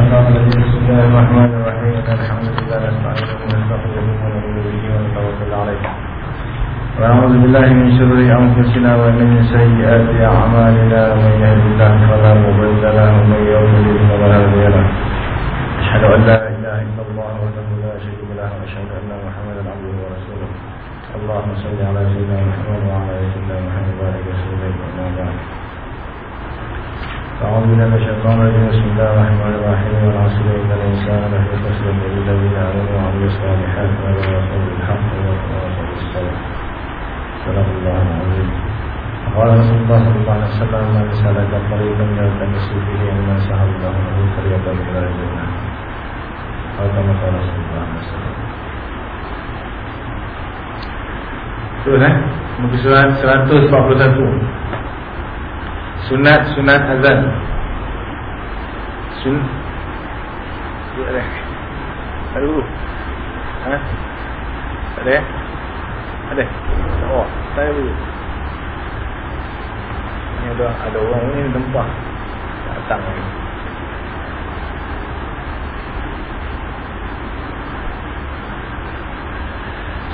بسم الله الرحمن الرحيم. الحمد لله نستعينه ونستغفره ونؤمن به ونتوكل عليه. ونعوذ بالله من شرور أنفسنا ومن سيئات أعمالنا. من يهد الله فلا مضل له ومن يضلل فلا هادي له. أشهد أن لا إله إلا الله وحده لا شريك له وأشهد أن محمدا عبده ورسوله. اللهم صل على سيدنا محمد وعلى آل سيدنا أعوذ بالله من الشيطان الرجيم بسم الله الرحمن الرحيم والعصر إن الإنسان لفي خسر إلا الذين آمنوا وعملوا الصالحات وتواصوا بالحق وتواصوا بالصبر صدق الله العظيم قال رسول الله صلى الله عليه وسلم من سلك طريقا يلتمس فيه علما سهل الله له طريقا إلى الجنة أو كما قال رسول الله صلى الله عليه وسلم Betul eh? Muka surat 141 Sunat sunat azan. Sun. Ada. Ada. Ha? Ada. Ada. Oh, saya dulu. Ini ada ada orang ni tempat datang ni.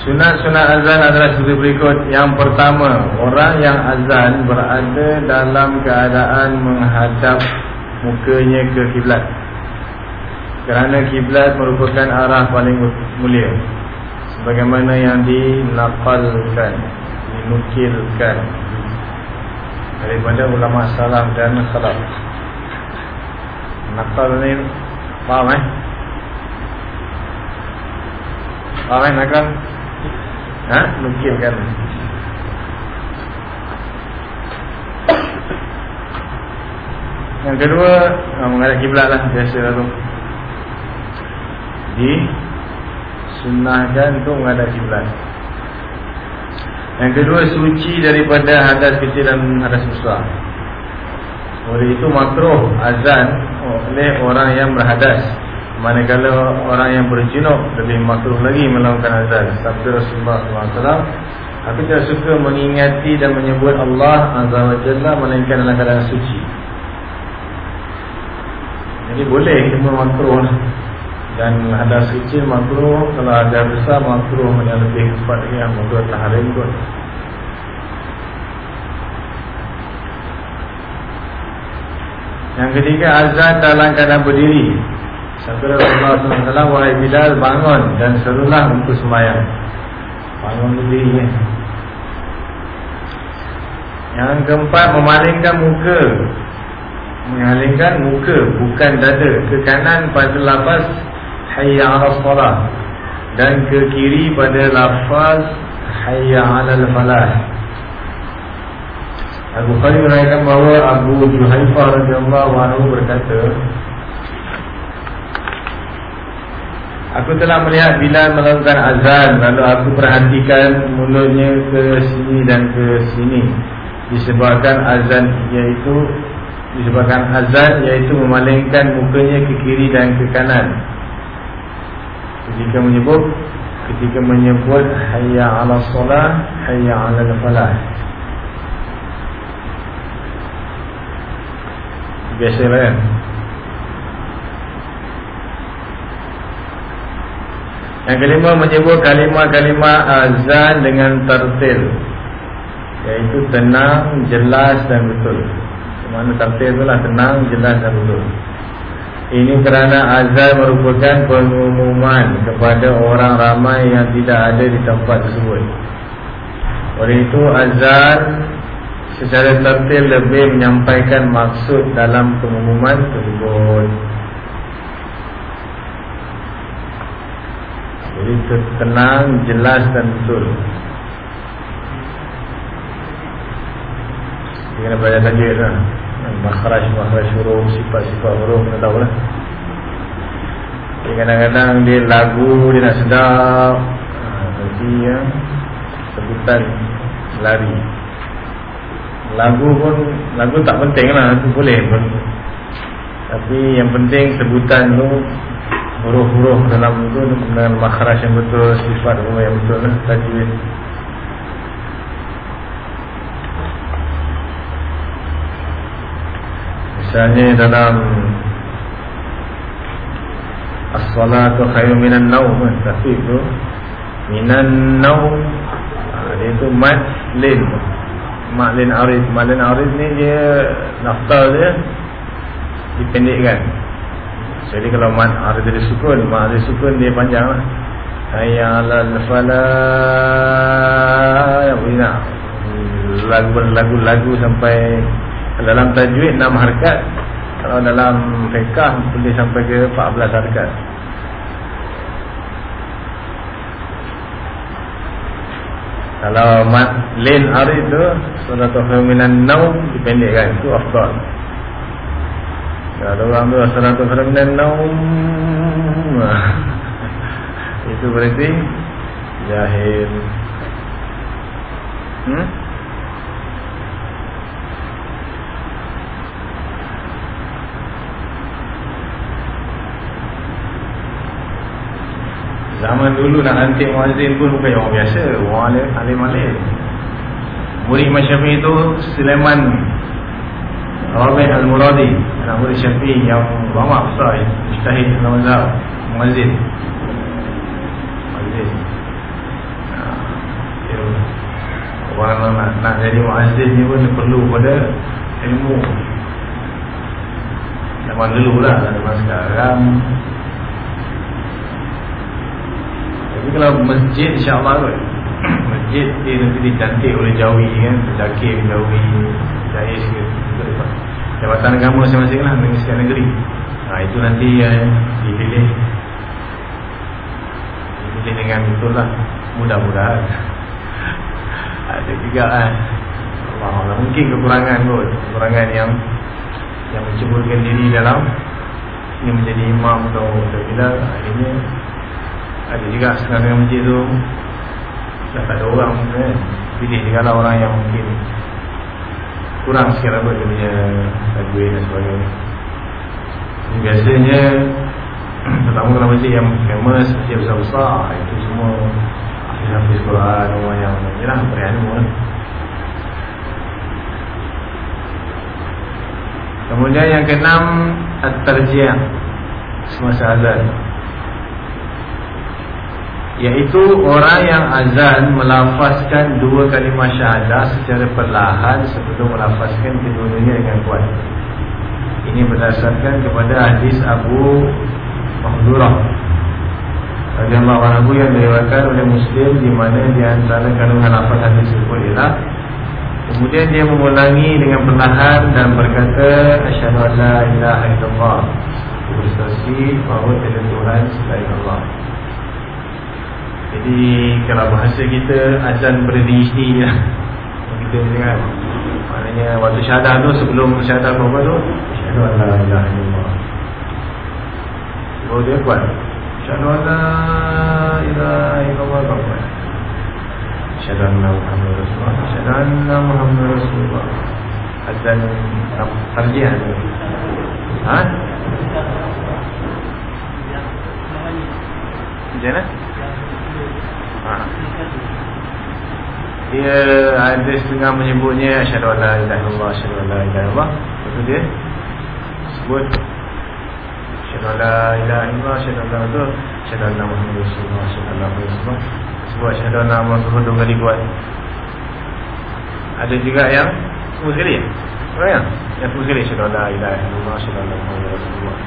Sunat-sunat azan adalah seperti berikut Yang pertama Orang yang azan berada dalam keadaan menghadap mukanya ke kiblat. Kerana kiblat merupakan arah paling mulia Sebagaimana yang dinaqalkan Dinukilkan Daripada ulama salam dan khalaf Naqal ni Faham eh? Faham eh nakal? Ha? Nukilkan Yang kedua Menghadap kiblat lah Biasa lah tu. Di Sunnahkan untuk menghadap kiblat. Yang kedua Suci daripada hadas kecil dan hadas besar. Oleh itu makruh Azan Oleh orang yang berhadas Manakala orang yang berjinuk Lebih makruh lagi melakukan azan. Sabda Rasulullah SAW Aku tidak suka mengingati dan menyebut Allah Azza wa Jalla Melainkan dalam keadaan suci. Jadi boleh cuma makruh. Dan ada kecil makruh Kalau ada besar makruh Yang lebih cepat lagi yang makruh taharim kot Yang ketiga azan dalam keadaan berdiri Sabda Rasulullah SAW Wahai Bilal bangun dan serulah untuk semayang. Bangun berdiri ya. Yang keempat memalingkan muka. Mengalihkan muka bukan dada. Ke kanan pada lafaz hayya 'ala shalah dan ke kiri pada lafaz hayya 'alal falah Abu Khalid meriwayatkan bahawa Abu Juhaifah anhu berkata Aku telah melihat Bilal melakukan azan Lalu aku perhatikan mulutnya ke sini dan ke sini. Disebabkan azan iaitu disebabkan azan iaitu memalingkan mukanya ke kiri dan ke kanan. Ketika menyebut ketika menyebut hayya 'ala solah hayya 'ala falah biasalah kan yang kelima menyebut kalimah-kalimah azan dengan tertil iaitu tenang, jelas dan betul. Mana tafsir tu lah tenang, jelas dan betul. Ini kerana azan merupakan pengumuman kepada orang ramai yang tidak ada di tempat tersebut. Oleh itu azan secara tertil lebih menyampaikan maksud dalam pengumuman tersebut Jadi tenang, jelas dan betul. Dia kena belajar tajwid lah. Makhraj makhraj huruf sifat-sifat huruf kena tahu lah kadang-kadang dia lagu dia nak sedap. Jadi ha, ya sebutan lari. Lagu pun lagu tak penting lah itu boleh pun. Tapi yang penting sebutan tu huruf-huruf dalam tu dengan makhraj yang betul sifat huruf yang betul lah tajwid Misalnya dalam As-salatu khairu minan naum Tapi itu Minan naum ha, Dia itu mat lin Mat lin arid Mat lin arid ni dia Naftal dia Dipendekkan Jadi kalau mat arid dia sukun Mat arid sukun dia panjang lah Hayyalal falah Yang boleh nak Lagu-lagu sampai Dalam tajwid 6 harkat kalau dalam fiqah boleh sampai ke 14 harkat. Kalau mat lin arid tu surat al-faminan naum dipendekkan itu afdal. Kalau orang tu surat al-faminan naum itu berarti jahil. Hmm? Zaman dulu nak lantik muazzin pun bukan orang biasa, orang alim alim. alim. Murid Masyafi itu Sulaiman Rabi' Al-Muradi, anak murid Syafi'i yang lama besar, mustahid dalam mazhab muazzin. Muazzin. Orang nak, nak jadi muazzin ni pun perlu pada ilmu. Zaman dulu lah, zaman sekarang Tapi kalau masjid insyaAllah kot Masjid dia nanti dicantik oleh Jawi kan? Zakir Jawi Jais ke Jabatan agama masing-masing lah Dengan sekian negeri. Ha, Itu nanti yang dipilih. Dipilih dengan betul lah. Mudah-mudahan. Ada juga kan Allah Allah. Mungkin kekurangan kot. Kekurangan yang Yang menceburkan diri dalam Ini menjadi imam atau Bila akhirnya ada juga setengah-setengah masjid tu Dah tak ada orang kan Pilih juga lah orang yang mungkin Kurang sikit apa dia punya Tagwin dan sebagainya. Ini biasanya Pertama kalau masjid yang famous Masjid besar-besar Itu semua Hafiz-hafiz Quran Orang yang Yalah perianu lah Kemudian yang keenam At-Tarjiah Semasa azan Iaitu orang yang azan melafazkan dua kalimah syahadah secara perlahan sebelum melafazkan kedua-duanya dengan kuat. Ini berdasarkan kepada hadis Abu Mahdurah. Radiyallahu anhu yang diriwayatkan oleh Muslim di mana di antara kandungan lafaz hadis tersebut ialah kemudian dia mengulangi dengan perlahan dan berkata asyhadu an la ilaha illallah. Bersaksi bahawa tiada Tuhan selain Allah. Jadi kalau bahasa kita azan berdiri lah kita dengar maknanya waktu syahadah tu sebelum syahadah apa tu syahadu an la ilaha illallah. Oh dia kuat. Syahadu an la ilaha illallah kuat. Syahadu anna muhammad rasulullah. Syahadu anna muhammad rasulullah. Azan tarjih ha? Macam mana? Ha. Dia ada setengah menyebutnya asyhadu alla ilaha illallah asyhadu alla ilaha illallah. Betul dia? Sebut asyhadu alla ilaha illallah asyhadu alla itu asyhadu anna muhammadar rasulullah asyhadu alla rasulullah. Sebut asyhadu anna muhammadar dua kali buat. Ada juga yang sebut sekali. Orang yang yang sekali asyhadu alla ilaha illallah asyhadu anna muhammadar rasulullah.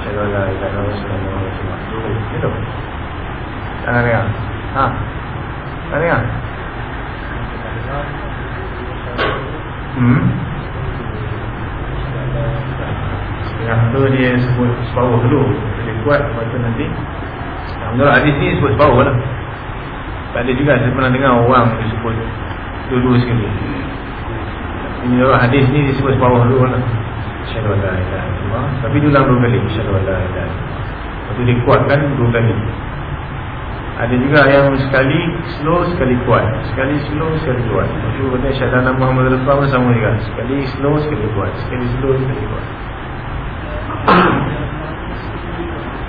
Asyhadu alla ilaha illallah asyhadu anna muhammadar rasulullah. Itu. Jangan dengar. Ha. Tak dengar? Hmm. Setengah tu dia sebut separuh dulu. Dia kuat lepas tu nanti Alhamdulillah hadis ni sebut separuh lah. Tak ada juga saya pernah dengar orang dia sebut Dua-dua sekali. Orang hadis ni dia sebut separuh dulu lah. Syaduh Allah Tapi dia ulang dua kali. Syaduh Allah Lepas tu dia kuatkan dua kali ada juga yang sekali slow sekali kuat. Sekali slow sekali kuat. Itu kata syahadah Muhammad Rasulullah sama juga. Sekali slow sekali kuat. Sekali slow sekali kuat.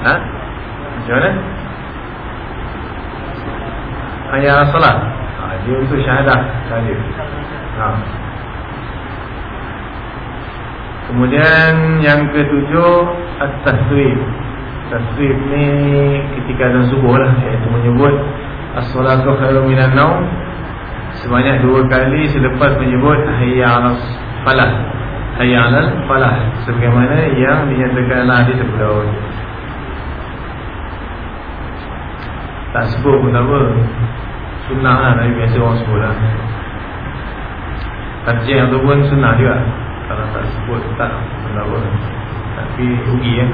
Ha? Macam mana? Ayah salat ha, Dia untuk syahadah. Sahaja ha. Kemudian yang ketujuh At-Taswib Tasrif ni ketika azan subuh lah Iaitu menyebut As-salatu khairu minan naum. Sebanyak dua kali selepas menyebut Hayya ala falah. Hayya ala falah Sebagaimana yang dinyatakan dalam hadis Tak sebut pun apa. Sunnah lah Tapi biasa orang sebut lah. Tu pun sunnah juga. Kalau tak sebut tak Tapi rugi ya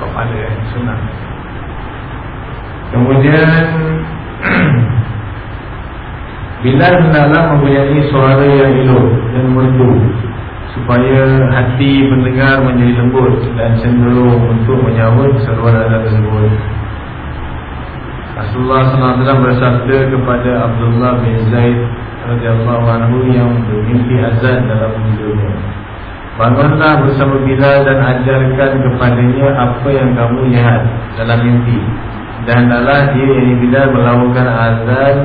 Kepada eh, sunnah Kemudian Bilal hendaklah mempunyai suara yang elok dan merdu Supaya hati mendengar menjadi lembut Dan cenderung untuk menyambut seruan azan tersebut Rasulullah SAW bersabda kepada Abdullah bin Zaid radhiyallahu anhu yang bermimpi azan dalam tidurnya. Bangunlah bersama Bilal dan ajarkan kepadanya apa yang kamu lihat dalam mimpi. Dan adalah dia yang Bilal melakukan azan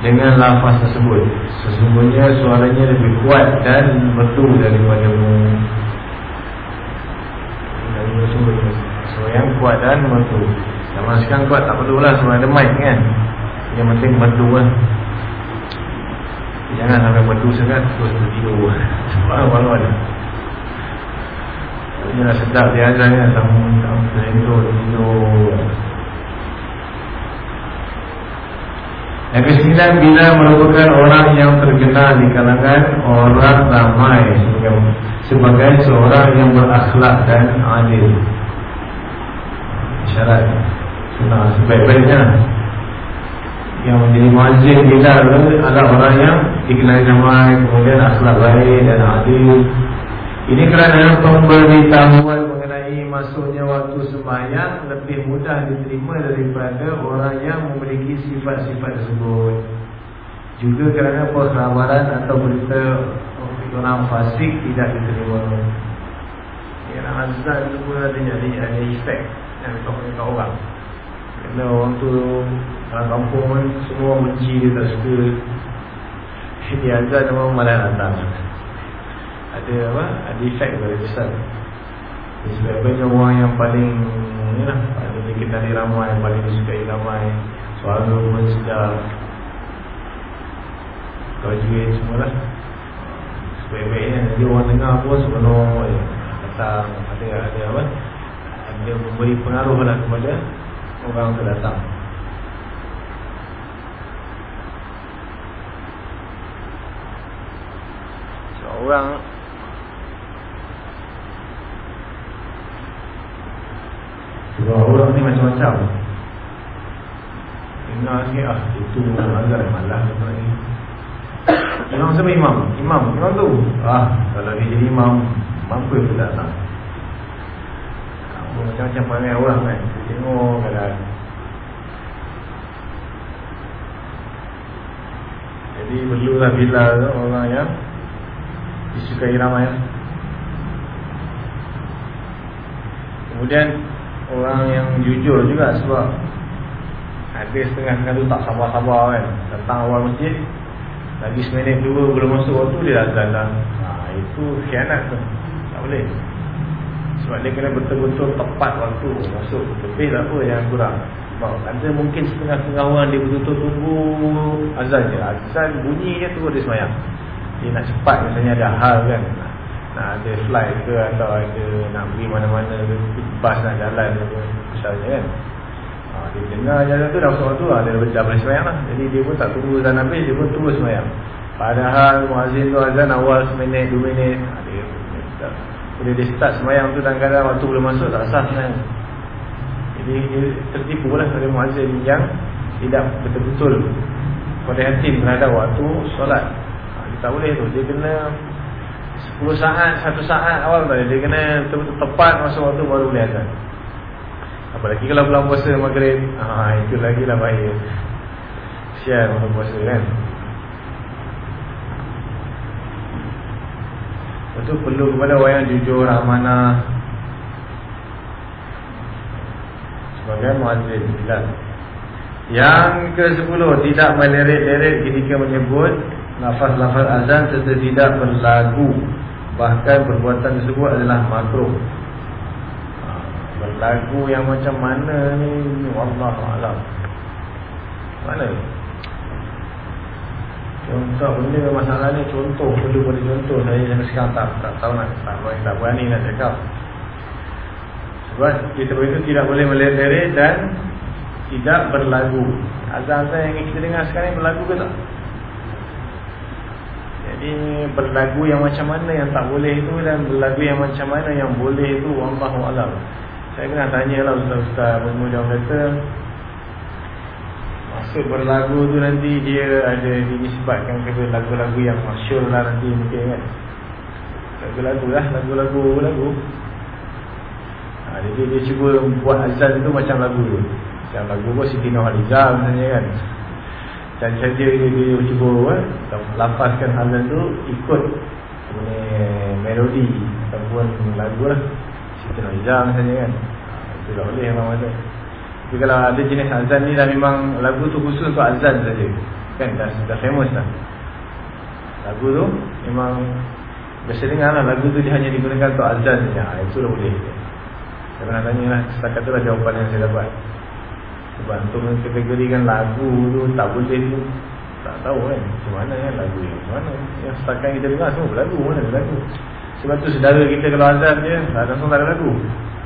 dengan lafaz tersebut. Sesungguhnya suaranya lebih kuat dan merdu daripada mu. Suara yang kuat dan merdu. Zaman sekarang kuat tak perlu lah sebab ada mic kan Yang penting merdu kan Jangan sampai merdu sangat Terus tertidur Malu-malu ada Ini lah sedap dia azan kan Sama tertidur Tidur Yang kesembilan Bila merupakan orang yang terkenal Di kalangan orang ramai Sebagai seorang yang berakhlak dan adil. Syarat Nah, sebaik-baiknya. Yang menjadi muazzin bila adalah orang yang dikenali ramai Kemudian akhlak baik dan adil Ini kerana pemberitahuan mengenai masuknya waktu sembahyang Lebih mudah diterima daripada orang yang memiliki sifat-sifat tersebut. Juga kerana perkhabaran atau berita orang fasik tidak diterima. Yang azan itu pun ada jadi ada efek yang kita orang. Kerana orang tu Dalam kampung Semua benci dia tak suka. Dia azan memang malah datang Ada apa? Ada efek pada besar Sebenarnya orang yang paling Ni lah. Paling dikenali ramai Paling disukai ramai. Suara pun sedap. Graduate semua lah. Sebaik-baiknya Jadi orang dengar pun eh, Datang Ada ada apa? Ada memberi pengaruh lah kepada orang tu datang. Seorang Seorang orang ni macam-macam. Dengar sikit ah Itu agak malah ni. Imam siapa? Imam? Imam, imam tu. Ah, kalau dia jadi imam Mampu pun datang macam-macam perangai orang kan. Tengok kadang. Jadi perlulah bila orang yang Disukai ramai. Kemudian Orang yang jujur juga sebab Ada setengah-setengah tu tak sabar-sabar kan. Datang awal masjid Lagi seminit dua belum masuk waktu dia dah jalan ha, Itu khianat tu. Tak boleh. Sebab dia kena betul-betul tepat waktu masuk. Lebih apa yang kurang. Sebab ada mungkin setengah-setengah orang dia betul-betul tunggu azan je. Azan bunyi je tu dia semayang. Dia nak cepat misalnya ada hal kan Nak ada flight ke atau ada nak pergi mana-mana Bas nak jalan ke misalnya kan. Ha, Dia dengar jalan tu dah waktu lah Dia dah boleh semayang lah. Jadi dia pun tak tunggu azan habis dia pun terus semayang. Padahal muazzin tu azan awal seminit, dua minit. Ha, Dia bila dia start semayang tu dan kadang waktu belum masuk tak sah semayang. Jadi dia tertipu lah oleh muazzin yang tidak betul-betul Perhatian terhadap waktu solat. Ha, Dia tak boleh tu, dia kena 10 saat, 1 saat awal tadi Dia kena betul-betul tepat masuk waktu baru boleh azan Apalagi kalau bulan puasa maghrib. Ha, Itu lagi lah bahaya. Sial bulan puasa kan? Itu perlu kepada orang yang jujur, amanah. Sebagai muazzin Yang ke sepuluh Tidak melirik-lirik ketika menyebut Lafaz-lafaz azan serta tidak berlagu. Bahkan perbuatan tersebut adalah makruh. Ha, Lagu yang macam mana ni? Wallah alam. Mana Contoh benda masalah ni Contoh perlu boleh contoh Saya sampai sekarang tak, tak tahu nak Tak, tak berani nak cakap. Sebab kita begitu tidak boleh melirik Dan Tidak berlagu. Azan-azan yang kita dengar sekarang berlagu ke tak? Jadi berlagu yang macam mana yang tak boleh itu Dan berlagu yang macam mana yang boleh itu Wallahualam Saya pernah tanya lah Ustaz-Ustaz Bermudah kata Maksud berlagu tu nanti dia ada dinisbatkan kepada lagu-lagu yang masyur lah nanti mungkin kan. Lagu-lagu lah, lagu-lagu lagu. Ha, jadi dia cuba buat azan tu macam lagu tu. Macam lagu pun Siti Nurhalizah misalnya kan Dan saja dia, dia cuba kan Lapaskan azan tu ikut punya melodi Ataupun lagu lah Siti Nurhalizah misalnya kan Itu tak boleh memang macam tapi kalau ada jenis azan ni dah memang lagu tu khusus untuk azan saja. Kan dah dah famous dah. Lagu tu memang biasa dengar lah lagu tu dia hanya digunakan untuk azan saja. Ha, itu dah boleh. Saya pernah tanya lah setakat tu lah jawapan yang saya dapat. Sebab untuk mengkategorikan lagu tu tak boleh tu tak tahu kan macam mana kan lagu ni macam mana yang setakat kita dengar semua lagu mana lagu sebab tu saudara kita kalau azan dia tak langsung tak ada lagu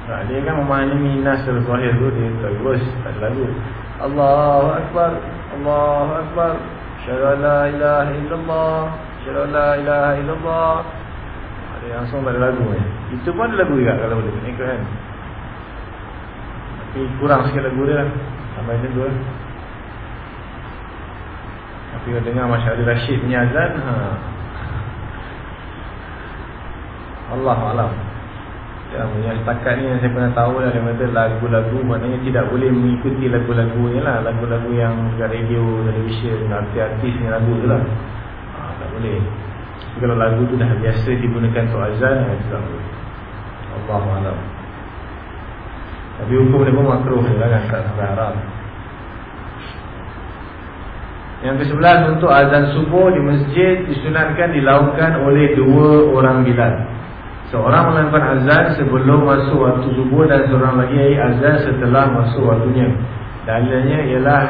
Ha, dia kan memahami nasr zahir tu dia terus tak lagu. Allahu akbar. Allahu akbar. Syada la ilaha illallah. Syada la ilaha illallah. Dia langsung tak ada lagu ni. Itu pun ada lagu juga kalau boleh ikut kan. Tapi kurang sikit lagu dia lah. Sampai lah. Tapi kalau dengar Masyarakat Rashid punya azan ha. Allah Allah yang, yang setakat ni yang saya pernah tahu lah Daripada lagu-lagu Maknanya tidak boleh mengikuti lagu-lagu ni lah. Lagu-lagu yang dekat radio, televisyen Artis-artis ni lagu tu lah. Ha, Tak boleh. Kalau lagu tu dah biasa digunakan untuk azan Itu tak boleh Allah malam Tapi hukum ni pun makruh lah kan Tak sampai haram yang ke sebelah untuk azan subuh di masjid disunatkan dilakukan oleh dua orang bilal. Seorang melakukan azan sebelum masuk waktu subuh dan seorang lagi azan setelah masuk waktunya. Dalilnya ialah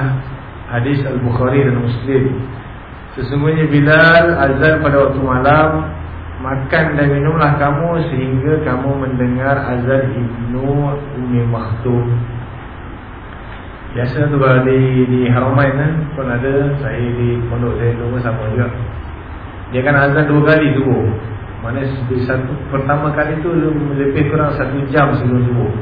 hadis Al-Bukhari dan Muslim. Sesungguhnya Bilal azan pada waktu malam, makan dan minumlah kamu sehingga kamu mendengar azan Ibnu Umi Maktum. Biasa tu kalau di, di Haramain kan, pun ada saya di pondok saya pun sama juga. Dia kan azan dua kali subuh. Mana satu pertama kali tu lebih kurang satu jam sebelum subuh.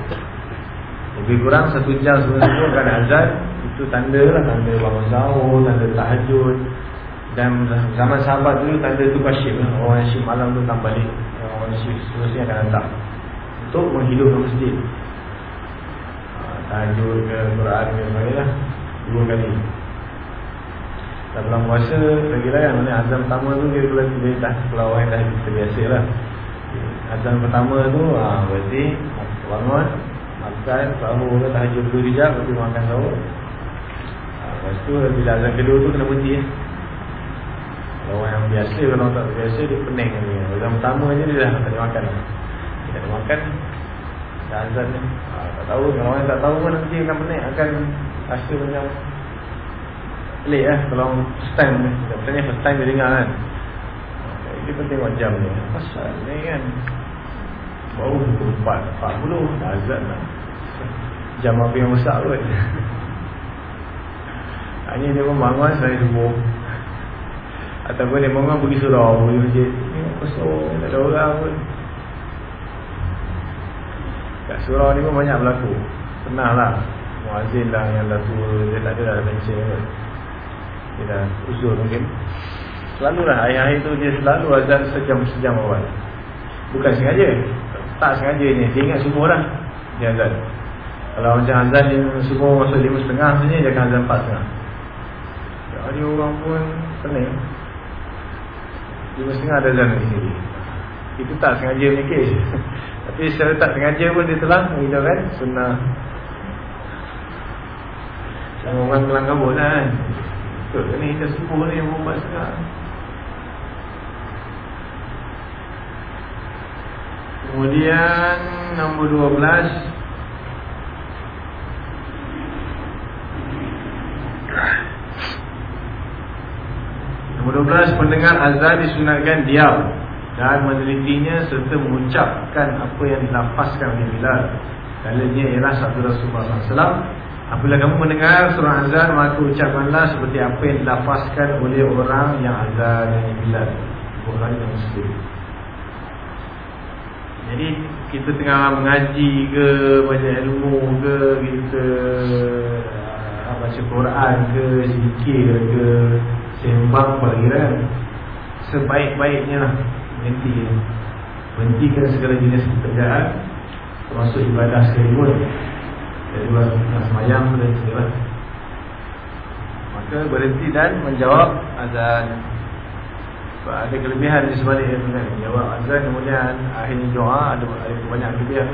Lebih kurang satu jam sebelum subuh kan azan itu tanda lah tanda bangun sahur, tanda tahajud dan zaman sahabat dulu tanda tu kasyif lah. Orang yang syif malam tu tak balik. Orang yang syif seterusnya akan datang untuk menghidupkan masjid. Ha, tahajud ke Quran ke sebagainya lah. Dua kali. Dan bulan puasa lagi lah yang mana azam pertama tu dia boleh dia dah kalau orang dah terbiasa lah. Azam pertama tu ha, berarti bangun makan sahur ke tahajud dulu dijak berarti makan sahur. Ha, lepas tu bila azam kedua tu kena berhenti ya. Orang yang biasa kalau tak terbiasa dia pening ni. Azam pertama je dia dah tak makan. Dia tak ada makan dah azam ni. Ha, tak tahu kalau orang tak tahu pun nanti akan pening akan rasa macam pelik lah kalau first time ni Misalnya first time dia dengar kan Dia pun tengok jam ni Pasal ni kan Baru pukul 4 40 Dah azad lah Jam apa yang besar kot Hanya dia pun bangun Saya subuh Ataupun dia bangun pergi surau Pergi masjid. Kosong Tak ada orang pun. Kat surau ni pun banyak berlaku. Pernah lah. Muazzin lah yang dah tua Dia tak ada dah kot dia dah uzur mungkin. Selalulah ayah itu dia selalu azan sejam-sejam awal. Bukan sengaja. Tak sengaja ni. Dia ingat subuh lah Dia azan. Kalau macam azan subuh masuk lima setengah Sebenarnya dia akan azan empat setengah. Jadi orang pun pening dia mesti ada dalam diri Itu tak sengaja mikir Tapi secara tak sengaja pun dia telah eh, menghidupkan sunnah. Sama orang melanggar lah, kan? Betul ni? Kita semua ni yang berubah sekarang. Kemudian nombor 12 17 pendengar azan disunatkan diam dan menelitinya serta mengucapkan apa yang dilafazkan oleh Bilal. Dalilnya ialah sabda Rasulullah SAW Apabila kamu mendengar surah azan Maka ucapkanlah seperti apa yang dilafazkan oleh orang yang azan Yang Bilal. Bukhari dan Muslim. Jadi kita tengah mengaji ke Baca ilmu ke Kita uh, Baca Quran ke Zikir ke Sembang pagi kan Sebaik-baiknya lah. Berhenti Berhentikan segala jenis pekerjaan. Termasuk ibadah sekalipun jadi buat semayang dan segala. Maka berhenti dan menjawab azan. Sebab ada kelebihan di sebalik itu kan. Jawab azan kemudian akhirnya doa ada, ada banyak kelebihan.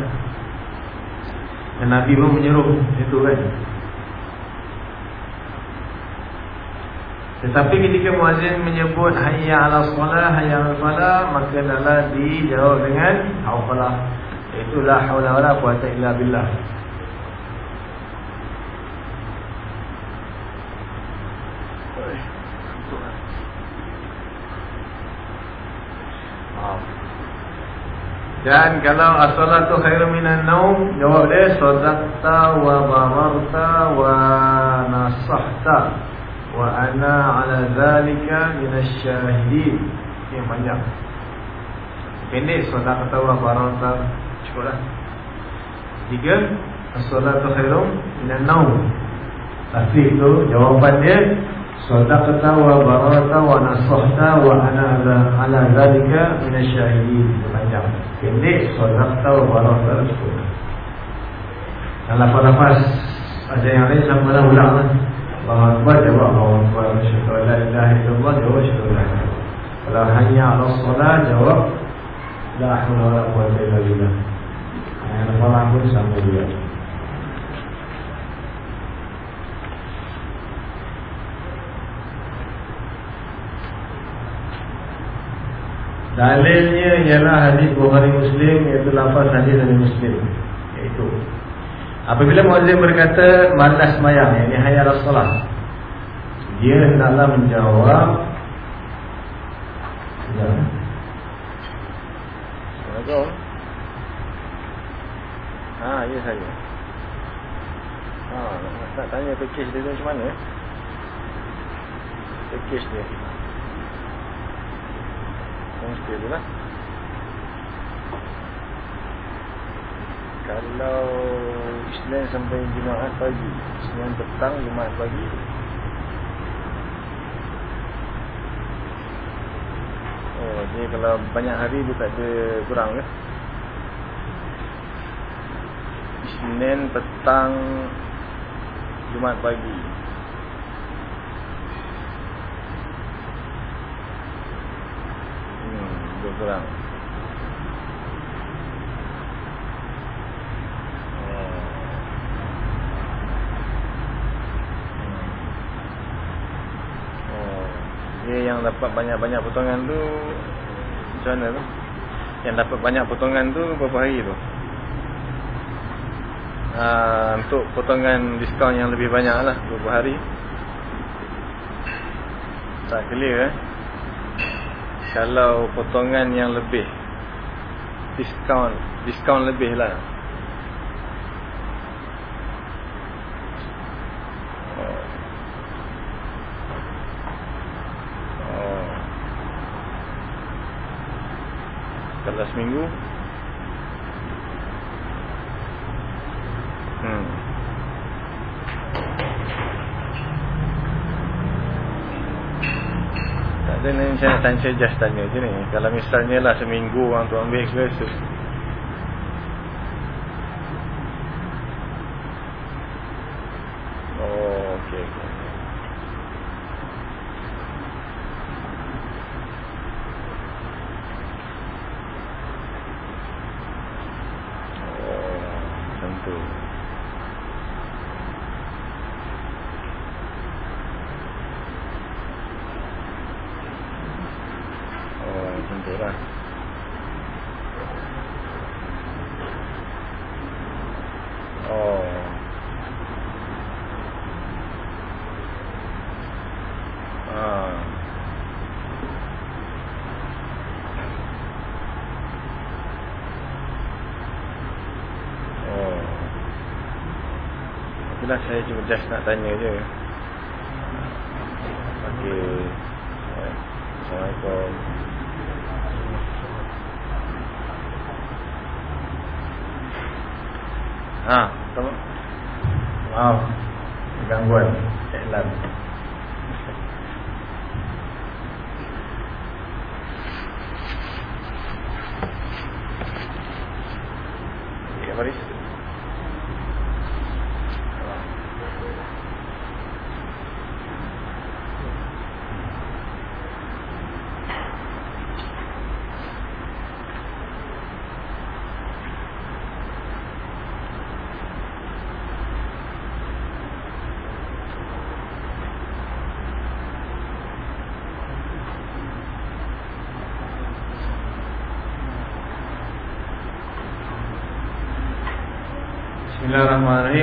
Dan Nabi pun menyuruh itu kan tetapi ketika muazzin menyebut hayya ala salah hayya ala salah maka adalah dijawab dengan haufalah. Itu la haula wala quwata illa billah. Dan kalau as-salatu khairu minan naum jawab dia sadaqta wa bamarta wa nasahta wa ana ala zalika minasy syahidin. Yang panjang. Pendek sadaqta wa bamarta Cukuplah Tiga As-salatu khairum Minan naum. Tafsir tu Jawapan dia Sadaqata wa barata wa nasahta wa ana ala zalika minas syahidin Panjang. Pendek Sadaqata wa barata Dan lapan-lapas Ada yang lain sama dah ulang lah Allah Akbar jawab Allah Akbar Syukur la ilaha illallah jawab syukur. La Kalau hanya Allah salat jawab La hawla wa la quwwata illa billah. Yang kepala pun sama juga. Dalilnya ialah hadis Bukhari Muslim iaitu lafaz hadis dari Muslim. Iaitu apabila muazzin berkata malas mayang ini hayya rasulullah dia hendaklah menjawab ya. Assalamualaikum Ha, ya saya. Ha, nak, tanya package dia macam mana? Package dia. Homestay tu lah. Kalau Isnin sampai Jumaat pagi Isnin petang, Jumaat pagi. Oh, jadi kalau banyak hari dia tak ada kurang ke? Senin petang Jumat pagi. Hmm, dua kurang oh. Oh. Dia yang dapat banyak-banyak potongan tu Macam mana tu? Yang dapat banyak potongan tu Berapa hari tu? Uh, untuk potongan diskaun yang lebih banyak lah beberapa hari? Tak clear eh? Kalau potongan yang lebih diskaun diskaun lebih lah Setelah seminggu. Hmm. Dan ni saya nak tanya Just tanya je ni. Kalau misalnya lah Seminggu orang tu ambil ke. Oh ok Okay. tentera lah. Oh. Ah. Oh. Itulah saya cuma just nak tanya je.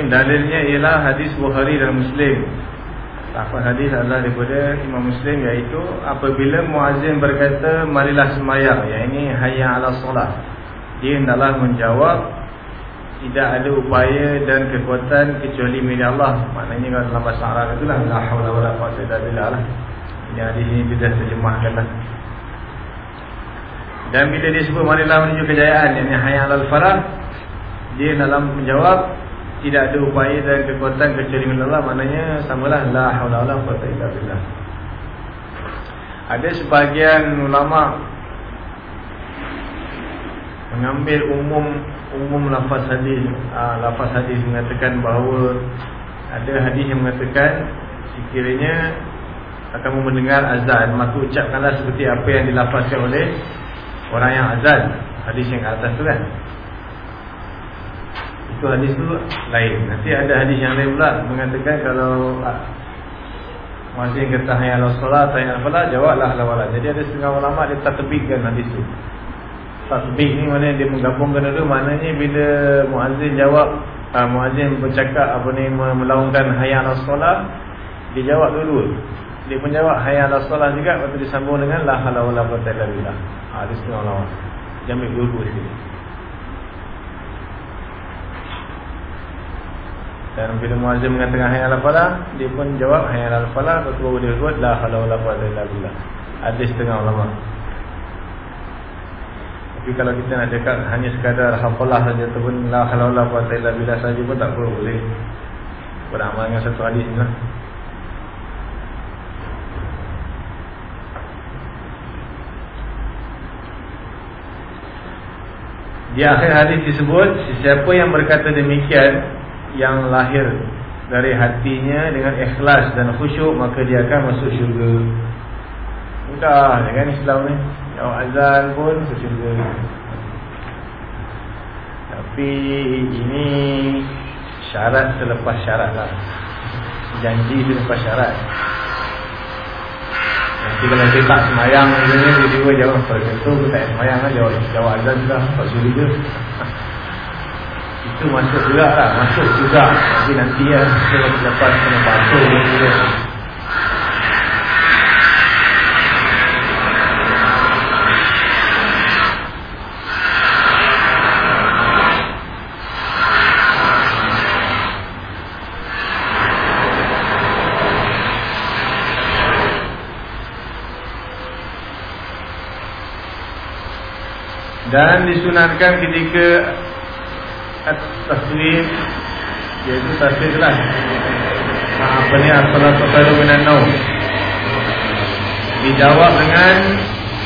Dalilnya ialah hadis Bukhari dan Muslim. Apa hadis adalah daripada Imam Muslim iaitu apabila muazzin berkata marilah sembahyang, yang ini hayya 'ala solat. Dia hendaklah menjawab tidak ada upaya dan kekuatan kecuali milik Allah. Maknanya kalau dalam bahasa Arab itulah la haula wala quwwata illa billah lah. Ini hadis ini sudah terjemahkanlah. Dan bila dia sebut marilah menuju kejayaan, yang hayya 'alal falah, dia dalam menjawab tidak ada upaya dan kekuatan kecuali milik Allah maknanya samalah la haula wala quwwata illa billah. Ada sebahagian ulama mengambil umum umum lafaz hadis ah, lafaz hadis mengatakan bahawa ada hadis yang mengatakan sekiranya akan mendengar azan maka ucapkanlah seperti apa yang dilafazkan oleh orang yang azan hadis yang atas tu kan itu hadis tu lain. Nanti ada hadis yang lain pula mengatakan kalau ah, Muazzin kata solat hayya ala falah jawablah la wala. Jadi ada setengah ulama dia tatbikkan hadis tu. Tatbik ni mana dia menggabungkan dulu maknanya bila muazzin jawab uh, muazzin bercakap apa ni melaungkan hayya ala solat dia jawab dulu. Dia pun jawab hayya ala solat juga lepas disambung dengan la ada setengah ulama. Dia ambil dulu sikit. Dan bila muazzin mengatakan hayya ala falah, dia pun jawab hayya ala falah, lepas baru dia buat la haula wala quwwata illa billah. Ada setengah ulama. Tapi kalau kita nak cakap hanya sekadar hafalah saja ataupun la haula wala quwwata illa billah saja pun tak perlu boleh. Beramal dengan satu hadis lah. Di akhir hadis disebut Siapa yang berkata demikian yang lahir dari hatinya dengan ikhlas dan khusyuk maka dia akan masuk syurga. Mudah kan Islam ni. Yang azan pun masuk syurga. Tapi ini syarat selepas syarat lah. Janji selepas syarat. Nanti kalau dia tak semayang Dia tiba-tiba jawab Kalau itu tak semayang lah Jawab, jawab azan sudah Pak Syurga itu masuk juga lah Masuk juga. Tapi nanti ya Kita lepas kena basuh juga Dan disunatkan ketika Taslim Iaitu taslim lah. Apa ni? As-salatu khairu minan naum. Dijawab dengan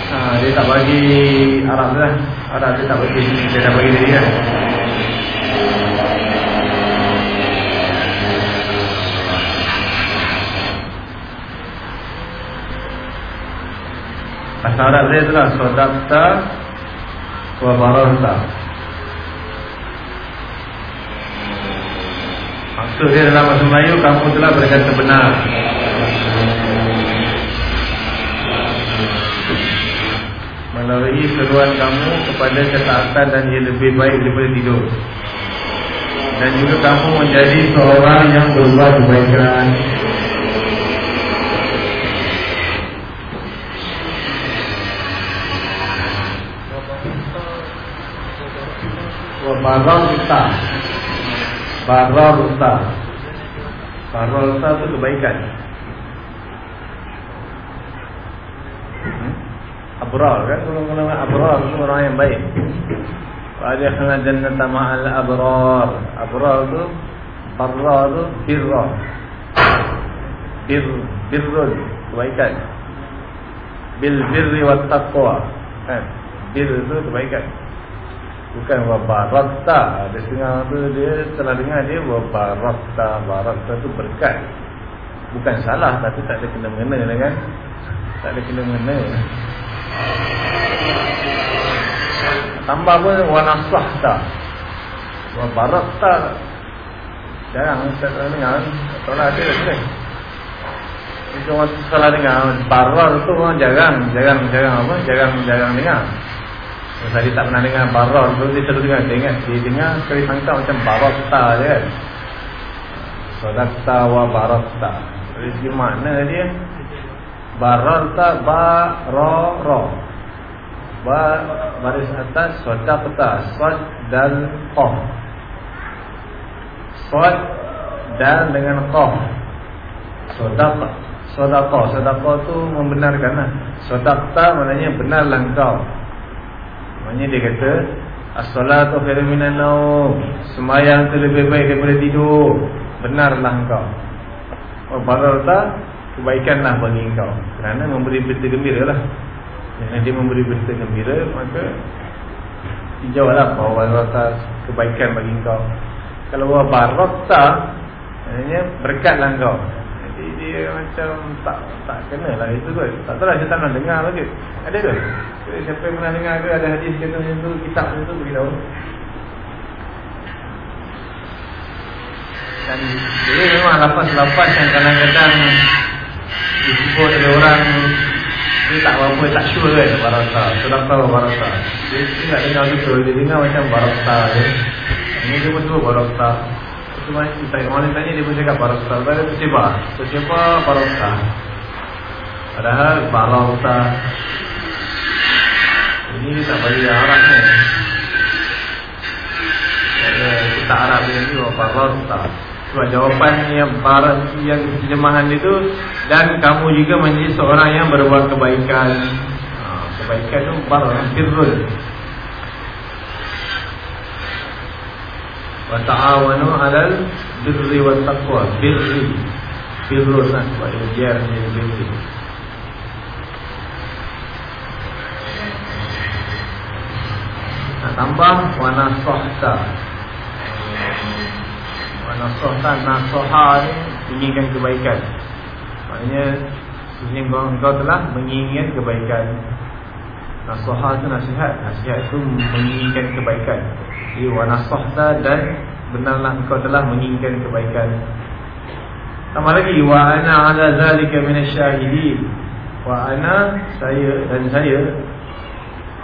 ha, Dia tak bagi Arab lah. Arab dia tak bagi Dia tak bagi diri kan Bahasa Arab dia itulah Sodakta Wa dia dalam bahasa Melayu Kamu telah berkata benar Melalui seruan kamu Kepada ketaatan dan ia lebih baik Daripada tidur. Dan juga kamu menjadi seorang Yang berubah kebaikan. Wabazal kita Barar Ustaz Barrota tu kebaikan. Hmm? Abrar kan? Golongan abrar tu orang yang baik. Wa'adikhlna jannata ma'al abrar. Abrar tu Barra tu birra Bir, Birrun Kebaikan. Bil birri wa taqwa. Kan? Bir tu kebaikan Bukan wabarakta Ada setengah tu dia Setelah dengar dia Wabarakta Wabarakta tu berkat. Bukan salah Tapi tak ada kena-mengena kan Tak ada kena-mengena. Tambah pun Wanasah tak Wabarakta Jarang Saya tak dengar. Tak lah ada kan itu orang salah dengar. Barar tu orang jarang Jarang jarang apa? Jarang jarang dengar saya tak pernah dengar barar tu Dia selalu dengar Dia ingat Dia dengar sekali sangka macam barasta je kan. Sodakta wa barasta Dari segi mana dia Barasta Barara Ba Baris atas Sodakta Sod dan Qom Sod Dan dengan Qom Sodakta Sodakta Sodakta tu membenarkan lah. Sodakta maknanya benarlah kau Maksudnya dia kata As-salatu khairu minan naum. Tu lebih baik daripada tidur. Benarlah engkau. Oh, barata kebaikanlah bagi engkau. Kerana memberi berita gembira lah. Jadi dia memberi berita gembira, maka dijawablah bahawa barata kebaikan bagi engkau. Kalau barata maknanya berkatlah engkau. Jadi dia macam tak tak kena lah itu tu. Tak tahu lah saya tak nak dengar lagi. Ada tu? Siapa yang pernah dengar ke ada hadis kata macam tu, kitab macam tu beritahu. Dan jadi memang lapas-lapas yang kadang-kadang disebut oleh orang dia tak apa-apa, tak sure kan barasa. Sudah tahu barasa. Dia, dia tak dengar betul, dia dengar macam barasa je. Ini dia pun sebut barasa. Cuma kita orang tanya dia pun cakap barasa. Lepas tu siapa? Siapa? Barasa? Padahal barasa ini tak bagi Arab ni. Kita Arab dia ni Farasta Sebab jawapan yang barat Yang terjemahan itu Dan kamu juga menjadi seorang yang berbuat kebaikan. Ha, Kebaikan tu Barat Firrul Wa ta'awanu alal Birri wa taqwa Birri dia biar dia birri tambah Wanasahta Wanasahta Nasoha ni Inginkan kebaikan. Maknanya Sehingga engkau telah menginginkan kebaikan. Nasoha itu nasihat. Nasihat itu menginginkan kebaikan Jadi wanasahta dan Benarlah engkau telah menginginkan kebaikan. Tambah lagi Wa ana ala zalika minasyahidin. Wa ana Saya dan saya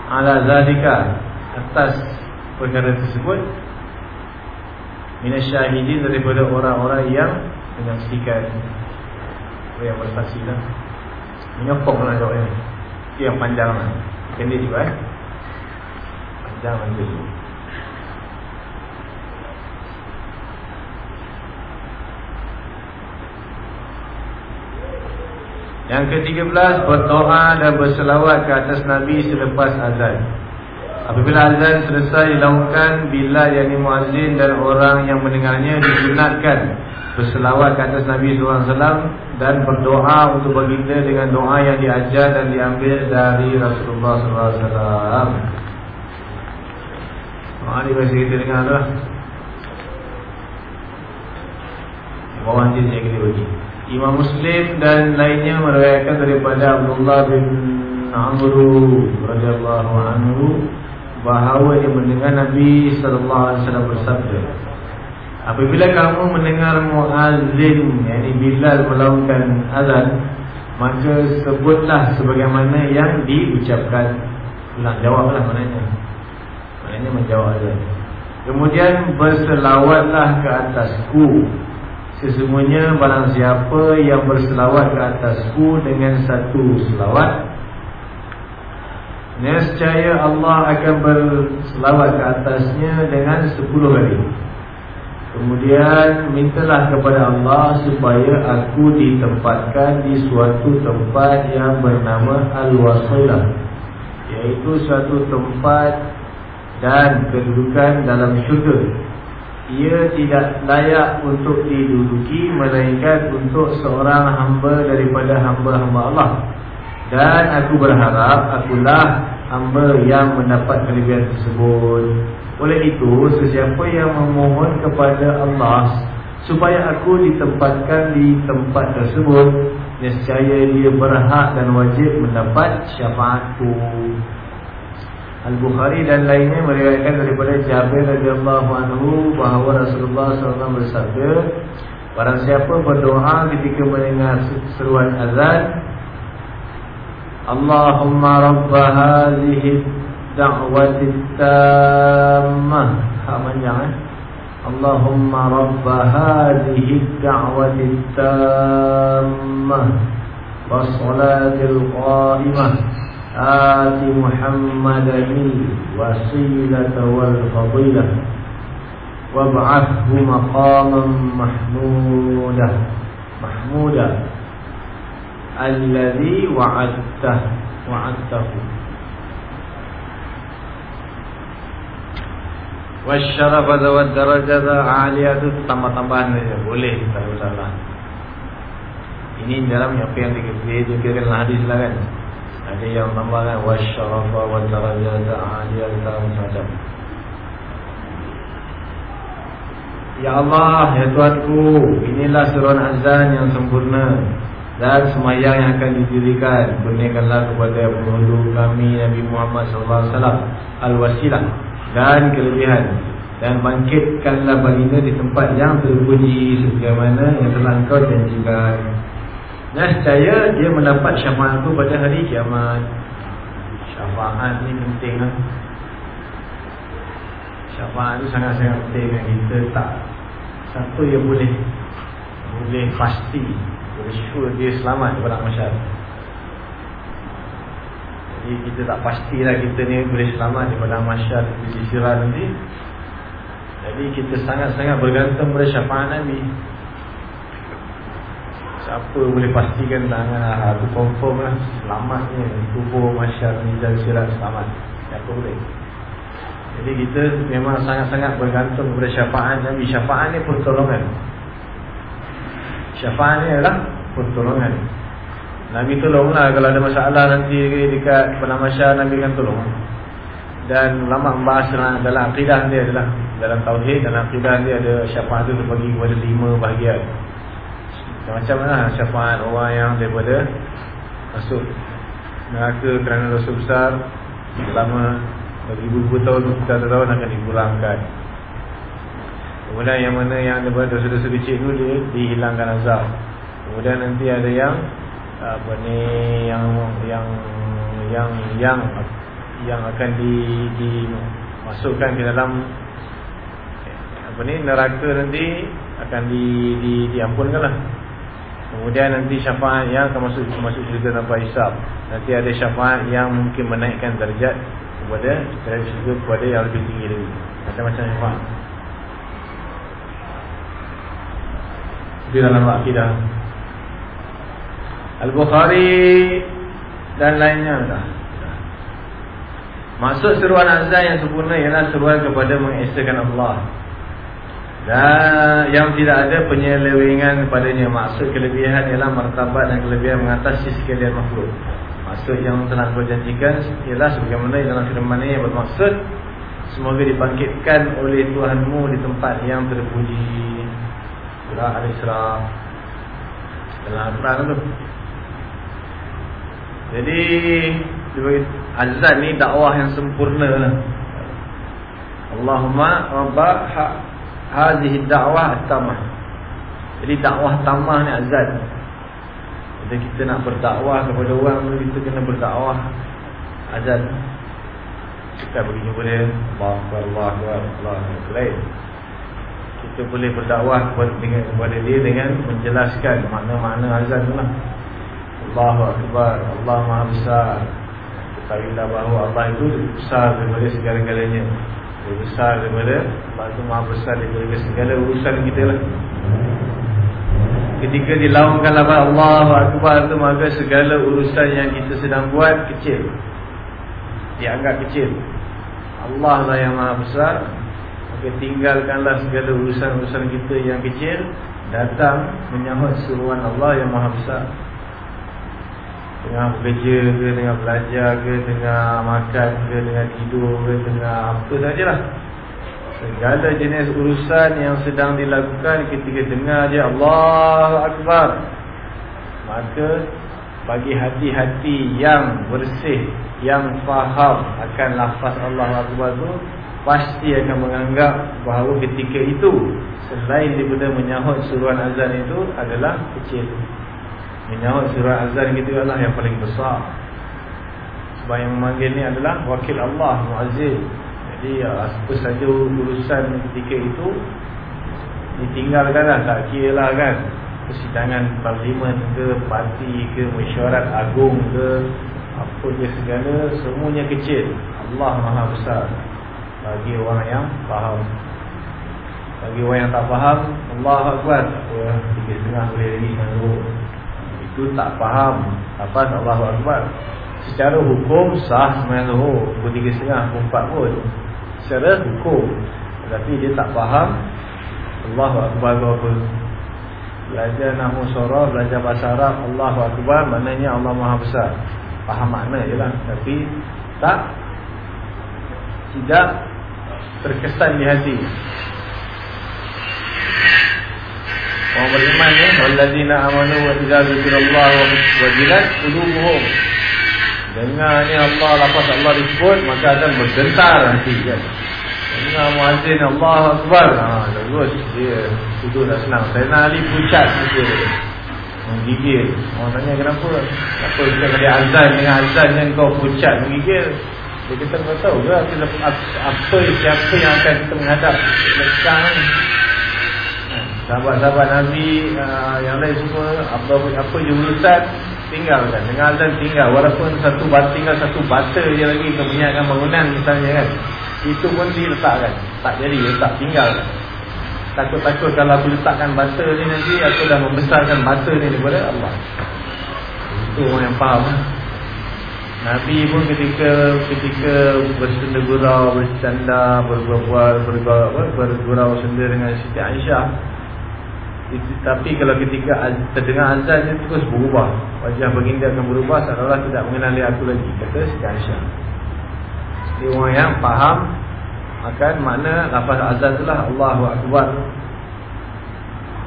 Ala zalika atas perkara tersebut minasyahidin daripada orang-orang yang menyaksikan yang bersaksi lah. Menyokong lah jawab itu yang panjang lah. Pendek juga eh. Panjang lah yang ke-13 berdoa dan berselawat ke atas Nabi selepas azan Apabila azan selesai dilakukan bila yakni muazzin dan orang yang mendengarnya disunatkan berselawat ke atas Nabi SAW dan berdoa untuk baginda dengan doa yang diajar dan diambil dari Rasulullah SAW. Doa ni biasa kita dengar tu lah. Bawah nanti saya kita bagi. Imam Muslim dan lainnya meriwayatkan daripada Abdullah bin Amru radhiyallahu anhu bahawa dia mendengar Nabi sallallahu alaihi wasallam bersabda Apabila kamu mendengar muazzin yakni Bilal melakukan azan maka sebutlah sebagaimana yang diucapkan. Ulang jawablah maknanya. Maknanya menjawab azan. Kemudian berselawatlah ke atasku sesungguhnya barang siapa yang berselawat ke atasku dengan satu selawat Nescaya Allah akan berselawat ke atasnya dengan sepuluh kali Kemudian mintalah kepada Allah supaya aku ditempatkan di suatu tempat yang bernama Al-Wasilah Iaitu suatu tempat dan kedudukan dalam syurga Ia tidak layak untuk diduduki Melainkan untuk seorang hamba daripada hamba-hamba Allah Dan aku berharap akulah hamba yang mendapat kelebihan tersebut oleh itu, sesiapa yang memohon kepada Allah supaya aku ditempatkan di tempat tersebut, nescaya dia berhak dan wajib mendapat syafaatku. Al-Bukhari dan lainnya meriwayatkan daripada Jabir radhiyallahu anhu bahawa Rasulullah sallallahu bersabda barang siapa berdoa ketika mendengar seruan azan Allahumma rabb hadhihi da'wati tammah hamanyang eh? Allahumma rabb hadhihi da'wati tammah wassalatil qa'imah آت محمدا الوسيلة والفضيلة وابعثه مقاما محمودا محمودا الذي وعدته وعدته Wasyarafa zawad darajata aliyatu tambah-tambahan saja Boleh kita salah Ini dalam apa yang dikirakan hadis lah kan ada yang tambahkan Wasyarafa wa darajata aliyatu macam. Ya Allah, Ya Tuhanku Inilah seruan azan yang sempurna Dan semayang yang akan didirikan. Kurniakanlah kepada penghulu kami Nabi Muhammad SAW Al-Wasilah dan kelebihan. Dan bangkitkanlah baginda di tempat yang terpuji sebagaimana yang telah engkau janjikan. Nescaya dia mendapat syafaat itu pada hari kiamat. Syafaat ni penting lah. Syafaat itu sangat-sangat penting yang kita tak satu yang boleh boleh pasti boleh sure dia selamat daripada masyarakat. Jadi kita tak pastilah kita ni boleh selamat daripada masyarakat di sisi nanti. Jadi kita sangat-sangat bergantung pada syafaat Nabi. Siapa boleh pastikan tangan ah, Itu confirm lah. Selamatnya tubuh masyarakat ni dan sirat selamat. Siapa boleh? Jadi kita memang sangat-sangat bergantung pada syafaat. Nabi Syafaat ni pertolongan. Syafaat ni adalah pertolongan. Nabi tolonglah kalau ada masalah nanti dekat Padang Masyar Nabi kan tolong. Dan ulama membahas dalam akidah dia adalah Dalam Tauhid dalam akidah dia ada syafaat itu terbagi kepada lima bahagian Macam mana syafaat orang yang daripada Masuk neraka kerana dosa besar Selama beribu-ribu tahun kita tahun akan dipulangkan Kemudian yang mana yang daripada dosa-dosa kecil itu dia dihilangkan azab. Kemudian nanti ada yang apa ni yang yang yang yang yang akan di dimasukkan ke dalam apa ni neraka nanti akan di di diampunkanlah kemudian nanti syafaat yang akan masuk masuk syurga tanpa hisap nanti ada syafaat yang mungkin menaikkan darjat kepada dari syurga kepada yang lebih tinggi lagi macam-macam syafaat di dalam akidah Al-Bukhari dan lainnya dah. Maksud seruan azan yang sempurna ialah seruan kepada mengesahkan Allah. Dan yang tidak ada penyelewengan padanya Maksud kelebihan ialah martabat dan kelebihan mengatasi sekalian makhluk. Maksud yang telah berjanjikan ialah sebagaimana dalam firman ini yang bermaksud Semoga dibangkitkan oleh Tuhanmu di tempat yang terpuji. Surah Al-Isra. Dalam Al-Quran itu jadi azan ni dakwah yang sempurna lah. Allahumma rabba ha, hadhihi dakwah tamah. Jadi dakwah tamah ni azan. Jadi kita nak berdakwah kepada orang kita kena berdakwah azan. Kita boleh Allah Allah Allah Allah Kita boleh berdakwah dengan, kepada dia dengan menjelaskan makna-makna azan tu lah. Allahu Akbar Allah Maha Besar Ketahuilah bahawa Allah itu besar daripada segala-galanya Lebih besar daripada itu maha besar daripada segala urusan kita lah. Ketika dilaungkan lafaz Allah Akbar itu maka segala urusan yang kita sedang buat kecil. Dianggap kecil. Allah lah yang maha besar. Maka tinggalkanlah segala urusan-urusan kita yang kecil. Datang menyahut suruhan Allah yang maha besar Tengah bekerja ke, tengah belajar ke, tengah makan ke, tengah tidur ke, tengah apa sajalah. Segala jenis urusan yang sedang dilakukan ketika dengar dia Allah Akbar. Maka bagi hati-hati yang bersih, yang faham akan lafaz Allah Akbar itu pasti akan menganggap bahawa ketika itu selain daripada menyahut suruhan azan itu adalah kecil. Menyahut surah azan itu adalah yang paling besar. Sebab yang memanggil ni adalah Wakil Allah Muazzil Jadi apa saja urusan ketika itu Ditinggalkan lah Tak kira lah kan. Persidangan parlimen ke Parti ke Mesyuarat agung ke Apa je segala Semuanya kecil. Allah maha besar. Bagi orang yang faham. Bagi orang yang tak faham Allah Akbar. Tiga setengah boleh lagi itu tak faham apa Allah Akbar secara hukum sah sebenarnya oh, pukul tiga setengah empat pun. Secara hukum. Tetapi dia tak faham. Allah Akbar apa belajar nahu surah belajar bahasa Arab Allah Akbar maknanya Allah Maha Besar. Faham makna je lah. Tapi tak tidak terkesan di hati Orang beriman ni Walladzina amanu wa zikrullah wa wajilat qulubuhum. Dengarnya Allah lafaz Allah disebut maka akan bergetar hati kan. Dengar muazzin Allah Akbar. Ha terus dia itu dah senang. Saya ali pucat dia. Menggigil Orang tanya kenapa Kenapa kita kali azan dengan azan yang kau pucat menggigil Dia kata kau tahu ke Apa siapa yang akan kita menghadap Lekang Sahabat-sahabat Nabi uh, yang lain semua apa apa je urusan tinggalkan. Dengan azan tinggal walaupun satu bat tinggal satu bata je lagi untuk menyiapkan bangunan misalnya kan. Itu pun diletakkan. Tak jadi letak tinggal. Takut-takut kalau aku letakkan bata ni nanti aku dah membesarkan bata ni daripada Allah. Itu orang yang faham. Nabi pun ketika ketika bersenda gurau, bercanda, berbual, berbual, bergurau senda dengan Siti Aisyah, tapi kalau ketika terdengar azan dia terus berubah. Wajah baginda akan berubah Seolah tidak mengenali aku lagi. Kata Siti Aisyah. Jadi orang yang faham Akan makna lafaz azan itulah Allahu Akbar.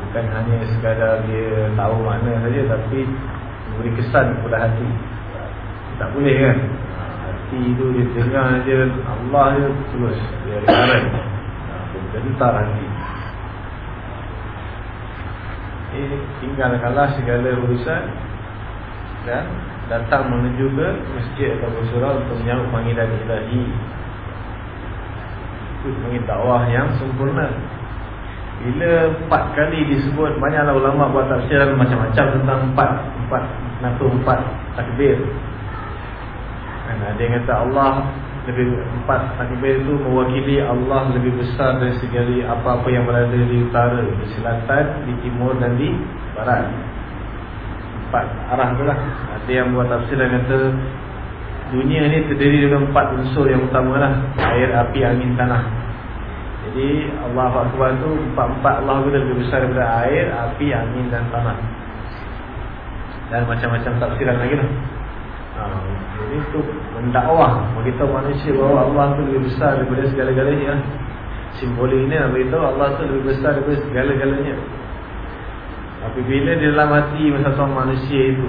Bukan hanya sekadar dia tahu makna saja Tapi memberi kesan kepada hati. Tak boleh kan? Hati itu dia dengar je Allah je terus. Dia ada Jadi tak hati eh, tinggalkanlah segala urusan dan datang menuju ke masjid atau surau untuk menyambut panggilan ilahi. Itu sebagai dakwah yang sempurna. Bila empat kali disebut banyaklah ulama buat tafsiran macam-macam tentang empat empat kenapa empat takbir. Dan ada yang kata Allah lebih empat takbir itu mewakili Allah lebih besar dari segala apa-apa yang berada di utara, di selatan, di timur dan di barat. Empat arah itulah. Ada yang buat tafsir yang kata dunia ini terdiri dari empat unsur yang utama lah. Air, api, angin, tanah. Jadi Allah Akbar itu empat-empat Allah itu lebih besar daripada air, api, angin dan tanah. Dan macam-macam tafsiran lagi lah. Ha, jadi itu mendakwah beritahu manusia bahawa Allah itu lebih besar daripada segala-galanya. Simbolik ini beritahu Allah itu lebih besar daripada segala-galanya. Tapi bila di dalam hati masa seorang manusia itu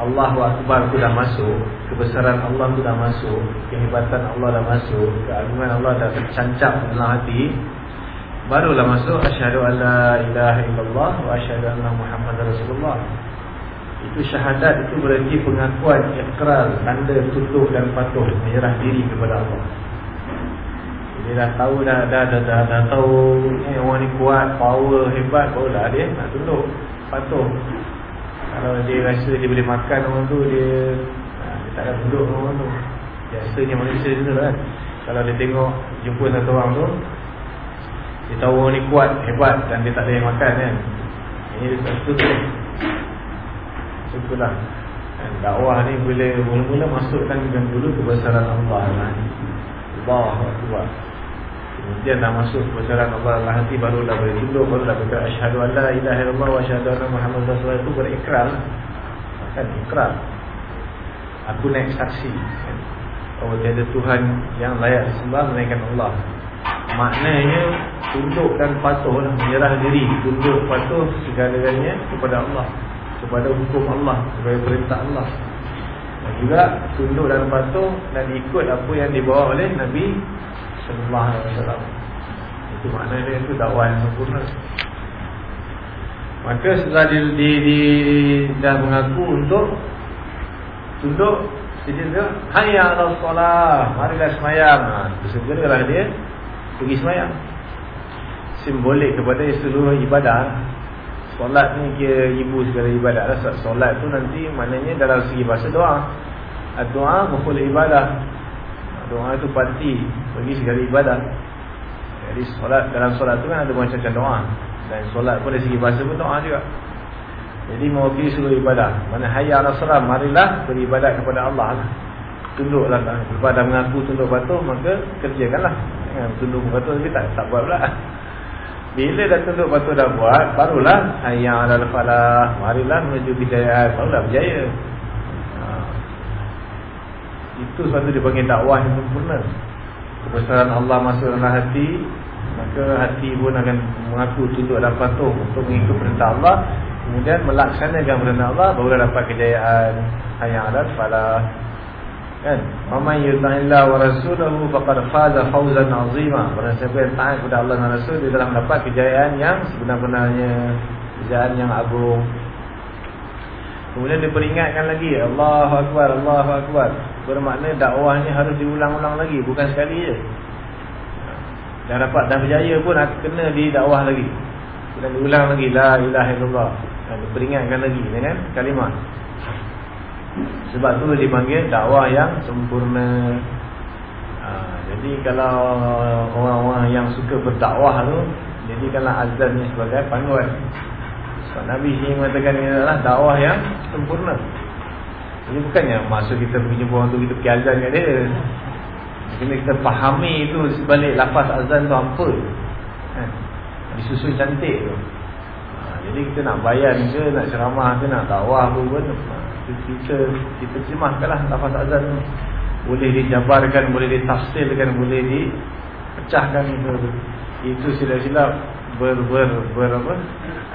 Allah Akbar itu dah masuk Kebesaran Allah itu dah masuk Kehebatan Allah dah masuk Keagungan Allah dah tercancap dalam hati Barulah masuk Asyadu an la ilaha illallah Wa asyadu anna Muhammad Rasulullah itu syahadat itu berarti pengakuan ikrar tanda tutup dan patuh menyerah diri kepada Allah. Dia dah tahu dah dah dah, dah, dah tahu eh, orang ni kuat, power, hebat, barulah dia nak tunduk, patuh. Kalau dia rasa dia boleh makan orang tu dia, ha, dia tak akan tunduk orang tu. Biasanya manusia tu kan. Kalau dia tengok jumpa satu orang tu dia tahu orang ni kuat, hebat dan dia tak ada yang makan kan ini dia tak suka itulah. Dakwah ni bila mula-mula masukkan dengan dulu kebesaran Allah lah. Allah Akbar kemudian dah masuk kebesaran Allah Allah hati baru dah tunduk baru dah berkata asyhadu an la ilaha illallah wa asyhadu anna muhammad rasulullah. Itu berikrar. Kan ikrar. Aku naik saksi. Bahawa tiada Tuhan yang layak disembah melainkan Allah. Maknanya tunduk dan patuh lah, menyerah diri. Tunduk patuh segala-galanya kepada Allah kepada hukum Allah kepada perintah Allah. Dan juga tunduk dan patuh dan ikut apa yang dibawa oleh Nabi sallallahu alaihi wasallam. Itu maknanya itu dakwah yang sempurna. Maka setelah di, di, di dah mengaku untuk tunduk dia hayya ala solah marilah sembahyang ha segeralah dia pergi sembahyang simbolik kepada seluruh ibadah solat ni kira ibu segala ibadah lah solat tu nanti maknanya dalam segi bahasa doa doa mukul ibadah doa itu parti bagi segala ibadah jadi solat dalam solat tu kan ada macam-macam doa dan solat pun dari segi bahasa pun doa juga jadi mewakili seluruh ibadah. Mana hayya ala salam, marilah beribadat kepada Allah lah. Tunduklah. Lepas dah mengaku tunduk patuh, maka kerjakanlah. Jangan tunduk patuh tapi tak, tak buat pula. Bila dah tunduk patuh dah buat, barulah hayya ala falah, marilah menuju kejayaan, barulah berjaya. Ha. Itu suatu dipanggil dakwah yang sempurna. Kebesaran Allah masuk dalam hati, maka hati pun akan mengaku tunduk dan patuh untuk mengikut perintah Allah kemudian melaksanakan perintah Allah baru dapat kejayaan yang ada falah kan? Man yuta'illah wa rasuluhu faqad faza fawzan 'azima. Barang siapa yang taat kepada Allah dan Rasul dia telah mendapat kejayaan yang sebenar-benarnya. Kejayaan yang agung. Kemudian diperingatkan lagi Allahu akbar Allahu akbar. Bermakna dakwah ni harus diulang-ulang lagi bukan sekali je. Dan dapat dah berjaya pun kena di dakwah lagi. Dan diulang lagi la ilaha illallah. Dan diperingatkan lagi dengan kalimah sebab tu dipanggil dakwah yang sempurna. Ha, jadi kalau orang-orang yang suka berdakwah tu jadi kalau azan ni sebagai panduan. Sebab Nabi sini mengatakan ini adalah dakwah yang sempurna. Jadi bukannya maksud kita pergi jumpa orang tu kita pergi azan kat dia. Kena kita fahami itu sebalik lafaz azan tu apa ha, disusun cantik tu. Jadi kita nak bayar ke, nak ceramah ke, nak dakwah pun pun kita kita terjemahkanlah lafaz azan tu. Boleh dijabarkan, boleh ditafsirkan, boleh dipecahkan itu. Itu sila-sila ber, ber, ber, apa?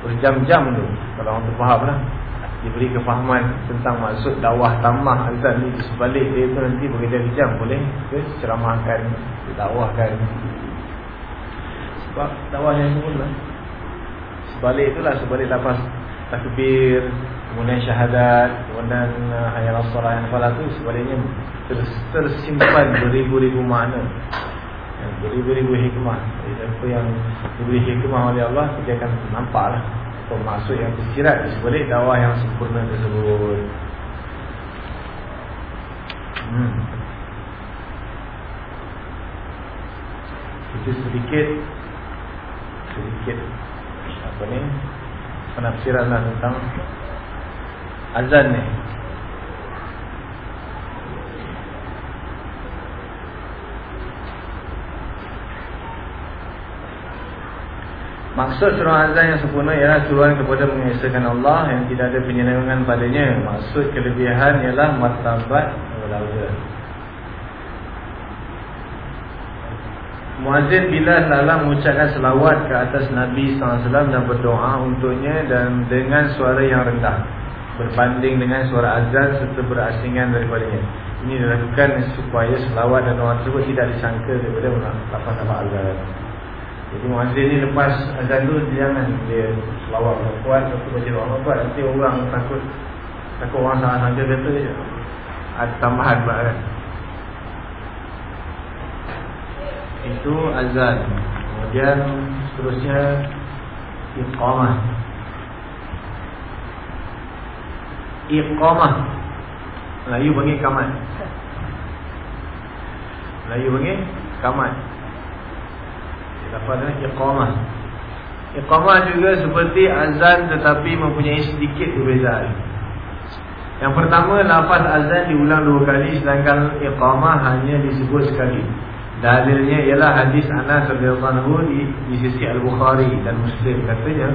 berjam-jam tu. Kalau orang tu faham lah. Diberi kefahaman tentang maksud dakwah tamah azan ni sebalik dia tu nanti berjam-jam boleh ke ceramahkan, dakwahkan. Sebab dakwah yang semula. Sebalik itulah sebalik lafaz takbir, kemudian syahadat, kemudian uh, hayat as-salah yang falah tu sebaliknya tersimpan beribu-ribu makna. Ya, beribu-ribu hikmah. Jadi apa yang diberi hikmah oleh Allah dia akan nampaklah maksud yang tersirat di sebalik dakwah yang sempurna tersebut. Hmm. Itu sedikit sedikit apa ni penafsiran lah tentang azan ni Maksud surah azan yang sempurna ialah tujuan kepada mengesahkan Allah yang tidak ada penyelewengan padanya. Maksud kelebihan ialah martabat Allah. Muazzin bila salah mengucapkan selawat ke atas Nabi SAW dan berdoa untuknya dan dengan suara yang rendah berbanding dengan suara azan serta berasingan daripadanya. Ini dilakukan supaya selawat dan doa tersebut tidak disangka daripada lafaz-lafaz azan. Jadi muazzin ni lepas azan tu jangan dia selawat kuat atau baca doa kuat nanti orang takut takut orang salah sangka kata ada tambahan pula kan. itu azan kemudian seterusnya iqamah iqamah. Melayu panggil kamat. Melayu panggil kamat. Lafaznya iqamah. Iqamah juga seperti azan tetapi mempunyai sedikit perbezaan. Yang pertama lafaz azan diulang dua kali Sedangkan iqamah hanya disebut sekali. Dalilnya ialah hadis Anas radhiyallahu di, di sisi Al-Bukhari dan Muslim katanya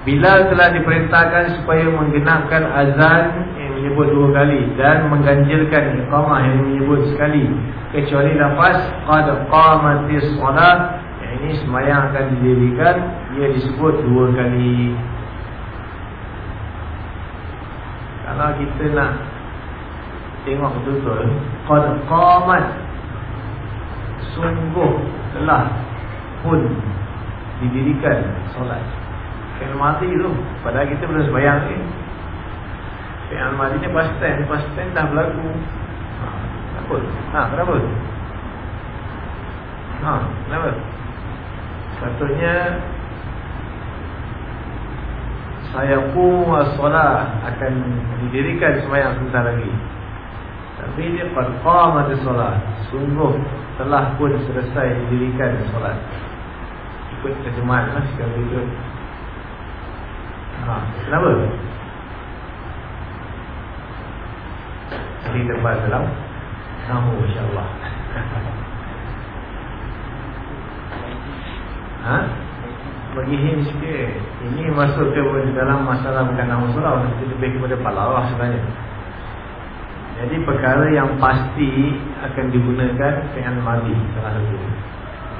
Bila telah diperintahkan supaya menggenapkan azan yang menyebut dua kali dan mengganjilkan iqamah yang menyebut sekali kecuali lafaz qad qamatis solat yang ini sembahyang akan didirikan ia disebut dua kali. Kalau kita nak tengok betul-betul qad qamat sungguh telah pun didirikan solat Fi'al mati tu. Padahal kita belum sembahyang ni. Fi'al mati ni past tense. Past tense dah berlaku. Ha? Ha, kenapa? Ha, kenapa? Satunya Saya pun solat Akan didirikan sembahyang sebentar lagi. Tapi dia Qadqam ada solat Sungguh telah pun selesai didirikan solat Ikut terjemahan lah Sekali itu Ha, kenapa? Ini tempat dalam Namu insyaAllah Ha? Bagi hint sikit Ini masuk ke dalam masalah bukan nama surah Itu lebih kepada palawah sebenarnya Jadi perkara yang pasti Akan digunakan Fi'an madi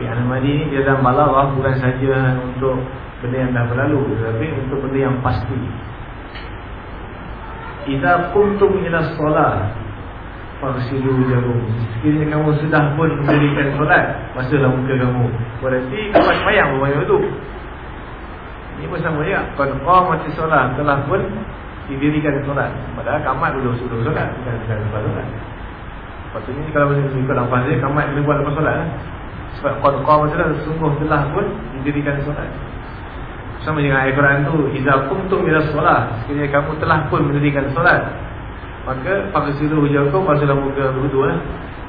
Fi'an madi ni dalam palawah Bukan saja untuk benda yang dah berlalu tetapi untuk benda yang pasti. Idza kuntum ila solat fasilu wujuhakum sekiranya kamu sudah pun mendirikan solat basuhlah muka kamu. Berarti kamu sembahyang sembahyang itu. Ini pun sama ya qad qamati solat telah pun didirikan solat. Padahal kamat dulu sudah solat bukan sekadar lepas solat. Patutnya kalau boleh ikut lafaz dia kamat kena buat lepas solat lah. Sebab qad qamati sungguh telah pun didirikan solat sama dengan ayat Quran tu Iza kumtum ila solat Sekiranya kamu telah pun mendirikan solat Maka Fakasiru hujakum Basulah muka berdua lah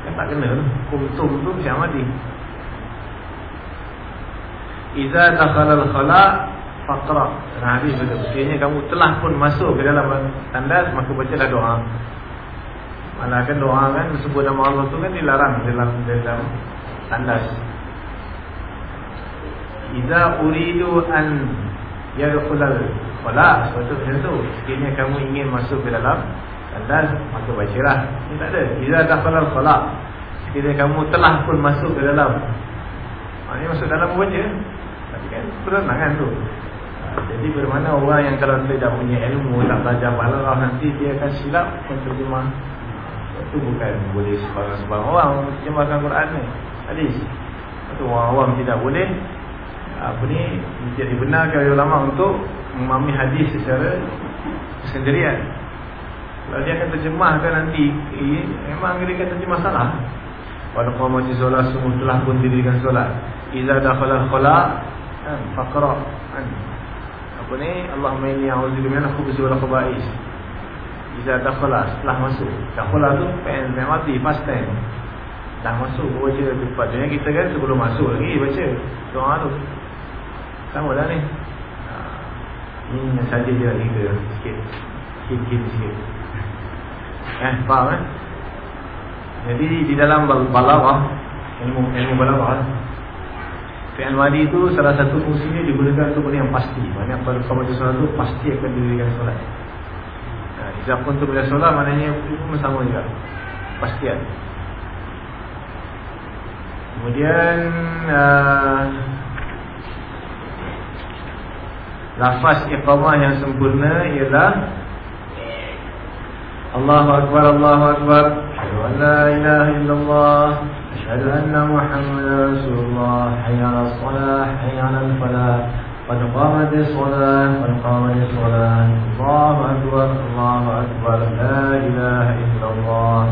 Kan tak kena Kumtum tu siap mati. Iza dakhalal khalaq Faqra. Nah hadis betul. Sekiranya kamu telah pun masuk ke dalam tandas Maka bacalah doa. Malah kan doa kan Sebut nama Allah tu kan dilarang dalam, dalam tandas Iza uridu an yadkhulal khala suatu macam tu sekiranya kamu ingin masuk ke dalam tandas maka bacalah. Ini tak ada. Iza dakhalal khala sekiranya kamu telah pun masuk ke dalam. Maknanya masuk dalam baca. Tapi kan perenangan tu. Jadi bermakna orang yang kalau tidak punya ilmu tak belajar balaghah nanti dia akan silap menterjemah itu bukan boleh sebarang-sebarang orang terjemahkan Quran ni. Hadis. Itu orang awam tidak boleh apa ni menjadi benar oleh ulama untuk memahami hadis secara sendirian. Kalau dia akan terjemahkan nanti, eh, memang dia akan terjemah salah. Pada qamati solat sungguh telah pun dirikan solat. Iza dakhala khala kan faqra kan. Apa ni? Allahumma inni a'udzubika min al-khubuthi wal khaba'is. Iza dakhala setelah masuk. Dakhala tu pen mati past tense. Dah masuk baca cepat. Jadi kita kan sebelum masuk lagi baca doa tu. Sama dah ni. Ha. Ini yang saja dia kita sikit. Sikit sikit Eh faham eh? Jadi di dalam balawah Ilmu, ilmu balawah Fi'al wadi itu salah satu fungsinya digunakan untuk benda yang pasti. Maksudnya kalau kau baca solat itu pasti akan dirikan solat. Ha, Izah pun untuk bila solat maknanya itu sama juga. Pastian. Kemudian uh, Lafaz iqamah yang sempurna ialah Allahu Akbar, Allahu Akbar Asyadu an la ilaha illallah Asyadu anna Muhammad Rasulullah Hayya ala salah, hayya ala falah Qad qamati salah, qad qamati salah Allahu Akbar, Allahu Akbar La ilaha illallah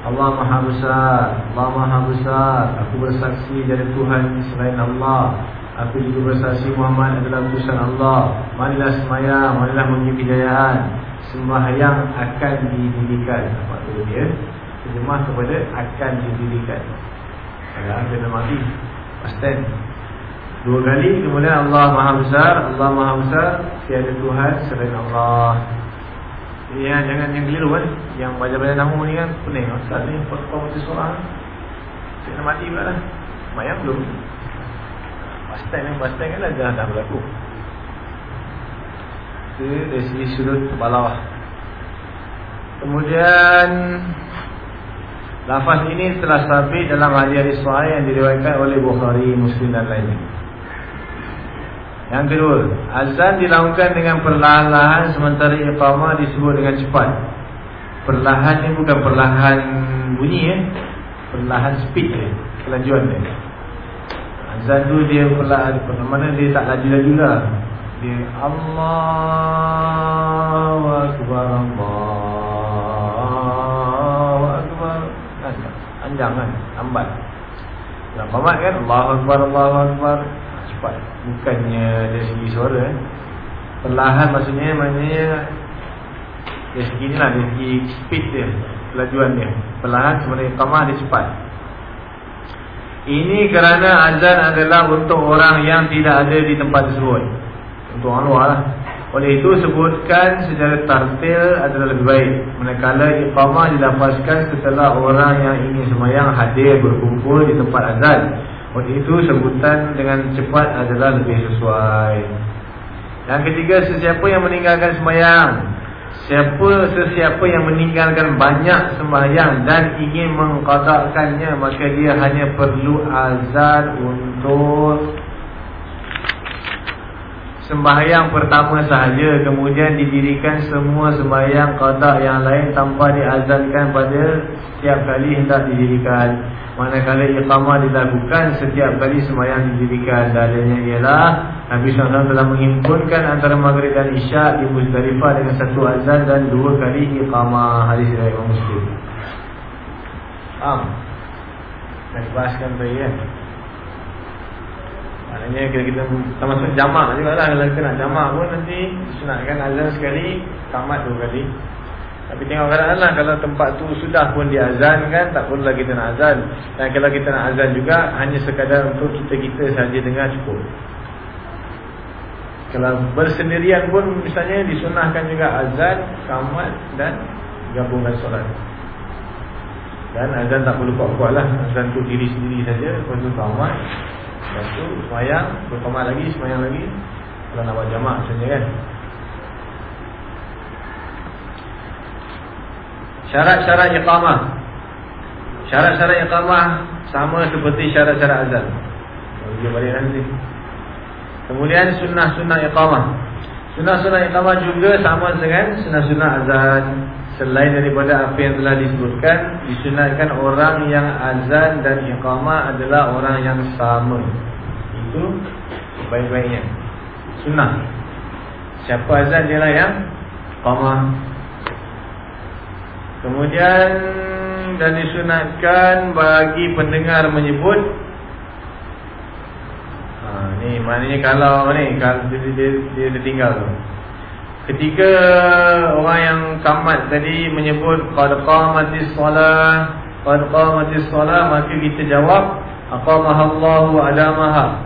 Allah Maha Besar, Allah Maha Besar Aku bersaksi dari Tuhan selain Allah Aku juga bersaksi Muhammad adalah utusan Allah. Marilah semayang, marilah menuju kejayaan. Sembahyang akan didirikan. Apa tu dia? Terjemah kepada akan didirikan. Ada kena mati Pasti Dua kali kemudian Allah Maha Besar Allah Maha Besar Tiada Tuhan selain Allah. Ya jangan yang keliru kan? Yang baca-baca nama ni kan Pening. Ustaz ni mati seorang? Saya nak mati pula lah. Mayang belum Pasti ni Pasti kan dah dah berlaku Itu dari segi sudut bawah Kemudian Lafaz ini telah sabit dalam hadis sahih yang diriwayatkan oleh Bukhari, Muslim dan lainnya. Yang kedua, azan dilakukan dengan perlahan-lahan sementara iqamah disebut dengan cepat. Perlahan ni bukan perlahan bunyi ya. Perlahan speed ya, kelajuan dia. Azan tu dia perlahan, mana dia tak laju-laju lah. Dia Allahu Akbar Allah panjang kan? Lambat. Nak qamat kan? Allahu akbar Allahu akbar. Cepat. Bukannya dari segi suara eh. perlahan maksudnya maknanya dari segi ni lah dari segi speed dia kelajuan dia. Perlahan sebenarnya qamah dia cepat ini kerana azan adalah untuk orang yang tidak ada di tempat tersebut. Untuk orang luar lah. Oleh itu sebutkan secara tartil adalah lebih baik. Manakala iqamah dilapaskan setelah orang yang ingin semayang hadir berkumpul di tempat azan. Oleh itu sebutan dengan cepat adalah lebih sesuai. Yang ketiga sesiapa yang meninggalkan semayang Siapa sesiapa yang meninggalkan banyak sembahyang dan ingin mengqadakkannya Maka dia hanya perlu azan untuk sembahyang pertama sahaja. Kemudian didirikan semua sembahyang qada yang lain tanpa diazankan pada setiap kali hendak didirikan manakala iqamah dilakukan setiap kali sembahyang didirikan dalilnya ialah Nabi SAW telah menghimpunkan antara maghrib dan isyak di Muzdalifah dengan satu azan dan dua kali iqamah hadis riwayat Muslim Faham? Nak bahaskan tadi kan? Maknanya kita, kita termasuk jamak juga lah Kalau kita nak jamak pun nanti Sunatkan azan sekali Tamat dua kali Tapi tengok keadaan lah Kalau tempat tu sudah pun diazankan Tak perlulah kita nak azan. Dan kalau kita nak azan juga Hanya sekadar untuk kita-kita saja dengar cukup. Kalau bersendirian pun Misalnya disunahkan juga azan Kamat dan Gabungan solat. Dan azan tak perlu kuat-kuat lah. Azan tu diri sendiri saja Lepas tu kamat Lepas tu semayang Berkomat lagi Semayang lagi. Kalau nak buat jamak macam ni kan Syarat-syarat iqamah. Syarat-syarat iqamah Sama seperti syarat-syarat azan. Kemudian sunnah-sunnah iqamah. Sunnah-sunnah iqamah juga sama dengan sunnah-sunnah azan. Selain daripada apa yang telah disebutkan Disunatkan orang yang azan dan iqamah adalah orang yang sama. Itu baik-baiknya. Sunnah. Siapa azan dia lah yang iqamah Kemudian Dan disunatkan bagi pendengar menyebut ha, Ni maknanya kalau ni kalau dia, dia, dia, dia tinggal tu Ketika orang yang kamat tadi menyebut qad qamatis solah, qad qamatis solah, maka kita jawab aqamahallahu adamaha.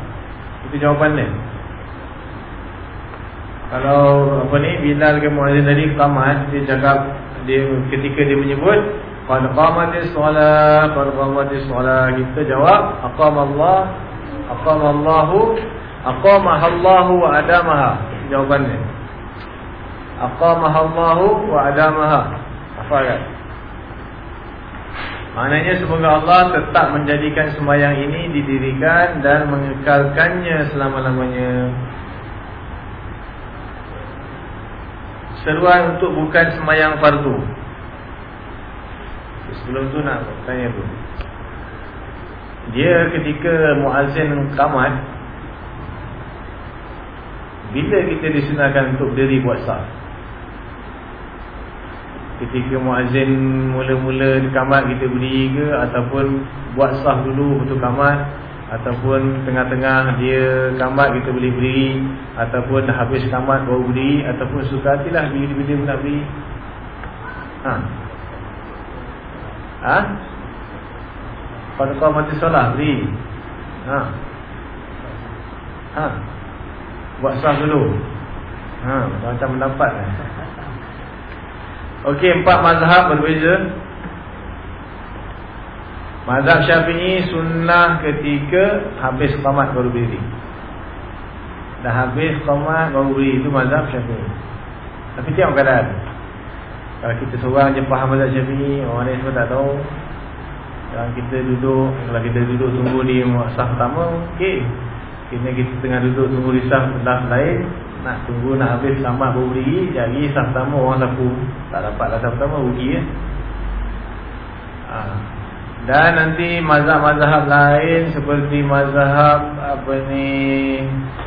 Itu jawapannya. Kalau apa ni Bilal ke muazzin tadi kamat dia cakap dia ketika dia menyebut qad qamatis solah, qad qamatis solah, kita jawab aqamallahu aqamallahu aqamahallahu adamaha. Jawapannya. Aqamaha Allahu wa adamaha. Apa kan? Maknanya semoga Allah tetap menjadikan sembahyang ini didirikan dan mengekalkannya selama-lamanya. Seruan untuk bukan sembahyang fardu. Sebelum tu nak tanya tu. Dia ketika muazzin qamat bila kita disunahkan untuk berdiri buat sah? ketika muazzin mula-mula di kamar kita berdiri ke ataupun buat sah dulu betul kamar ataupun tengah-tengah dia kamar kita boleh berdiri ataupun dah habis kamar baru berdiri ataupun suka hatilah bila-bila pun nak berdiri ha ha pada kau mati solat berdiri Ha. Ha. Buat sah dulu. Ha, macam mendapat. Okey, empat mazhab berbeza. Mazhab Syafi'i sunnah ketika habis qamat baru berdiri. Dah habis qamat baru berdiri itu mazhab Syafi'i. Tapi tiap keadaan. Kalau kita seorang je faham mazhab Syafi'i, orang lain semua tak tahu. Kalau kita duduk, kalau kita duduk tunggu di sah pertama, okey. Kini kita tengah duduk tunggu di sah lain, nak tunggu nak habis selamat baru berdiri Jadi sah pertama orang sapu Tak dapat sah pertama rugi ya. ha. Dan nanti mazhab-mazhab lain Seperti mazhab Apa ni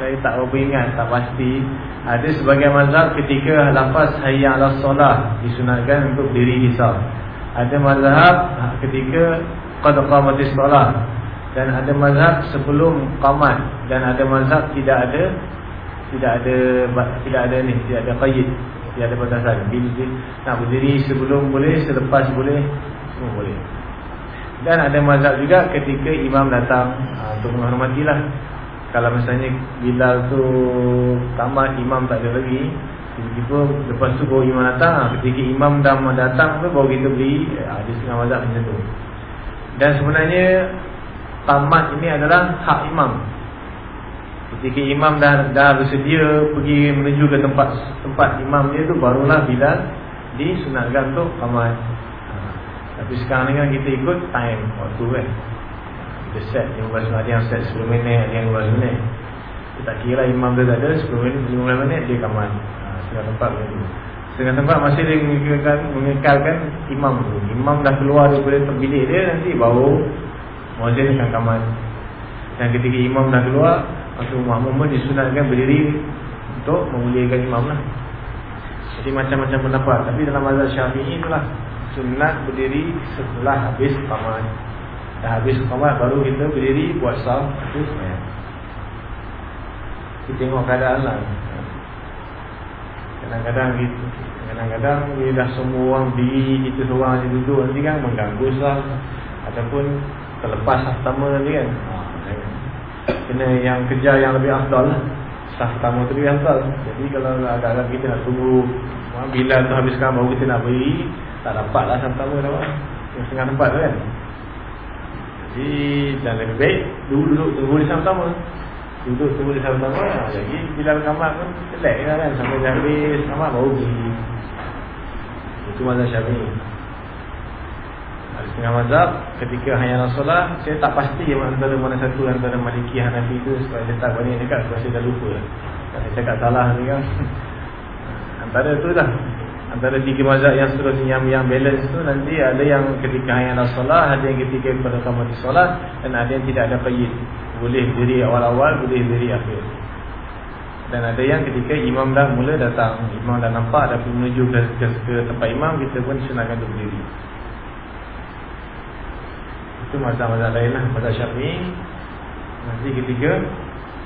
Saya tak ingat Tak pasti. Ada sebagian mazhab ketika Lafaz hayya ala solah Disunatkan untuk diri di sah Ada mazhab ketika Qad qamatis solah Dan ada mazhab sebelum qamat Dan ada mazhab tidak ada tidak ada tidak ada ni tidak ada qaid tidak ada batasan. Bila nak berdiri sebelum boleh selepas boleh semua boleh dan ada mazhab juga ketika imam datang ha, untuk menghormatilah. Kalau misalnya Bilal tu tamat imam tak ada lagi tiba-tiba lepas tu baru imam datang ha, ketika imam dah datang tu baru kita beli ha, ada setengah mazhab macam tu. Dan sebenarnya tamat ini adalah hak imam. Ketika imam dah dah bersedia pergi menuju ke tempat tempat imam dia tu barulah bila disunatkan untuk qamat. Tapi sekarang ni kan kita ikut time waktu kan. Kita set 15 minit yang set 10 minit ada yang 15 minit. Kita tak kira imam dia tak ada 10 minit 15 minit dia qamat. Ha, setengah tempat begitu. Setengah tempat masih dia mengekalkan, mengekalkan imam tu. Imam dah keluar daripada bilik dia nanti baru muazzin akan qamat. Dan ketika imam dah keluar Maka makmum disunatkan berdiri Untuk memuliakan imam lah Jadi macam-macam pendapat Tapi dalam mazhab syafi'i itulah Sunat berdiri setelah habis qamat Dah habis qamat baru kita berdiri Buat sah Kita tengok keadaan lah. Kadang-kadang gitu. Kadang-kadang bila dah semua orang berdiri Kita seorang aja duduk nanti kan Mengganggu sah Ataupun terlepas sah pertama nanti kan. Kena yang kerja yang lebih afdal lah. Sah pertama tu lebih Jadi kalau agak-agak kita nak tunggu Bila tu habiskan baru kita nak beri Tak dapat lah sah pertama dah Yang setengah tempat tu kan. Jadi dan lebih baik Duduk-duduk tunggu di sah pertama Duduk tunggu di sah pertama Jadi bila kamar pun selek lah kan. Sampai dah habis kamar baru beri Itu masa syafi'i. Setengah mazhab ketika hanya solat Saya tak pasti antara mana satu antara Maliki Hanafi itu Sebab saya tak banyak dekat Sebab saya dah lupa. Saya cakap salah ni kan. Antara tu lah Antara tiga mazhab yang seterusnya yang, yang balance tu Nanti ada yang ketika hanya solat Ada yang ketika pada kamar solat Dan ada yang tidak ada qayyid. Boleh diri awal-awal Boleh diri akhir. Dan ada yang ketika imam dah mula datang. Imam dah nampak Dah menuju ke, ke, ke tempat imam Kita pun senangkan berdiri. Itu mazhab-mazhab lain lah. Mazhab syafi'i. Nanti ketiga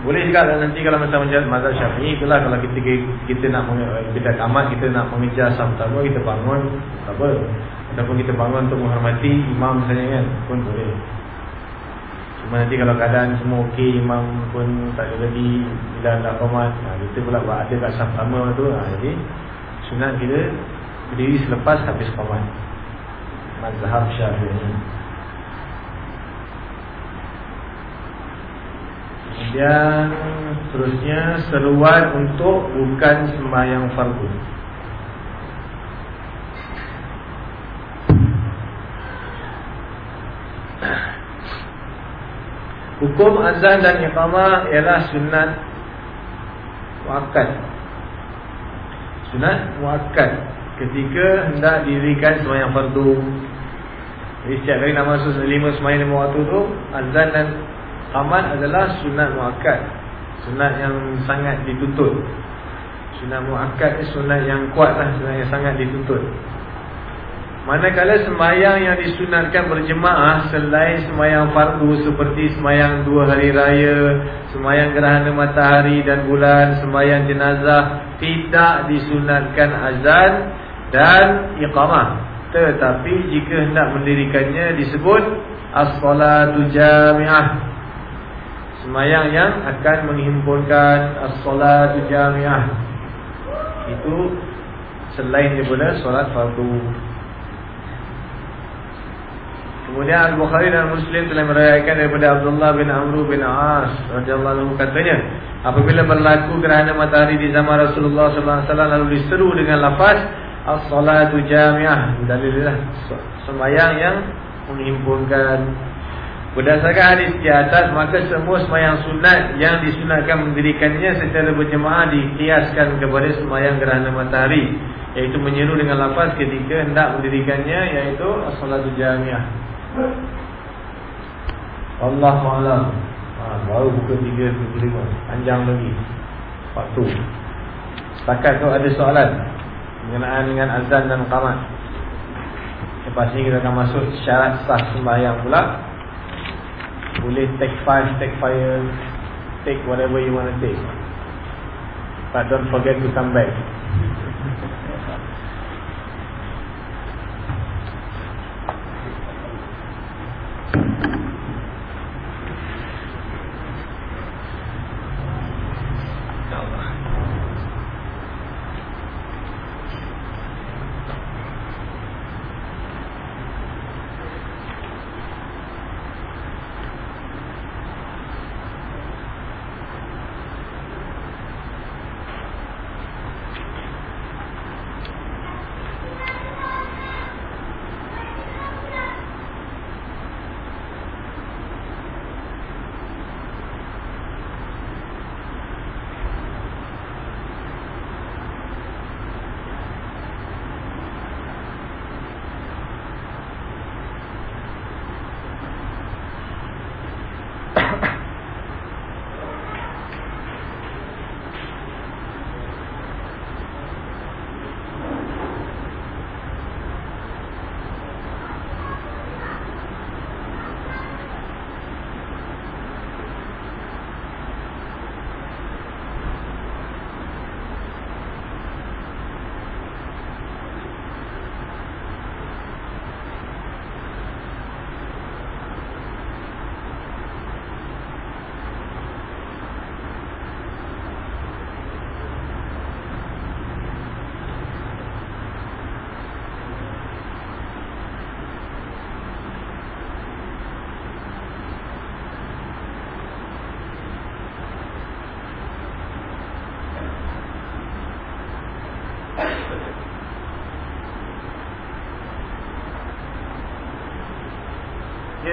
Boleh juga lah nanti kalau macam mazhab syafi'i Itulah kalau kita, kita nak Kita amat kita nak mengejar sah pertama Kita bangun apa. Ataupun kita bangun untuk menghormati imam misalnya kan Pun boleh. Cuma nanti kalau keadaan semua okey Imam pun tak ada lagi Bila nak komat nah, Kita pula buat ada kat sah pertama tu nah, Jadi sunat kita Berdiri selepas habis komat Mazhab syafi'i Kemudian seterusnya seruan untuk bukan sembahyang fardu. Hukum azan dan iqamah ialah sunat muakkad. Sunat muakkad ketika hendak dirikan sembahyang fardu. Jadi setiap kali nak masuk lima sembahyang lima waktu tu azan dan Amal adalah sunat muakkad. Sunat yang sangat dituntut. Sunat muakkad ni sunat yang kuat lah Sunat yang sangat dituntut. Manakala sembahyang yang disunatkan berjemaah Selain sembahyang fardu Seperti sembahyang dua hari raya Sembahyang gerhana matahari dan bulan Sembahyang jenazah Tidak disunatkan azan Dan iqamah. Tetapi jika hendak mendirikannya disebut As-salatu jami'ah Semayang yang akan menghimpunkan As-solat jamiah. Itu Selain daripada solat fardu. Kemudian Al-Bukhari dan Muslim telah merayakan daripada Abdullah bin Amru bin As radhiyallahu anhu katanya, apabila berlaku gerhana matahari di zaman Rasulullah sallallahu alaihi wasallam lalu diseru dengan lafaz as-salatu jami'ah, dalillah sembahyang yang menghimpunkan Berdasarkan hadis di atas maka semua sembahyang sunat yang disunatkan mendirikannya secara berjemaah dikiaskan kepada sembahyang gerhana matahari iaitu menyeru dengan lafaz ketika hendak mendirikannya iaitu as-salatu jami'ah. Allah Alam ha, Baru buka 3.25 Panjang lagi Waktu. Setakat tu ada soalan Mengenaan dengan azan dan qamat. Lepas ni kita akan masuk syarat sah sembahyang pula Boleh take five, take fire Take whatever you want to take But don't forget to come back saya.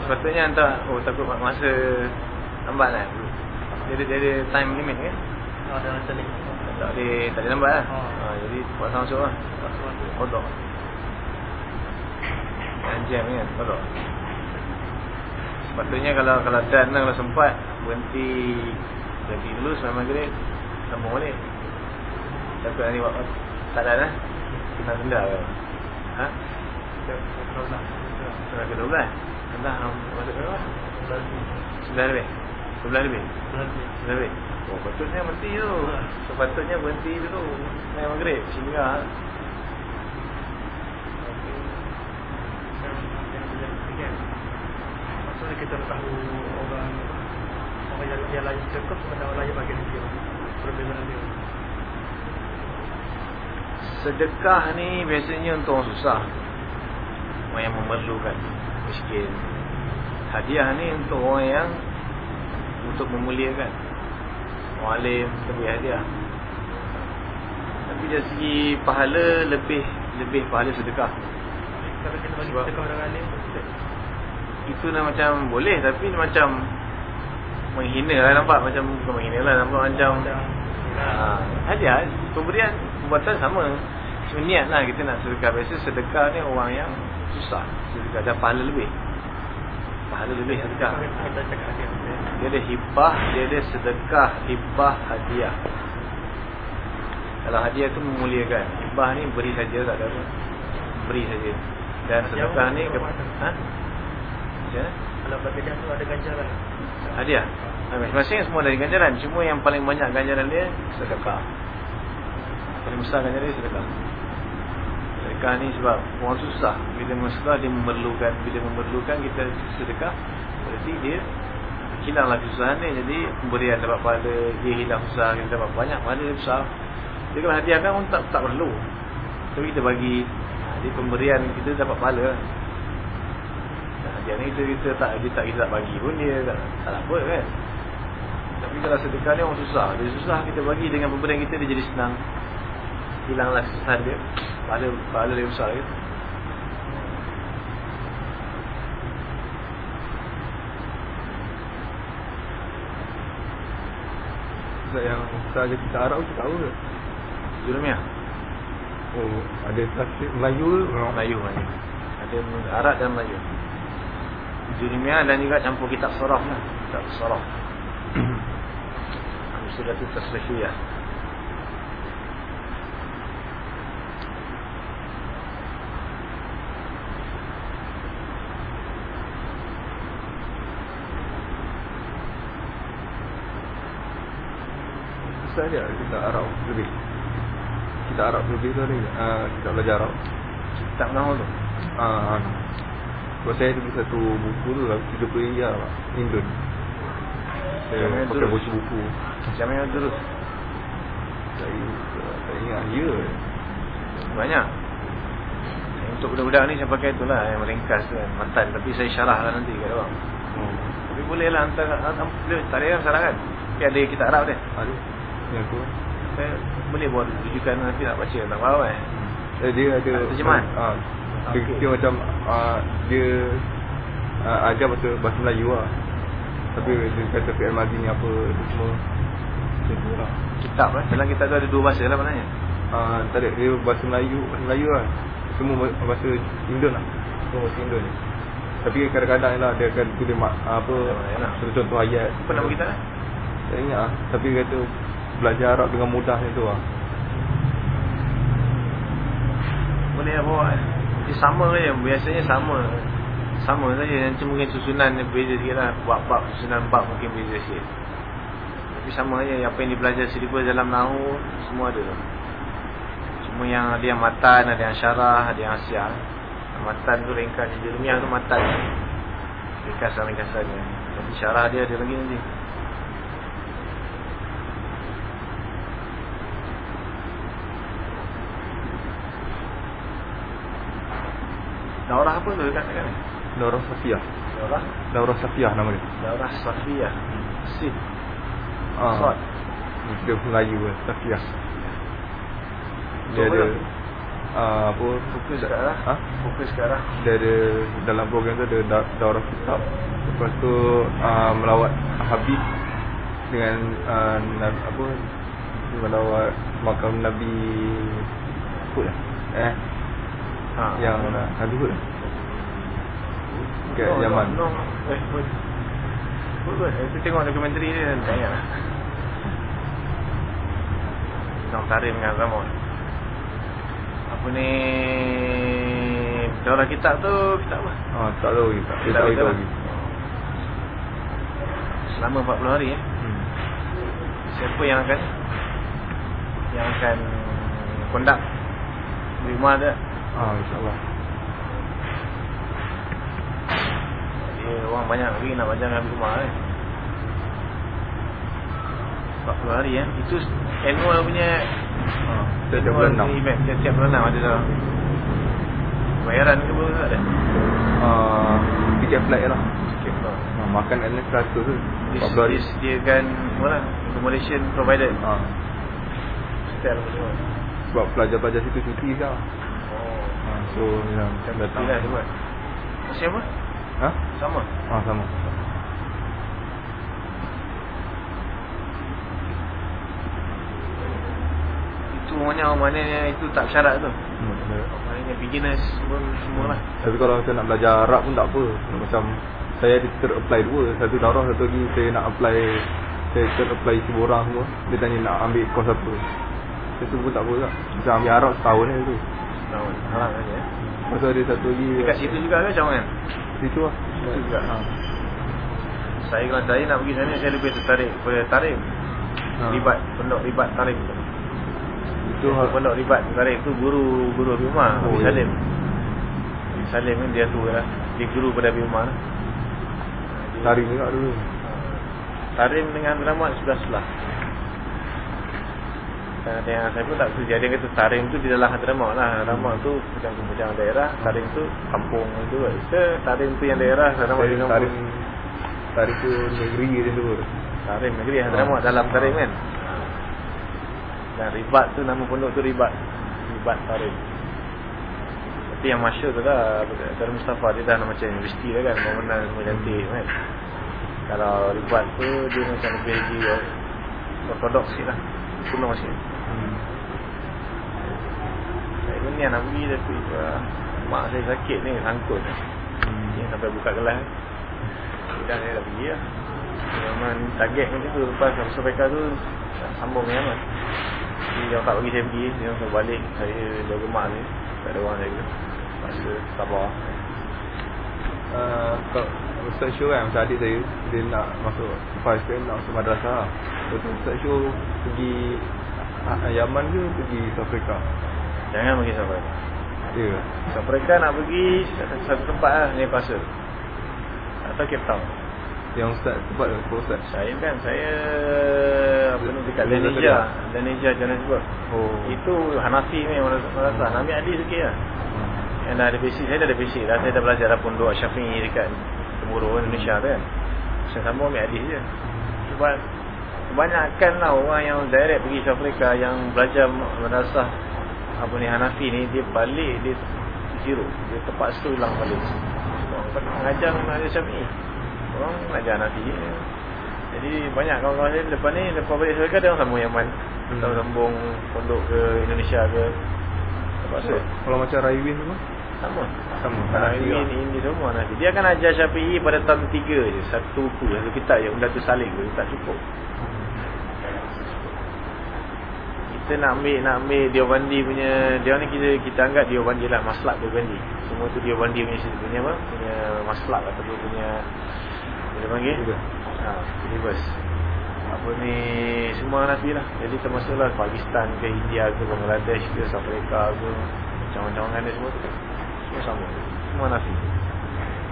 sepatutnya hantar oh takut masa lambat lah dia ada, dia ada time limit kan? Oh, ada macam ni. tak boleh tak lambat lah Oh. ha, jadi puasa masuk lah. Kodok. Dan jam kan kodok. Sepatutnya kalau kalau dan lah kalau sempat berhenti berhenti dulu sampai maghrib sambung balik. Tapi hari buat tak ada lah. Kena denda kan? Ha? Setengah ke 12 Entah Masuk berapa? Sembilan lebih Sebelah lebih? Sebelah lebih. Oh patutnya berhenti tu. Sepatutnya berhenti dulu. Naik maghrib Singgah Maksudnya kita tahu orang orang yang, yang lain cakap dengan orang lain bagian dia. Perbezaan dia. Sedekah ni biasanya untuk orang susah. Orang yang memerlukan. Miskin. Hadiah ni untuk orang yang Untuk memuliakan. Orang alim lebih hadiah. Tapi dari segi pahala Lebih Lebih pahala sedekah. Kalau kita bagi sedekah orang lain, Itu dah macam boleh Tapi macam Menghina lah nampak. Macam bukan menghina lah Nampak macam ha, Hadiah. Pemberian Perbuatan sama. Cuma niat lah kita nak sedekah. Biasa sedekah ni orang yang Susah. Sedekah Ada pahala lebih. Pahala lebih sedekah. Kita cakap dia. Dia ada hibah Dia ada sedekah Hibah hadiah. Kalau hadiah tu memuliakan Hibah ni beri saja tak ada apa. Beri saja. Dan sedekah ni ke, ha? Kalau dia tu ada ganjaran. Hadiah. Ha, Masing-masing semua dari ganjaran. Cuma yang paling banyak ganjaran dia Sedekah. Paling besar ganjaran dia sedekah. Sedekah ni sebab Orang susah. Bila masalah dia memerlukan Bila memerlukan kita sedekah Berarti dia Hilanglah kesusahan dia Jadi pemberian dapat pahala Dia hilang susah Kita dapat banyak pahala dia besar Jadi kalau hadiahkan pun tak, tak perlu Tapi kita bagi ha, Jadi pemberian kita dapat pahala Hadiah ni kita, kita tak kita tak kita tak bagi pun dia tak, tak apa kan. Tapi kalau sedekah ni orang susah. Dia susah kita bagi dengan pemberian kita dia jadi senang. Hilanglah kesusahan dia. Pahala pahala dia besar kan. Ustaz yang Ustaz ajar kita Arab tu tahu ke? Jurumiyah. Oh, ada tafsir Melayu ke? Melayu Melayu. Ada Arab dan Melayu. Jurumiyah dan juga campur kitab saraf lah. Kitab saraf. Sudah tu. Ustaz dia kita Arab lebih. Kita Arab lebih tu ada. Ah, kita belajar Arab. Kitab nama tu. Ah. Buat saya ada satu buku tu lah 30 riyal lah. Indon. Saya pakai baca buku. Macam mana terus? Saya tak ingat ya. Banyak. Untuk budak-budak ni saya pakai itulah yang ringkas tu kan, matan. Tapi saya syarah lah nanti kat orang. Oh. Tapi boleh lah hantar, hantar boleh, tak ada yang salah kan. Tapi ada kita Arab dia. Ada. Yang tu. Saya boleh buat rujukan nanti nak baca, tak faham kan. Eh, dia ada terjemahan? Ah. Dia, Okey. dia macam ah, dia ah, ajar bahasa bahasa Melayu lah. Tapi dia kata fi'il madhi ni apa tu semua lah. Kitab lah. Dalam kitab tu ada dua bahasa lah maknanya. Ah, tak ada dia bahasa Melayu, bahasa Melayu lah. Semua bah- bahasa Indon lah. Semua bahasa Indon. Tapi kadang-kadang lah dia akan tulis mak, apa yalah. contoh ayat. Apa nama kitab kan? Tak ingat lah. Tapi dia kata belajar Arab dengan mudah macam tu lah. Boleh lah kan. Dia sama je. Biasanya sama. Sama saja. Yang cuma mungkin susunan beza sikit lah. Bab-bab susunan bab mungkin beza sikit. Tapi sama je. Apa yang dipelajari silibus dalam Nahu semua ada. Cuma yang ada yang matan, ada yang syarah, ada yang asyar. Matan tu ringkas. Jurumiyah tu matan. Ringkasan-ringkasannya. Tapi syarah dia ada lagi nanti. Apa tu ni? Daurah Safiyah. Daurah Daurah Safiyah nama dia. Daurah Safiyah. Sin. Ah. Sod. Dia Melayu lah, Safiyah. Dia ada uh, apa Fokus kat arah ha? Fokus kat arah dia ada dalam program tu ada da- daurah kitab lepas tu uh, melawat Habib dengan uh, apa melawat makam Nabi Hud lah eh ha. yang Nabi Hud lah kat no, Yaman no, no. Eh, Hud Hud Aku tengok dokumentari dia. Tak ingat lah Tentang Tarim dengan Ramon Apa ni? Daurah kitab tu Kitab apa? tak tahu lagi tak, dia Kitab tak itu tahu Selama 40 hari eh? Hmm. Siapa yang akan Yang akan Kondak? Di rumah dia ah, InsyaAllah Dia orang banyak lagi nak baca dengan rumah kan 40 hari eh. Itu annual punya ah, Setiap bulan 6 event Setiap bulan 6 ada dah Bayaran ke apa tak ada? Ah, Tiket flight lah. Okay, no. ah, Makan kat sana 100 tu Dis, 40 hari. disediakan Apa lah Accommodation provided. Hotel apa semua. Sebab pelajar-pelajar situ cuti sekarang Oh. Ah, So yang datang. lah dia buat. Masih apa? Ha? Sama Ah sama. Itu maknanya Maknanya itu tak syarat tu Hmm. Maknanya beginners pun semua lah Tapi kalau saya nak belajar Arab pun tak apa. Macam saya ada ter-apply dua. Satu darah, satu lagi saya nak apply saya ter-apply si borang semua. Dia tanya nak ambil kos apa. Saya tu pun tak apa lah. Macam ambil Arab setahun je tu. Tahun Harap saja eh. Tu ada satu lagi Dekat situ juga ke macam mana? Situ lah. Situ juga. Ha. Saya kalau saya nak pergi sana Saya lebih tertarik pada tarim Ha. Ribat Pondok ribat tarim Itu hal Pondok ribat tarim tu Guru Guru Abi Umar Oh, Abi ya. Salim Abi Salim kan dia tu lah Dia guru pada Abi Umar lah. Tarik juga dulu. Tarim dengan Rahmat sudah selah Ada yang saya pun tak setuju. Dia kata tarim tu di dalam Hadramaut lah. Hadramaut tu macam macam daerah. Tarim tu kampung itu Kita tarim tu yang daerah Hadramaut Saya kampung. tarik tu negeri je tu. Tarim negeri Hadramaut dalam Tarim kan? Dan ribat tu nama pondok tu ribat. Ribat Tarim Tapi yang masyur tu lah Darul Mustafa dia dah macam universiti lah kan? Bangunan semua cantik kan? Kalau ribat tu dia macam lebih lagi Ortodoks sikit lah. Kuno sikit. Saya pun ni nak pergi tapi uh, Mak saya sakit ni sangkut. Hmm. Ni sampai buka kelas Dah saya dah pergi lah. Memang target macam tu. Lepas Rasul Feka tu Sambung dengan Ahmad Jadi dia tak bagi saya pergi. Dia orang balik. Saya jaga mak ni Tak ada orang jaga Masa sabar. Uh, Ustaz Syul kan? Macam adik saya Dia nak masuk Lepas kan nak masuk madrasah. Lepas tu Ustaz Syul pergi uh, Yaman ke pergi South Africa? Jangan pergi South Africa. Ya. South Africa nak pergi Satu, tempat lah Newcastle. Atau Cape Town. Yang Ustaz tempat tu Ustaz? Saya kan Saya Apa ni dekat Lenesia Zakaria. Lenesia Johannesburg. Oh. Itu Hanafi ni Madrasah Nak ambil adik sikit lah. Yang dah ada basic Saya dah ada basic dah Saya dah belajar dah pondok Syafi'i dekat Temurun Indonesia tu kan. Saya sambung ambil hadis je. Sebab Kebanyakan lah orang yang direct pergi South Africa Yang belajar madrasah Apa ni Hanafi ni Dia balik Dia zero Dia terpaksa ulang balik Orang mengajar mengajar Syafi'i Orang mengajar Hanafi je Jadi banyak kawan-kawan saya Lepas ni Lepas balik Africa Dia orang sambung Yaman Hmm. Sambung pondok ke Indonesia ke Terpaksa Kalau macam Raiwin tu sama. Sama, Hanafi ini, ini, semua nanti. Dia akan ajar Syafi'i pada tahun 3 je. Satu buku, satu kitab je. Umdatul Salik tu. Tak cukup. Kita nak ambil, nak ambil Diobandi punya, dia ni kita kita anggap Diobandi lah. Maslak Diobandi. Semua tu Diobandi punya, punya apa? Punya maslak ataupun punya, dia panggil? Ha, universe. Apa ni, semua Hanafi lah. Jadi termasuklah Pakistan ke India ke Bangladesh ke South Africa ke. Macam-macam dia semua tu kan. Semua sama. Semua Hanafi.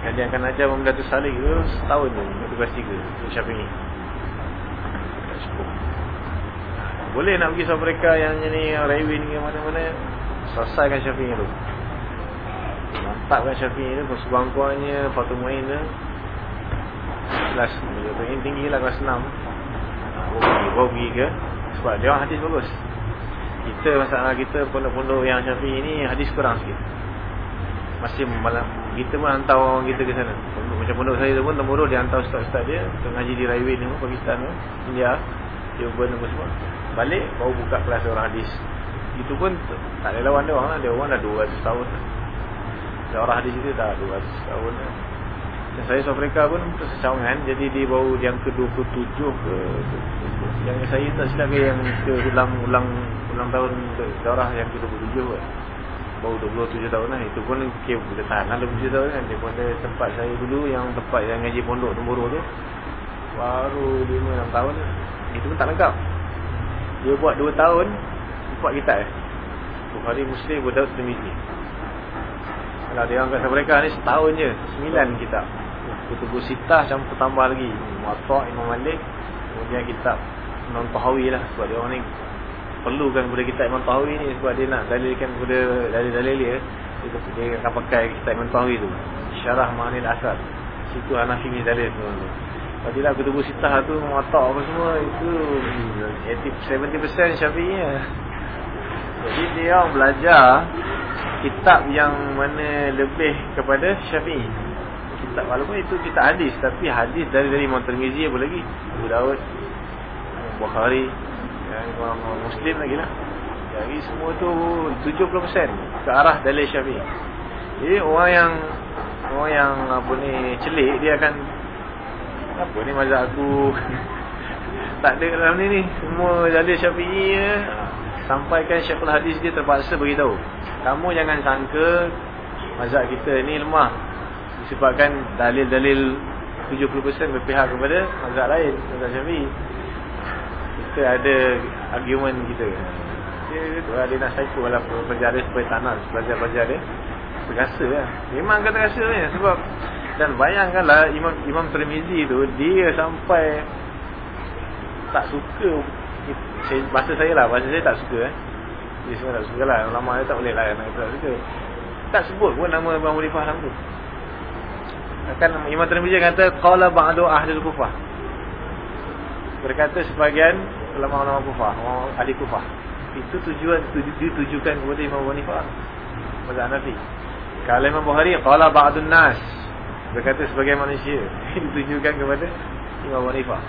Dan dia akan ajar Memdatul Salik tu setahun je. Untuk tugas tiga. Untuk Syafi'i. Tak cukup. Boleh nak pergi South Africa yang ni Raywin ke mana-mana. Selesaikan Syafi'i tu. Mantapkan Syafi'i tu. Sekurang-kurangnya Fatul Mu'in tu. Kelas paling tinggi lah kelas 6. Baru pergi, baru pergi ke Sebab dia orang hadis bagus Kita masalah kita pondok-pondok yang syafi'i ni hadis kurang sikit. Masih malam kita pun hantar orang kita ke sana. Macam pondok saya tu pun temurus dia hantar ustaz-ustaz dia untuk ngaji di Railway ni Pakistan tu, India, dia pun semua. Balik baru buka kelas orang hadis. Itu pun tak ada lawan dia orang lah. Dia orang dah 200 tahun. Dia orang hadis itu dah 200 tahun. Lah. Dan saya South Africa pun tersecawangan Jadi dia baru yang ke-27 ke Yang saya tak silap ke yang ke ulang ulang ulang tahun darah yang ke-27 ke Baru 27 tahun lah Itu pun okay, boleh tahan lah 27 tahun kan Dia pun tempat saya dulu yang tempat yang ngaji pondok Temburu tu Baru 5-6 tahun Itu pun tak lengkap Dia buat 2 tahun Empat kitab eh. Bukhari Muslim Buddha Tirmizi Kalau dia orang kat mereka ni setahun je. 9 kitab. Kutubu Sitah campur tambah lagi. Muatta' Imam Malik. Kemudian kitab Imam Tahawi lah Sebab dia orang ni Perlukan kepada kitab Imam Tahawi ni Sebab dia nak dalilkan kepada dalil-dalil dia. Dia, akan pakai kitab Imam Tahawi tu. Syarah Ma'anil Asad. Situ Hanafi ni dalil. tu Lepas tu lah Kutubu Sitah tu Muatta' apa semua Itu 70% syafi'i lah Jadi dia orang belajar Kitab yang mana lebih kepada syafi'i. Kitab walaupun itu kita hadis tapi hadis dari dari Imam Tirmizi apa lagi? Abu Dawud Bukhari yang Muslim lagi lah. Jadi semua tu 70% ke arah dalil Syafi'i. Jadi orang yang orang yang apa ni celik dia akan apa ni mazhab aku? Tak ada dalam ni ni. Semua dalil Syafi'i ya. sampaikan Syekhul Hadis dia terpaksa beritahu. Kamu jangan sangka mazhab kita ni lemah. Disebabkan dalil-dalil 70% berpihak kepada mazhab lain mazhab syafi'i. Kita ada argument kita. Dia, dia, nak psycho lah pelajar dia supaya tanah pelajar-pelajar dia terasa lah. Memang kata rasa ni sebab dan bayangkanlah Imam Imam Tirmizi tu dia sampai tak suka saya, bahasa saya lah bahasa saya tak suka eh. dia semua tak suka lah ulama dia tak boleh lah nak tak suka tak sebut pun nama Imam Mulifah tu Kan Imam Tirmizi kata qala ba'du ahli Kufah. Berkata sebagian ulama-ulama Kufah, ahli Kufah. Itu tujuan ditujukan kepada Imam Abu Hanifah. Mazhab Hanafi. Kalau Imam Bukhari qala ba'dun nas. Berkata sebagian manusia ditujukan kepada Imam Abu Hanifah.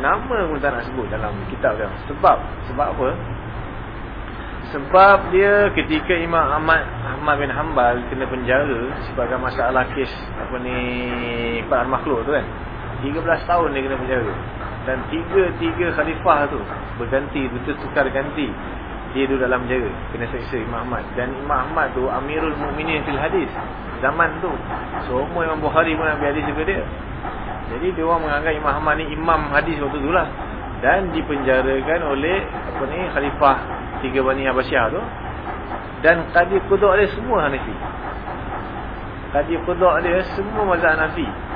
Nama pun tak nak sebut dalam kitab dia. Sebab sebab apa? Sebab dia ketika Imam Ahmad Ahmad bin Hanbal kena penjara sebagai masalah kes apa ni Pak makhluk tu kan. 13 tahun dia kena penjara. Dan tiga-tiga khalifah tu berganti betul tukar ganti. Dia duduk dalam penjara. Kena seksa Imam Ahmad. Dan Imam Ahmad tu Amirul Mukminin fil hadis. Zaman tu. Semua Imam Bukhari pun ambil hadis daripada dia. Jadi dia orang menganggap Imam Ahmad ni imam hadis waktu tu lah. Dan dipenjarakan oleh apa ni khalifah tiga Bani Abasyah tu. Dan qadi quduk dia semua Hanafi. Qadi quduk dia semua mazhab Hanafi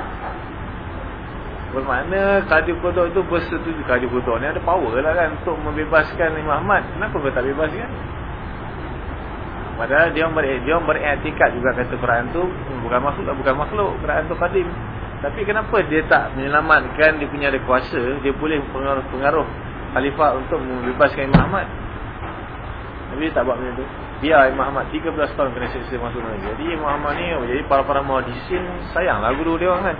bermakna qadi quduk tu bersetuju qadi quduk ni ada power lah kan untuk membebaskan Imam Ahmad. Kenapa kau tak bebaskan? Padahal dia orang dia juga kata Quran tu bukan makhluk bukan makhluk Quran tu qadim. Tapi kenapa dia tak menyelamatkan dia punya ada kuasa dia boleh pengaruh-pengaruh khalifah untuk membebaskan Imam Ahmad? Tapi tak buat macam tu. Biar Imam Ahmad 13 tahun kena seksa masuk neraka. Jadi Imam Ahmad ni jadi para-para muhaddisin sayanglah guru dia orang kan.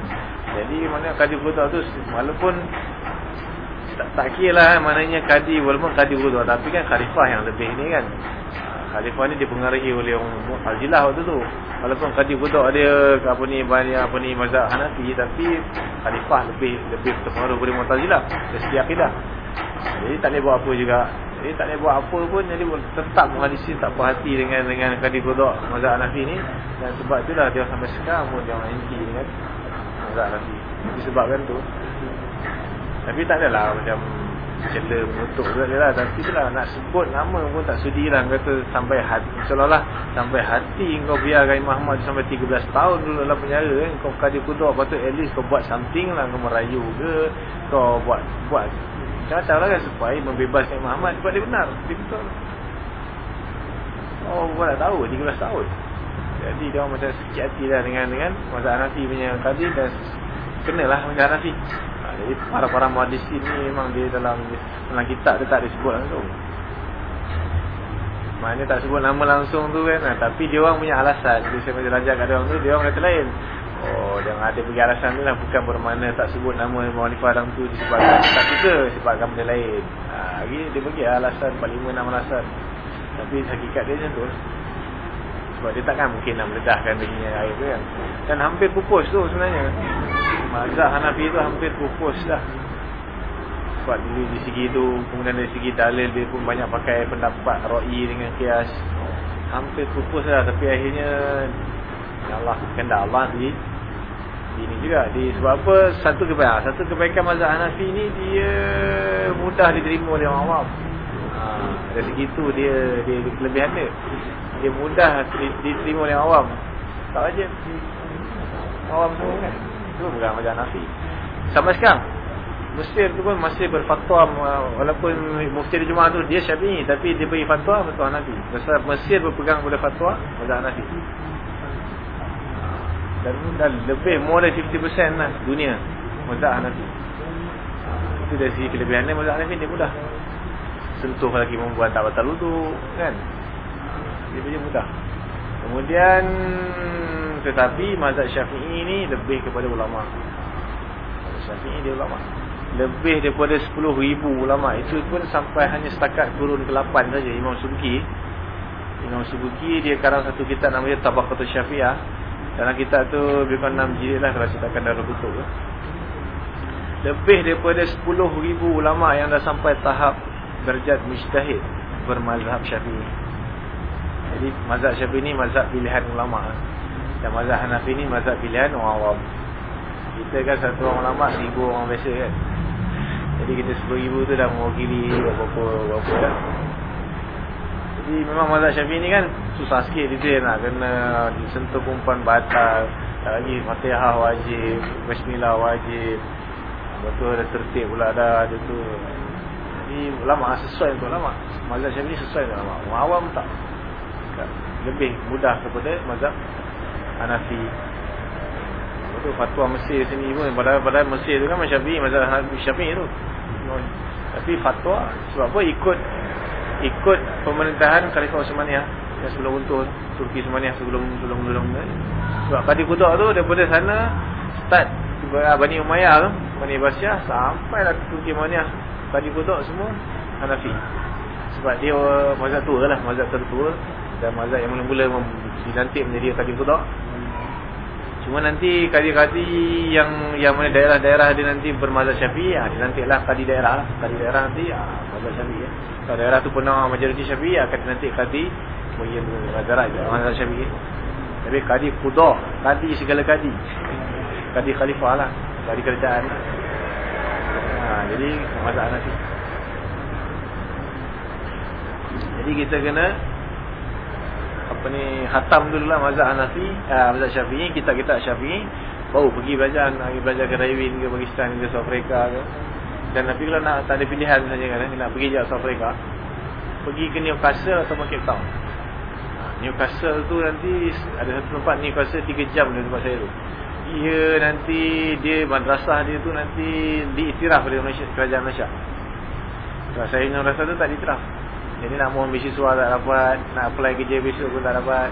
Jadi mana kadi buta tu walaupun tak tak kiralah maknanya kadi walaupun kadi buta tapi kan khalifah yang lebih ni kan. Khalifah ni dipengaruhi oleh orang Al-Jilah waktu tu. Walaupun kadi buta dia apa ni banyak apa ni mazhab Hanafi tapi khalifah lebih lebih terpengaruh oleh Mu'tazilah dari segi akidah. Jadi tak boleh buat apa juga jadi tak boleh buat apa pun Jadi tetap muhadisin tak puas hati dengan dengan Kadi Qudok Mazhab Hanafi ni. Dan sebab itulah dia sampai sekarang pun Dia orang anti dengan Mazhab Hanafi. Disebabkan tu. Tapi tak adalah macam Cela menutup juga dia lah. Tapi itulah nak sebut nama pun tak sudi lah. Kata sampai hati Seolah-olah Sampai hati kau biarkan Imam Ahmad Sampai 13 tahun dulu dalam penjara kan Kau Kadi Qudok Patut at least kau buat something lah. Kau merayu ke Kau buat Buat Kata lah kan supaya membebaskan Muhammad sebab dia benar. Dia betul. Oh, kau tak tahu 13 tahun. Jadi dia orang macam sakit hati lah dengan dengan masa Hanafi punya tadi dan kenalah dengan Hanafi. Ha, jadi para-para muhadis ni memang dia dalam dalam kitab dia tak disebut langsung. Maknanya tak sebut nama langsung tu kan ha, Tapi dia orang punya alasan Bila saya belajar kat dia orang tu Dia orang kata lain Oh dia ada pergi alasan tu lah. Bukan bermakna tak sebut nama Mawalifah Adam tu Disebabkan tak suka Sebabkan benda lain. Ha, Dia bagi alasan 4-5 nama alasan. Tapi hakikat dia macam tu Sebab dia takkan mungkin nak meledahkan Dirinya air tu kan. Dan hampir pupus tu sebenarnya. Mazhab Hanafi tu hampir pupus dah. Sebab dulu di segi itu kemudian dari segi dalil dia pun banyak pakai pendapat roi dengan kias hampir pupus lah tapi akhirnya ya Allah kendak Allah di ini juga. Di sebab apa? Satu kebaikan satu kebaikan mazhab Hanafi ni dia mudah diterima oleh orang awam. Ha, dari segi itu dia dia kelebihan dia dia mudah diterima oleh orang awam. Tak aja awam semua kan? Itu bukan mazhab Hanafi. Sama sekarang Mesir tu pun masih berfatwa walaupun mufti di Jumaat tu dia Syafi'i tapi dia beri fatwa fatwa Hanafi. Sebab Mesir berpegang pada fatwa mazhab Hanafi. Dan dah lebih more than 50% lah dunia mazhab Hanafi. Itu dari segi kelebihan dia mazhab Hanafi dia mudah. Sentuh lagi membuat tak batal wudu kan. Dia punya mudah. Kemudian tetapi mazhab Syafi'i ni lebih kepada ulama. Syafi'i dia ulama lebih daripada 10 ribu ulama itu pun sampai hanya setakat turun ke 8 saja Imam Subuki Imam Subuki dia karang satu kitab namanya Tabaqatul Syafi'ah dalam kitab tu lebih kurang 6 jilid lah kalau citakan darah betul lebih daripada 10 ribu ulama yang dah sampai tahap derajat mujtahid bermazhab syafi'i. Jadi mazhab syafi'i ni mazhab pilihan ulama. Dan mazhab Hanafi ni mazhab pilihan orang awam. Kita kan satu orang ulama ribu orang biasa kan. Jadi kita 10 ribu tu dah mewakili berapa-berapa kan. Jadi memang mazhab syafi'i ni kan susah sikit dia nak kena disentuh kumpulan batal. Lagi fatihah wajib, bismillah wajib. Betul ada tertib pula dah ada tu. Jadi ulama sesuai untuk ulama. Mazhab syafi'i sesuai untuk ulama. Awam tak. Lebih mudah kepada mazhab Hanafi. Betul fatwa Mesir sini pun padahal padahal Mesir tu kan Syafi'i mazhab Syafi'i tu. Tapi fatwa sebab apa ikut ikut pemerintahan Khalifah Osmaniyah yang sebelum untuk Turki Osmaniyah sebelum sebelum sebelum sebab Qadi Qudak tu daripada sana start Bani Umayyah tu Bani Basyah sampai lah Turki Osmaniyah Qadi Qudak semua Hanafi. Sebab dia mazhab tua lah mazhab tertua. Dan mazhab yang mula-mula dilantik menjadi Qadi Qudak Cuma nanti kadi-kadi yang yang mana daerah-daerah dia nanti bermazhab Syafi'i, ah dilantiklah kadi daerah lah. Kadi daerah nanti ah mazhab Syafi'i ya. Kalau daerah tu pernah majoriti Syafi'i akan nanti kadi bagi mazhab mazhab Syafi'i. Tapi kadi qudha, kadi segala kadi. Kadi khalifah lah, kadi kerajaan. Ha, jadi mazhab nanti. Jadi kita kena apa ni hatam dulu lah mazhab Hanafi, uh, mazhab Syafi'i, kita kita Syafi'i, baru pergi belajar nak belajar ke Raywin ke Pakistan ke South Africa ke. Dan tapi kalau nak tak ada pilihan saja kan, nak pergi je South Africa, pergi ke Newcastle atau Cape Town. Newcastle tu nanti ada satu tempat Newcastle 3 jam dari tempat saya tu. Dia nanti dia madrasah dia tu nanti diiktiraf oleh Malaysia, kerajaan Malaysia. Kalau saya dengan madrasah tu tak diiktiraf. Jadi nak mohon beasiswa tak dapat Nak apply kerja besok pun tak dapat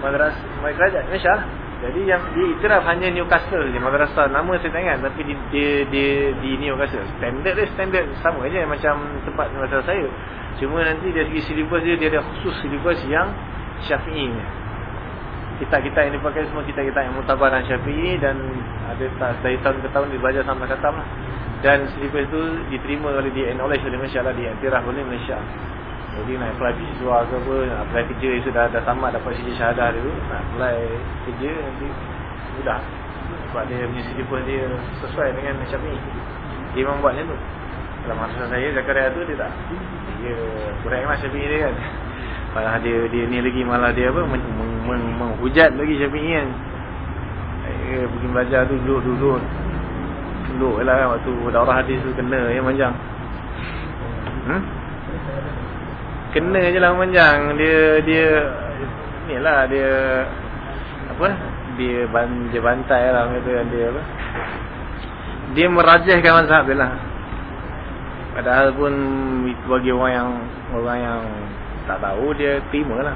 Madras Kerajaan Malaysia lah Jadi yang dia iktiraf hanya Newcastle je Madrasah. Nama saya tak ingat Tapi dia, dia, dia di Newcastle. Standard dia standard. Sama je macam tempat madrasah saya. Cuma nanti dari segi syllabus dia Dia ada khusus syllabus yang Syafi'i Kitab-kitab yang dipakai semua Kitab-kitab yang mutabar dan Syafi'i Dan ada dari tahun ke tahun Dia belajar sampai khatam. Lah dan silibus itu diterima oleh di acknowledge oleh Malaysia lah diiktiraf oleh Malaysia jadi nak apply siswa ke apa apply kerja yang sudah dah tamat dapat sijil syahadah tu nak apply kerja nanti mudah. Sebab dia punya silibus dia sesuai dengan Syafi'i dia memang buat macam tu. Dalam masa saya Zakaria tu dia tak. Dia kurang lah Syafi'i dia kan. Malah dia dia ni lagi malah dia apa menghujat lagi Syafi'i kan. Eh, pergi belajar tu duduk-duduk Tunduk lah kan waktu daurah hadis tu kena yang panjang. Hmm? Kena je lah panjang Dia Dia Ni lah dia Apa Dia, ban, dia bantai lah kata dia apa Dia merajahkan mazhab dia lah Padahal pun bagi orang yang orang yang tak tahu dia terima lah.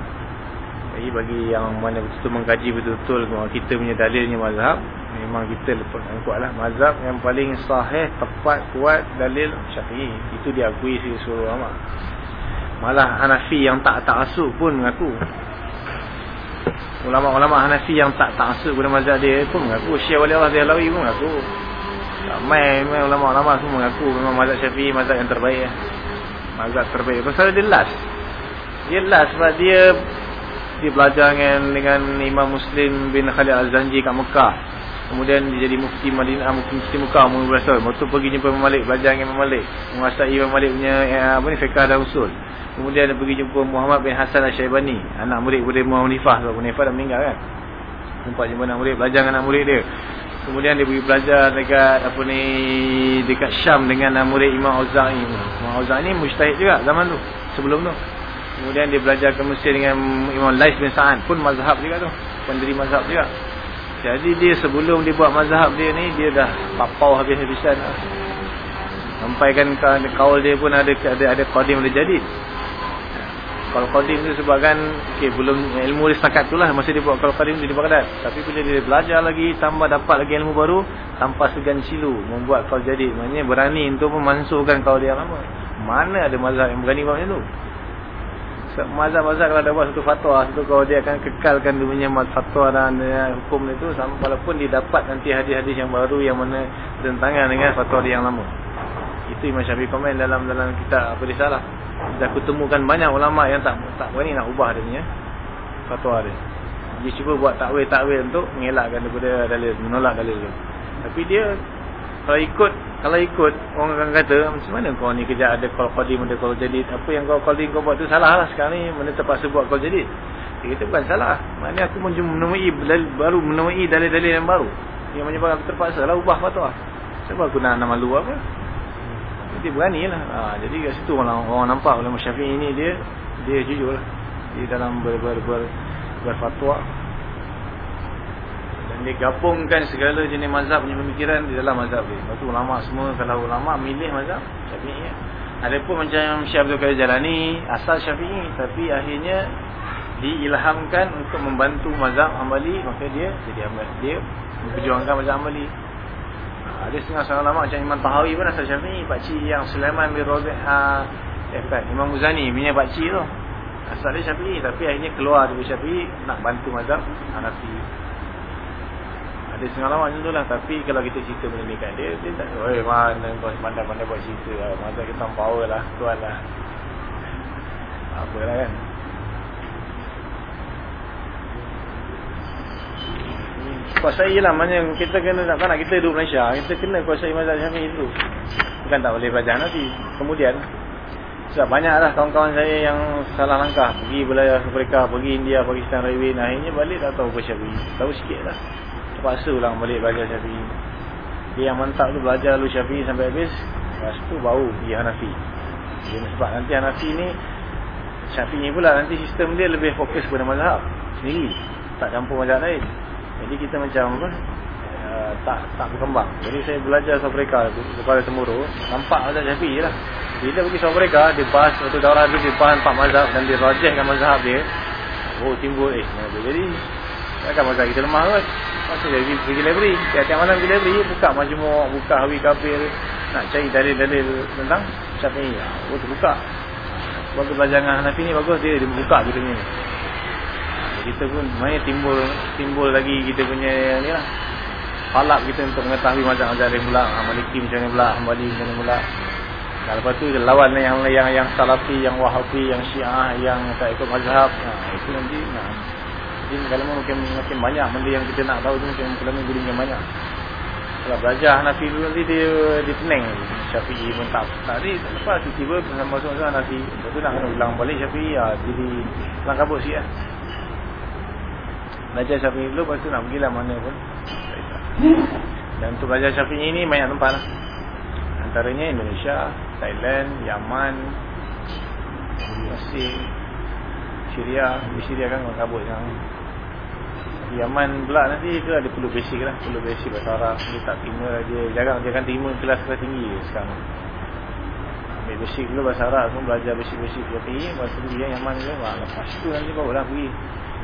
Jadi bagi yang mana betul-betul mengkaji betul-betul kita punya dalilnya mazhab, memang kita lepas kuat lah. Mazhab yang paling sahih, tepat, kuat dalil syafi'i. Itu diakui si seluruh ulama. Malah Hanafi yang tak asuk pun mengaku. Ulama-ulama Hanafi yang tak asuk pada mazhab dia pun mengaku. Syekh Wali Allah Zialawi pun mengaku. Ramai ulama-ulama semua mengaku memang mazhab syafi'i mazhab yang terbaik. Mazhab terbaik. Pasal dia last. Dia last sebab dia dia belajar dengan, dengan Imam Muslim bin Khalid Al-Zanji kat Mekah. Kemudian dia jadi mufti Madinah, mufti, mufti Mekah umur berapa tahun. Waktu pergi jumpa Imam Malik, belajar dengan Imam Malik. Menguasai Imam Malik punya eh, apa ni, fiqah dan usul. Kemudian dia pergi jumpa Muhammad bin Hasan Al-Syaibani. Anak murid kepada Muhammad Nifah. Sebab Nifah dah meninggal kan. Jumpa jumpa anak murid, belajar dengan anak murid dia. Kemudian dia pergi belajar dekat apa ni dekat Syam dengan anak murid Imam Auza'i. Imam Auza'i ni mujtahid juga zaman tu. Sebelum tu. Kemudian dia belajar ke Mesir dengan Imam Lais bin Sa'ad pun mazhab juga tu. Pendiri mazhab juga. Jadi dia sebelum dia buat mazhab dia ni dia dah papau habis-habisan. Sampai kan kaul dia pun ada ada ada qadim dia jadi. Kalau qadim tu sebabkan okey belum ilmu dia setakat tu lah masa dia buat kalau qadim dia di Baghdad. Tapi bila dia belajar lagi tambah dapat lagi ilmu baru tanpa segan silu membuat kaul jadi. Maknanya berani untuk memansuhkan kaul dia lama. Mana ada mazhab yang berani buat macam tu? Mazhab-mazhab kalau ada buat satu fatwa satu kalau dia akan kekalkan dia punya fatwa dan uh, hukum itu walaupun dia dapat nanti hadis-hadis yang baru yang mana bertentangan dengan fatwa dia yang lama. Itu Imam Syafi'i komen dalam dalam kitab apa dia salah. Dah kutemukan banyak ulama yang tak tak berani nak ubah dia punya fatwa dia. Dia cuba buat takwil-takwil untuk mengelakkan daripada dalil menolak dalil tu. Tapi dia kalau ikut kalau ikut orang akan kata macam mana kau ni kerja ada call qadim ada call jadid? Apa yang kau qadim kau buat tu salah lah sekarang ni mana terpaksa buat call jadid. Dia kata bukan salah. Maknanya aku menemui baru menemui dalil-dalil yang baru. Yang menyebabkan aku terpaksa lah ubah fatwa sebab aku nak, nak malu apa? Dia berani lah. Ha, jadi kat situ orang, orang nampak oleh Syafi'i ni dia dia jujur lah. Dia dalam ber, ber, ber, berfatwa dia gabungkan segala jenis mazhab punya pemikiran di dalam mazhab dia. Lepas tu ulama semua kalau ulama milih mazhab Syafi'i. Ya. Ada pun macam Syekh Abdul Qadir Jalani asal Syafi'i tapi akhirnya diilhamkan untuk membantu mazhab Hambali maka dia jadi amal dia memperjuangkan mazhab Hambali. Ha, ada setengah seorang ulama macam Imam Tahawi pun asal Syafi'i, pak cik yang Sulaiman bin Rabi' ha, eh, kan, Imam Muzani punya pak cik tu. Asal dia Syafi'i tapi akhirnya keluar dari Syafi'i nak bantu mazhab Hanafi. Ada setengah lama macam tu lah. Tapi kalau kita cerita benda ni kan Dia, dia tak Eh mana kau pandai-pandai buat cerita lah. Masa kita power lah Tuan lah. Apa lah kan. Kuasai je lah. Maksudnya kita kena tak nak kita duduk Malaysia Kita kena kuasai mazhab syafi'i itu. Bukan tak boleh belajar nanti Kemudian. Sebab banyak lah kawan-kawan saya yang salah langkah. Pergi belayar Afrika, pergi India, Pakistan, Railway. Akhirnya balik tak tahu apa syafi'i. Tahu sikit lah terpaksa ulang balik belajar Syafi'i. Dia yang mantap tu belajar lu Syafi'i sampai habis, lepas tu baru pergi Hanafi. Jadi sebab nanti Hanafi ni Syafi'i pula nanti sistem dia lebih fokus pada mazhab sendiri, tak campur mazhab lain. Jadi kita macam apa? Uh, tak tak berkembang. Jadi saya belajar South Africa kepada Temuru, nampak mazhab Syafi'i lah. Bila pergi South Africa, dia bahas waktu daurah tu dia bahas empat mazhab dan dia rajahkan mazhab dia. Oh timbul eh. Jadi Takkan mazhab kita lemah kot Masa jadi pergi library Tiap-tiap malam pergi library Buka majmuk Buka hawi kafir Nak cari dalil-dalil Tentang Syafi'i. Oh terbuka. Waktu belajar dengan Hanafi ni bagus Dia, dia buka kita ni Kita pun Sebenarnya timbul Timbul lagi kita punya Ni lah. Falak kita untuk mengetahui Mazhab-mazhab yang pula. Maliki macam ni pula Hambali macam ni pula. Dan lepas tu lawan yang yang yang salafi, yang wahabi, yang syiah, yang tak ikut mazhab. Nah, itu nanti nah, jadi kalau makin makin banyak benda yang kita nak tahu tu macam kalau guru yang banyak. Kalau belajar Hanafi dulu nanti dia dia pening. Syafi'i pun tak. Tadi lepas tu tiba dengan masuk masuk Hanafi. Lepas tu nak kena ulang balik Syafi'i ya, jadi kelang kabut sikit lah. Belajar Syafi'i dulu lepas tu nak pergi lah mana pun. Dan untuk belajar Syafi'i ni banyak tempat lah. Antaranya Indonesia, Thailand, Yaman, Mesir, Syria, di Syria kan orang kabut yang Yaman pula nanti ke? Ada perlu basic lah? Perlu basic bahasa Arab Dia tak terima lah Dia. Jarang dia akan terima kelas-kelas tinggi sekarang. Ambil basic dulu bahasa Arab pun belajar basic-basic Tapi bahasa dulu yang Yaman tu wah, Lepas tu nanti barulah pergi.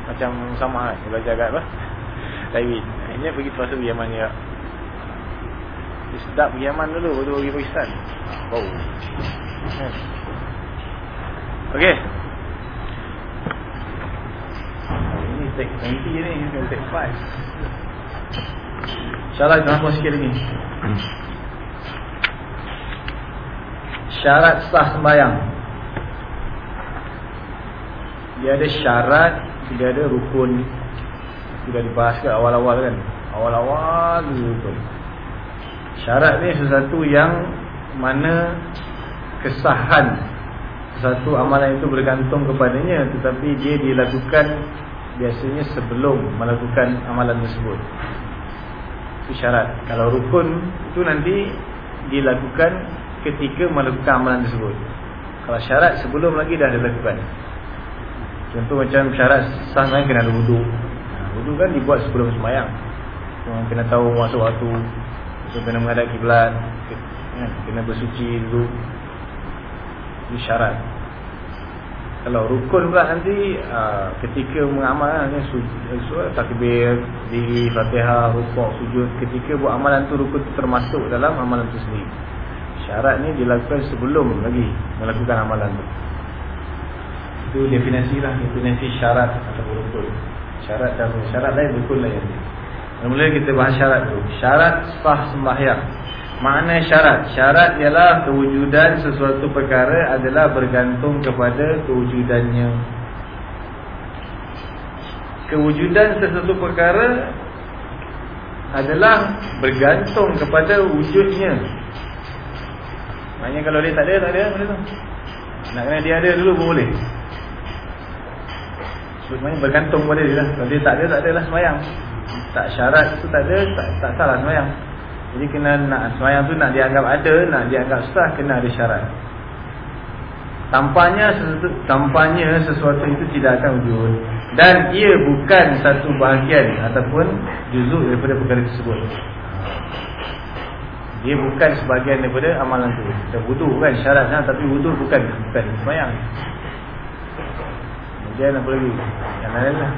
Macam sama kan Belajar kat apa? Taiwan Ini pergi tu pergi Yaman juga. Dia sedap pergi Yaman dulu Baru pergi Pakistan. Kan? Okey. Ini take 20 ni Ini take 5 InsyaAllah kita nampak sikit lagi? Syarat sah sembahyang. Dia ada syarat Dia ada rukun. Sudah dibahas ke awal-awal kan? Awal-awal dulu Syarat ni sesuatu yang Mana Kesahan. Sesuatu amalan itu bergantung kepadanya Tetapi dia dilakukan Biasanya sebelum melakukan amalan tersebut. Itu syarat. Kalau rukun itu nanti Dilakukan ketika melakukan amalan tersebut. Kalau syarat sebelum lagi dah dilakukan. Contoh macam syarat sah kan kena ada wudhu Wudhu kan dibuat sebelum semayang Kena tahu masuk waktu Kena menghadap kiblat kan? Kena bersuci dulu. Itu syarat Kalau rukun pula nanti aa, Ketika mengamal kan, Takbir Diri, fatihah, rukuk, sujud Ketika buat amalan tu rukun tu termasuk dalam amalan tu sendiri Syarat ni dilakukan sebelum lagi melakukan amalan tu. Itu definisi lah, definisi syarat atau rukun. Syarat dan syarat lain rukun lain. Mula kita bahas syarat tu. Syarat sah sembahyang. Makna syarat? Syarat ialah kewujudan sesuatu perkara adalah bergantung kepada kewujudannya. Kewujudan sesuatu perkara adalah bergantung kepada wujudnya. Maknanya kalau dia tak ada, tak ada benda tu. Nak kena dia ada dulu pun boleh. Sebenarnya bergantung pada dia lah. Kalau dia tak ada, tak ada lah semayang. Tak syarat tu tak ada, tak, tak salah semayang. Jadi kena nak semayang tu nak dianggap ada, nak dianggap sah, kena ada syarat. Tampaknya sesuatu, tampaknya sesuatu itu tidak akan wujud. Dan ia bukan satu bahagian ataupun juzuk daripada perkara tersebut. Dia bukan sebahagian daripada amalan tu. Kita wudu kan syaratnya tapi wudu bukan bukan sembahyang. Kemudian apa lagi? Yang lain lah.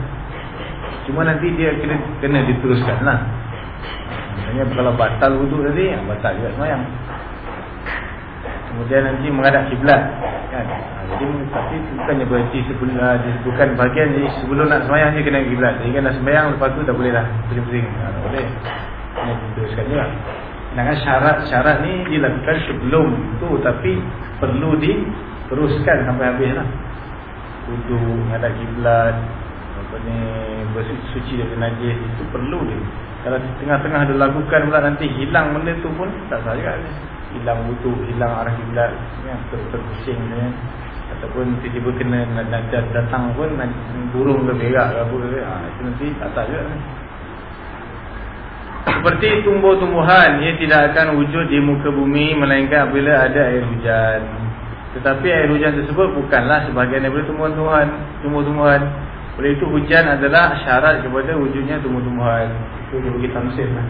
Cuma nanti dia kena kena diteruskan lah. Maksudnya kalau batal wudu tadi, batal juga sembahyang. Kemudian nanti menghadap kiblat kan. Jadi tapi bukannya berarti sebelum uh, disebutkan bahagian jadi sebelum nak sembahyang dia kena kiblat. Jadi kan nak sembahyang lepas tu dah boleh dah. Pusing-pusing. Ha, boleh. Kena diteruskan juga. Dengan syarat-syarat ni dilakukan sebelum tu Tapi perlu diteruskan sampai habis lah Wudu, ngadap kiblat Apa ni, bersuci dari najis Itu perlu dia Kalau tengah-tengah ada lakukan pula nanti hilang benda tu pun Tak salah juga. Hilang wudu, hilang arah kiblat ya, Terpusing dia. Ataupun tiba-tiba kena nak datang pun Burung ke berak ke apa ke ha, Itu nanti tak salah juga. Seperti tumbuh-tumbuhan Ia tidak akan wujud di muka bumi Melainkan apabila ada air hujan. Tetapi air hujan tersebut Bukanlah sebahagian daripada tumbuh-tumbuhan Tumbuh-tumbuhan Oleh itu hujan adalah syarat kepada wujudnya tumbuh-tumbuhan. Itu dia bagi tamsil lah.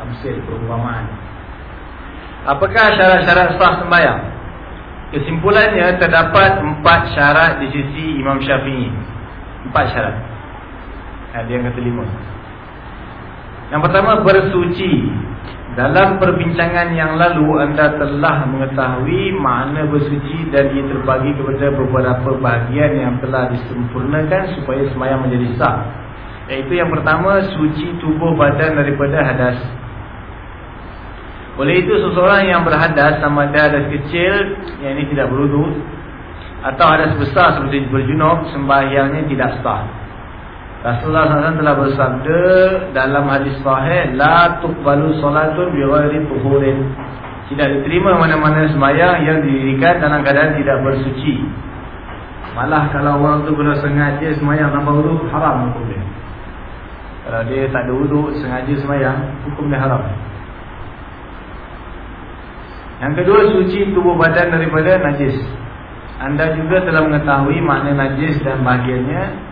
Tamsil perumpamaan. Apakah syarat-syarat sah sembahyang? Kesimpulannya terdapat empat syarat di sisi Imam Syafi'i. Empat syarat. Ada yang kata lima. Yang pertama bersuci Dalam perbincangan yang lalu Anda telah mengetahui makna bersuci Dan ia terbagi kepada beberapa bahagian yang telah disempurnakan Supaya semayang menjadi sah. Iaitu yang pertama Suci tubuh badan daripada hadas. Oleh itu seseorang yang berhadas Sama ada hadas kecil Yang ini tidak berudut Atau hadas besar seperti berjunub Sembahyangnya tidak sah Rasulullah SAW telah bersabda dalam hadis sahih la tuqbalu salatun bi ghairi tuhurin. Tidak diterima mana-mana sembahyang yang didirikan dalam keadaan tidak bersuci. Malah kalau orang tu benar sengaja sembahyang tanpa wudu haram hukumnya. Kalau dia tak ada wudu sengaja sembahyang hukumnya haram. Yang kedua suci tubuh badan daripada najis. Anda juga telah mengetahui makna najis dan bahagiannya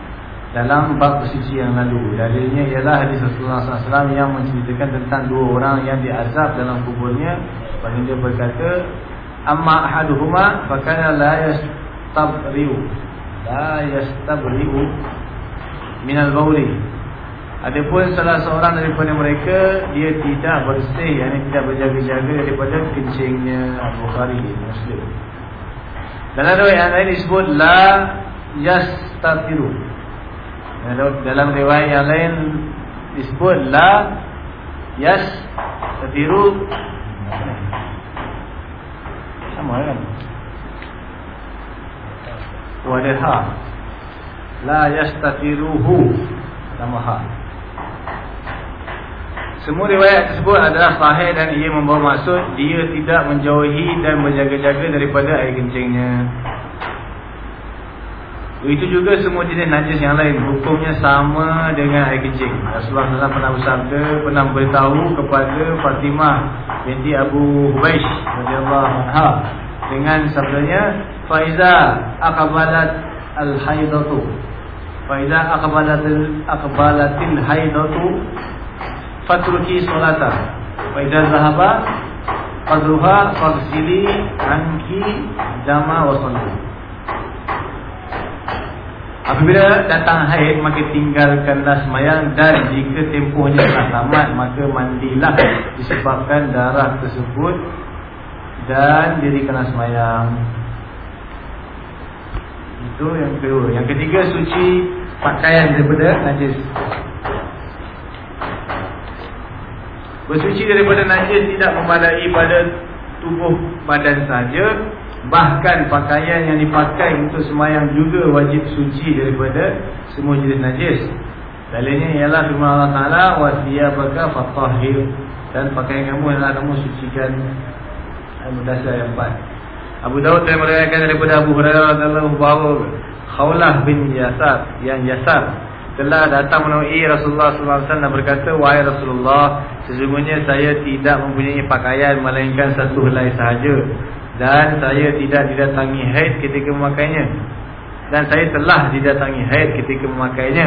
dalam bab suci yang lalu dalilnya ialah hadis Rasulullah SAW yang menceritakan tentang dua orang yang diazab dalam kuburnya. Baginda berkata amma ahaduhuma fakana la yastabriu. La yastabriu min al-bawli adapun salah seorang daripada mereka dia tidak bersih yakni tidak berjaga-jaga daripada kencingnya. Bukhari Muslim. Dalam riwayat yang lain disebut la yastabiru dalam riwayat yang lain disebut la yastabiru sama kan? Wadaha la yastatiruhu nama ha. Semua riwayat tersebut adalah sahih dan ia membawa maksud dia tidak menjauhi dan menjaga-jaga daripada air kencingnya itu juga semua jenis najis yang lain. Hukumnya sama dengan air kencing. Rasulullah SAW pernah bersabda pernah beritahu kepada Fatimah binti Abu Hubaish dengan sabdanya faiza aqbalat al-haidatu. Faiza aqbalat aqbalatil haidatu fatruki salata faiza zahaba qadruha faghsili anki dama wa sallu Apabila datang haid maka tinggalkanlah semayang dan jika tempohnya telah tamat maka mandilah disebabkan darah tersebut dan dirikanlah semayang. Itu yang kedua. Yang ketiga suci pakaian daripada najis. Bersuci daripada najis tidak memadai pada tubuh badan saja Bahkan pakaian yang dipakai untuk semayang juga wajib suci daripada semua jenis najis. Dalilnya ialah firman Allah Taala wa thiyabaka fatahhir dan pakaian kamu adalah kamu sucikan Al-Mudassir ayat 4. Abu Daud telah meriwayatkan daripada Abu Hurairah radhiyallahu anhu Khawlah bin Yasar yang Yasar telah datang menemui Rasulullah sallallahu alaihi wasallam berkata wahai Rasulullah sesungguhnya saya tidak mempunyai pakaian melainkan satu helai sahaja dan saya tidak didatangi haid ketika memakainya. Dan saya telah didatangi haid ketika memakainya.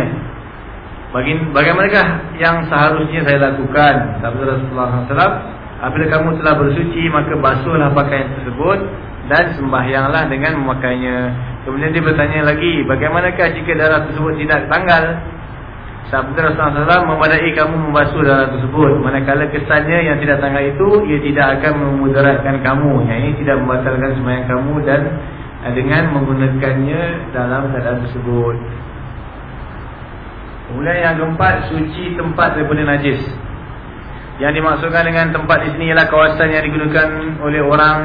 Bagaimanakah yang seharusnya saya lakukan? Sabda Rasulullah SAW apabila kamu telah bersuci maka basuhlah pakaian tersebut dan sembahyanglah dengan memakainya. Kemudian dia bertanya lagi bagaimanakah jika darah tersebut tidak tanggal Sabda Rasulullah SAW memadai kamu membasuh darah tersebut. Manakala kesannya yang tidak tanggal itu Ia tidak akan memudaratkan kamu. Yang ini tidak membatalkan semayang kamu Dan eh, dengan menggunakannya dalam keadaan tersebut. Kemudian yang keempat Suci tempat daripada najis. Yang dimaksudkan dengan tempat di sini Ialah kawasan yang digunakan oleh orang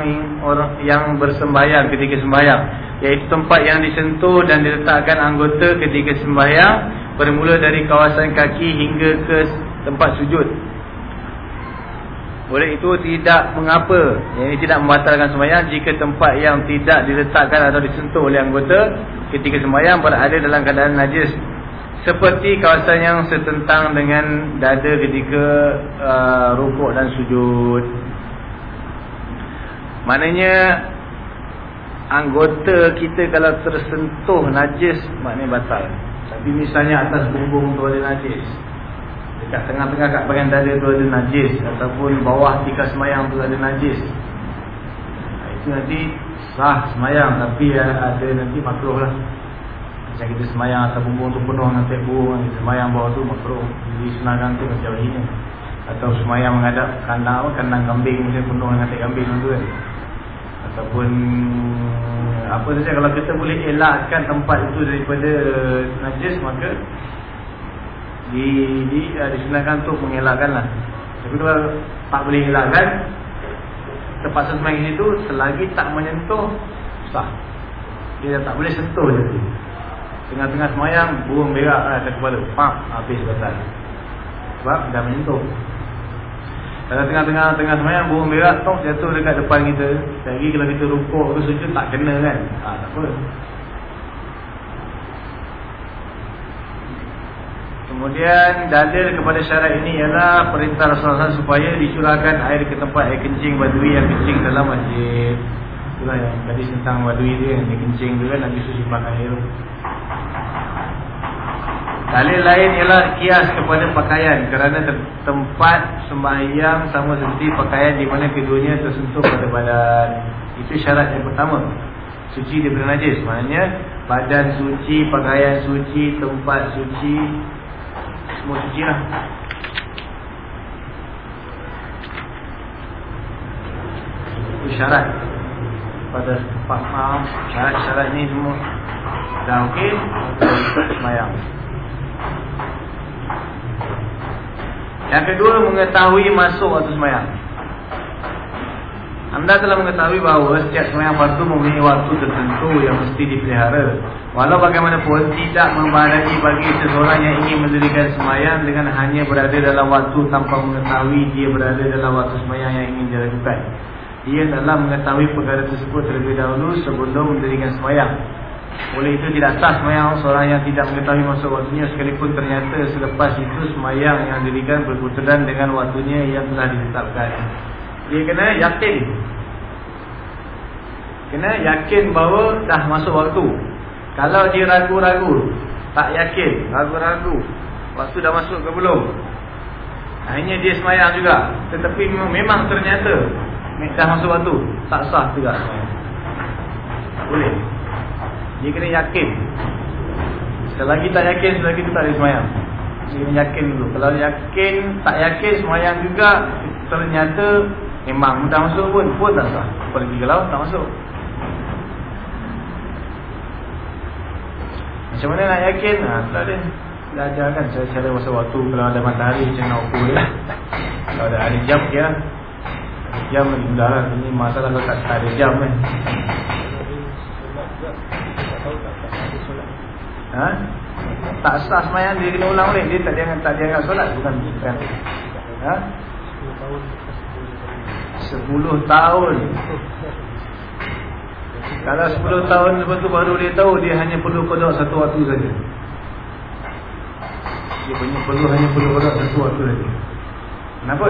orang yang bersembahyang ketika sembahyang Iaitu tempat yang disentuh dan diletakkan anggota ketika sembahyang Bermula dari kawasan kaki hingga ke tempat sujud. Oleh itu tidak mengapa ini tidak membatalkan semayang Jika tempat yang tidak diletakkan atau disentuh oleh anggota Ketika semayang berada dalam keadaan najis. Seperti kawasan yang setentang dengan dada ketika uh, rukuk dan sujud. Maknanya Anggota kita kalau tersentuh najis Maknanya batal. Tapi misalnya atas bumbung tu ada najis. Dekat tengah-tengah kat bagian dada tu ada najis. Ataupun bawah tikas semayang tu ada najis. Itu nanti sah semayang. Tapi ada nanti makruh lah. Macam kita semayang atas bumbung tu penuh Nanti burung semayang bawah tu makruh. Jadi senangkan tu macam ini. Atau semayang menghadap kandang Kandang kambing mungkin penuh dengan tek kambing tu kan Ataupun apa saja kalau kita boleh elakkan tempat itu daripada najis maka di di uh, disenangkan untuk mengelakkanlah. Tapi kalau tak boleh elakkan tempat sesembahyang itu selagi tak menyentuh sah. Dia tak boleh sentuh je. Tengah-tengah semayang burung berak atas kepala. Pak habis batal. Sebab dah menyentuh. Kalau tengah-tengah tengah semayang burung berak tok jatuh dekat depan kita. Lagi kalau kita rukuk ke sujud tak kena kan? Ha, tak apa. Kemudian dalil kepada syarat ini ialah perintah Rasulullah SAW supaya dicurahkan air ke tempat air kencing badui yang kencing dalam masjid. Itulah yang tadi tentang badui dia yang kencing tu kan Nabi susipkan air. Dalil lain ialah kias kepada pakaian kerana tempat sembahyang sama seperti pakaian di mana keduanya tersentuh pada badan. Itu syarat yang pertama. Suci daripada najis. Maknanya badan suci, pakaian suci, tempat suci, semua suci lah. Itu syarat pada faham syarat-syarat ni semua dah okey semayang yang kedua mengetahui masuk waktu semayang anda telah mengetahui bahawa setiap semayang fardu mempunyai waktu tertentu yang mesti dipelihara. Walau bagaimanapun tidak membadai bagi seseorang yang ingin mendirikan semayang dengan hanya berada dalam waktu tanpa mengetahui dia berada dalam waktu semayang yang ingin dilakukan. Dia telah mengetahui perkara tersebut terlebih dahulu sebelum mendirikan semayang. Oleh itu tidak sah semayang seorang yang tidak mengetahui masuk waktunya sekalipun ternyata selepas itu semayang yang didirikan berkuturan dengan waktunya yang telah ditetapkan. Dia kena yakin. Kena yakin bahawa dah masuk waktu. Kalau dia ragu-ragu Tak yakin, ragu-ragu Waktu dah masuk ke belum Akhirnya dia semayang juga. Tetapi memang, ternyata Dah masuk waktu Tak sah juga boleh Dia kena yakin. Selagi tak yakin, selagi tu tak boleh semayang. Dia kena yakin dulu. Kalau yakin, tak yakin semayang juga Ternyata Memang dah masuk pun Pun tak sah. Pergi ke laut tak masuk. Macam mana nak yakin? Ha, Tak ada. Dah ajarkan cara-cara masa waktu Kalau ada matahari macam nak ukur dia. Kalau ada hari jam ya Jam lagi mudah lah. Ini masalah kalau tak, tak ada jam kan Ha? Tak sah semayang dia kena ulang balik Dia tak jangan tak jangan solat bukan bukan. Ha? 10 tahun Kalau 10 tahun lepas tu baru dia tahu Dia hanya perlu kodok satu waktu saja Dia punya perlu hanya perlu kodok satu waktu saja Kenapa?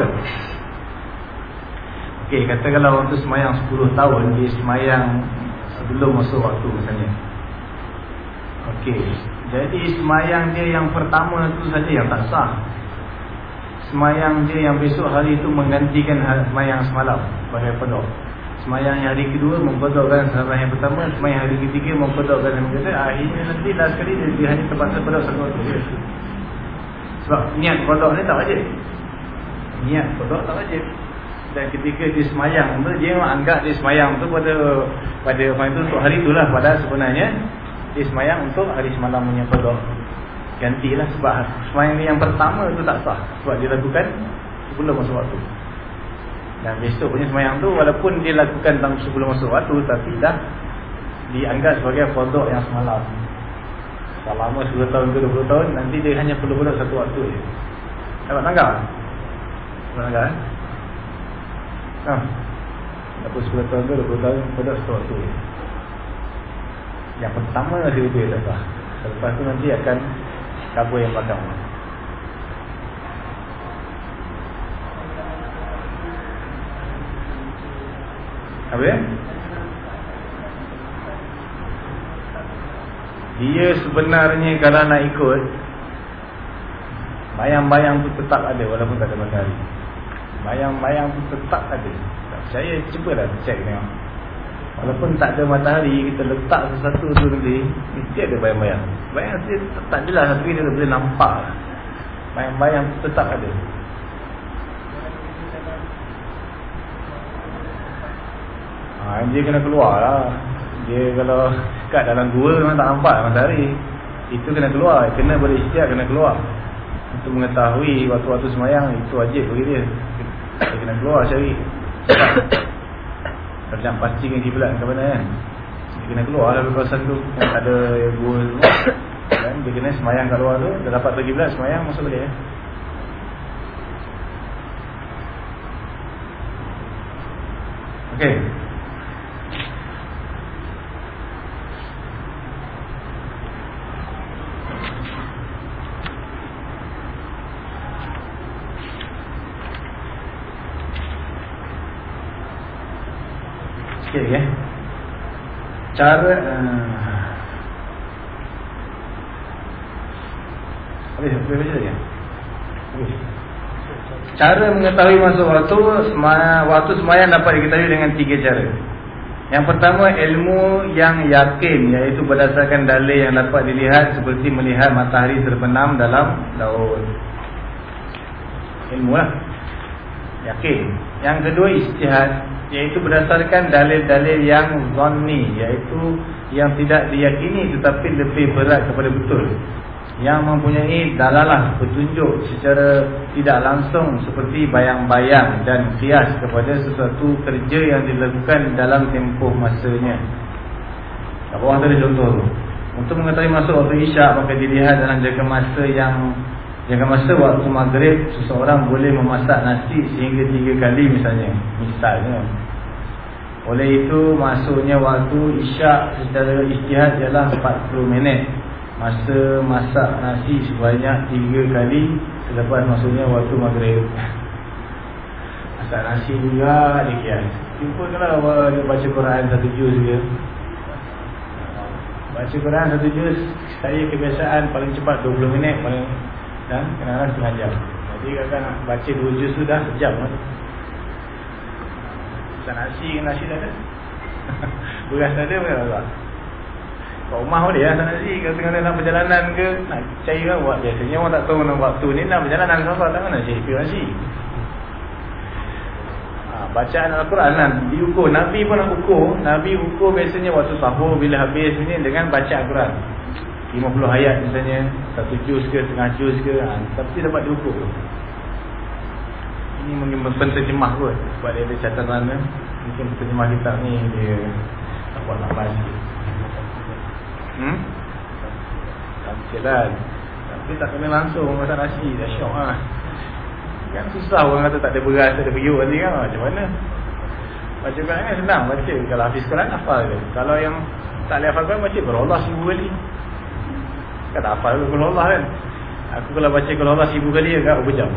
Okey, kata kalau orang tu semayang 10 tahun Dia semayang sebelum masuk waktu misalnya Okey, jadi semayang dia yang pertama tu saja yang tak sah semayang dia yang besok hari itu menggantikan semayang semalam sebagai pedok. Semayang yang hari kedua mengkodokkan semayang yang pertama, semayang hari ketiga mengkodokkan yang kedua. Akhirnya nanti dah sekali dia, dia hanya terpaksa pedok satu waktu. Sebab niat kodok ni tak wajib. Niat kodok tak wajib. Dan ketika dia semayang tu, dia anggap dia semayang tu pada pada apa itu untuk hari itulah. Padahal sebenarnya dia semayang untuk hari semalam punya kodok. Gantilah sebab semayang yang pertama itu tak sah Sebab dia lakukan sebelum masuk waktu Dan besok punya semayang tu Walaupun dia lakukan sebelum masuk waktu Tapi dah dianggap sebagai kodok yang semalam Selama 10 tahun ke 20 tahun Nanti dia hanya perlu kodok satu waktu je Dapat tanggal? Dapat tanggal eh? Ha? Lepas 10 tahun ke 20 tahun Kodok satu waktu je Yang pertama dia tak sah Lepas tu nanti akan kabur yang belakang. Apa ya dia sebenarnya kalau nak ikut bayang-bayang tu tetap ada walaupun tak ada matahari. Bayang-bayang tu tetap ada. Saya cubalah cek tengok Walaupun tak ada matahari Kita letak sesuatu tu nanti Mesti ada bayang-bayang. Bayang dia tak jelas Tapi dia boleh nampak. Bayang-bayang tetap ada. Ha, Dia kena keluar lah Dia kalau Kat dalam gua memang tak nampak matahari. Itu kena keluar. Kena boleh istiak kena keluar. Untuk mengetahui Waktu-waktu semayang Itu wajib bagi dia. Dia kena keluar cari kalau nak pastikan kiblat ke mana kan Dia kena keluar dari kawasan tu Yang ada gua semua kan? Dia kena semayang kat luar tu Dah dapat pergi kiblat semayang masuk boleh ya? Okay sikit ya. Cara uh, Habis, habis baca ya. Cara mengetahui masuk waktu Waktu semayang dapat diketahui dengan tiga cara Yang pertama ilmu yang yakin iaitu berdasarkan dalil yang dapat dilihat seperti melihat matahari terbenam dalam laut. Ilmu lah. Yakin. Yang kedua ijtihad iaitu berdasarkan dalil-dalil yang zanni iaitu yang tidak diyakini tetapi lebih berat kepada betul yang mempunyai dalalah petunjuk secara tidak langsung seperti bayang-bayang dan kias kepada sesuatu kerja yang dilakukan dalam tempoh masanya. Bawah tu ada contoh tu. Untuk mengetahui masa waktu isyak maka dilihat dalam jangka masa yang jangka masa waktu maghrib seseorang boleh memasak nasi sehingga tiga kali misalnya. Misalnya. Oleh itu masuknya waktu isyak secara ijtihad ialah 40 minit masa masak nasi sebanyak tiga kali selepas masuknya waktu maghrib masak nasi juga dia kias jumpa lah dia baca Quran satu juz dia baca Quran satu juz saya kebiasaan paling cepat 20 minit paling dan kadang-kadang setengah jam jadi kadang baca dua juz tu dah sejam lah. Masak nasi nasi dah ada? Beras dah ada beras tak Kat rumah dia lah nasi. Kalau tengah dalam perjalanan ke Nak cari kan buat. Biasanya orang tak tahu nak waktu ni Nak perjalanan. Sama Tak mana cari pergi nasi. Ha, Bacaan Al-Quran kan Diukur. Nabi pun nak ukur. Nabi ukur biasanya waktu sahur Bila habis ni Dengan baca Al-Quran 50 ayat misalnya Satu juz ke Setengah juz ke ha, Tapi dapat diukur Ini mungkin penterjemah kot Sebab dia ada catatan Mungkin penterjemah kitab ni Dia Tak nak baca Hmm? Okey lah Tapi tak kena langsung masak nasi Dah syok lah Kan susah orang kata tak ada beras Tak ada periuk nanti kan Macam mana? Baca Quran kan senang baca Kalau Hafiz Quran hafal ke Kalau yang tak boleh hafal Quran Baca berollah seribu kali Kan tak hafal ke berollah kan? Aku kalau baca berollah seribu kali Agak berapa jam?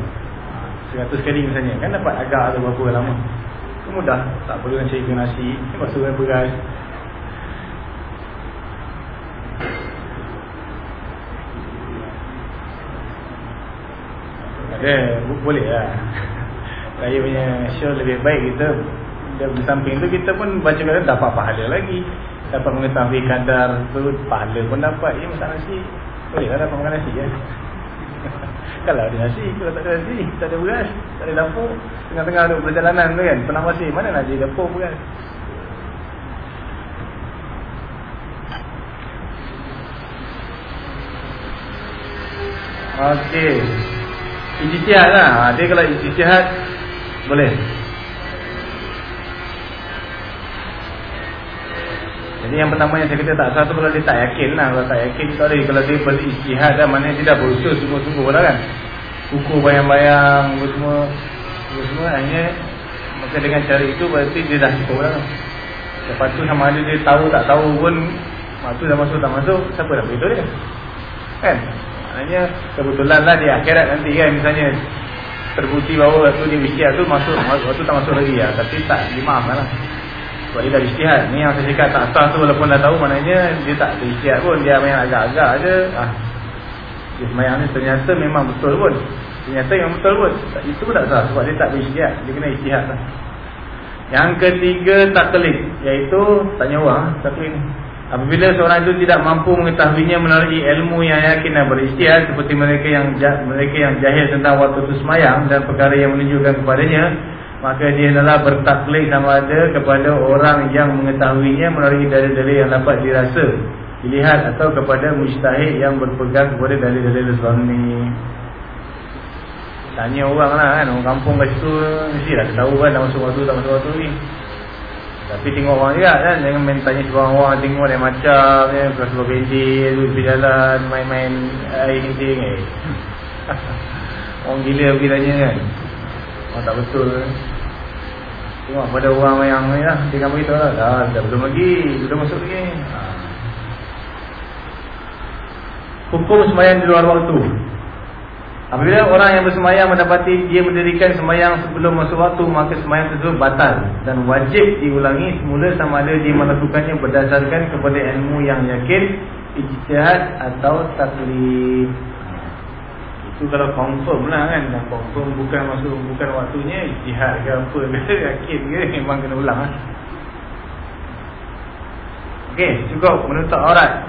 Seratus kali misalnya. Kan dapat agak ada berapa lama? Itu mudah. Tak perlu nak cari nasi. Masukkan beras Ada, boleh lah. Saya punya show lebih baik kita. Di samping tu kita pun baca kadang dapat pahala lagi Dapat mengetahui kadar tu Pahala pun dapat. Ya masak nasi. Boleh lah dapat makan nasi ya. Kalau ada nasi Kalau tak ada nasi Tak ada beras Tak ada dapur. Tengah-tengah ada perjalanan tu kan Pernah masih. Mana nak jadi dapur beras Okey. Ijtihad lah. Ha, Dia kalau ijtihad Boleh Jadi yang pertama yang saya kata tak satu Kalau dia tak yakin lah. Kalau tak yakin sorry, Kalau dia berijtihad lah Maknanya dia dah berusaha sungguh-sungguh lah kan. Ukur bayang-bayang Semua. Semua. Hanya Maka dengan cara itu Berarti dia dah cukup lah. Lepas tu sama ada dia tahu tak tahu pun Waktu dah masuk tak masuk Siapa dah beritahu dia? Kan? Maknanya kebetulan lah di akhirat nanti kan misalnya terbukti bahawa waktu dia isytihad tu masuk waktu tak masuk lagi ya tapi tak dimaafkan lah sebab dia dah isytihad ni yang saya cakap tak sah tu walaupun dah tahu maknanya dia tak berisytihad pun. Dia main agak-agak aja ah. Dia semayang ni ternyata memang betul pun. Ternyata yang betul pun. Itu pun tak sah sebab dia tak berisytihad dia kena isytihad lah. Yang ketiga taklid iaitu tanya orang taklid ni Apabila seorang itu tidak mampu mengetahuinya melalui ilmu yang yakin dan beristiad seperti mereka yang mereka yang jahil tentang waktu itu semayang dan perkara yang menunjukkan kepadanya, maka dia adalah bertaklid sama ada kepada orang yang mengetahuinya melalui dalil-dalil yang dapat dirasa, dilihat atau kepada mujtahid yang berpegang kepada dalil-dalil zanni. Tanya orang lah kan, orang kampung kat situ mesti tahu kan dah masuk waktu tak masuk waktu ni. Tapi tengok orang juga kan Jangan main tanya seorang orang Tengok dia macam ya, Kelas sebuah pendek Pergi jalan Main-main Air kencing eh. Orang gila pergi tanya kan Orang tak betul. Tengok pada orang yang ya, Dia kan beritahu lah. Dah, dah belum lagi Belum masuk lagi. Ha. Hukum semayang di luar waktu. Apabila orang yang bersemayang mendapati dia mendirikan semayang sebelum masuk waktu Maka semayang tersebut batal Dan wajib diulangi semula sama ada dia melakukannya berdasarkan kepada ilmu yang yakin Ijtihad atau taklid Itu kalau confirm lah kan Dan confirm bukan masuk bukan waktunya Ijtihad ke apa ke yakin ke memang kena ulang lah Okey, cukup menutup aurat.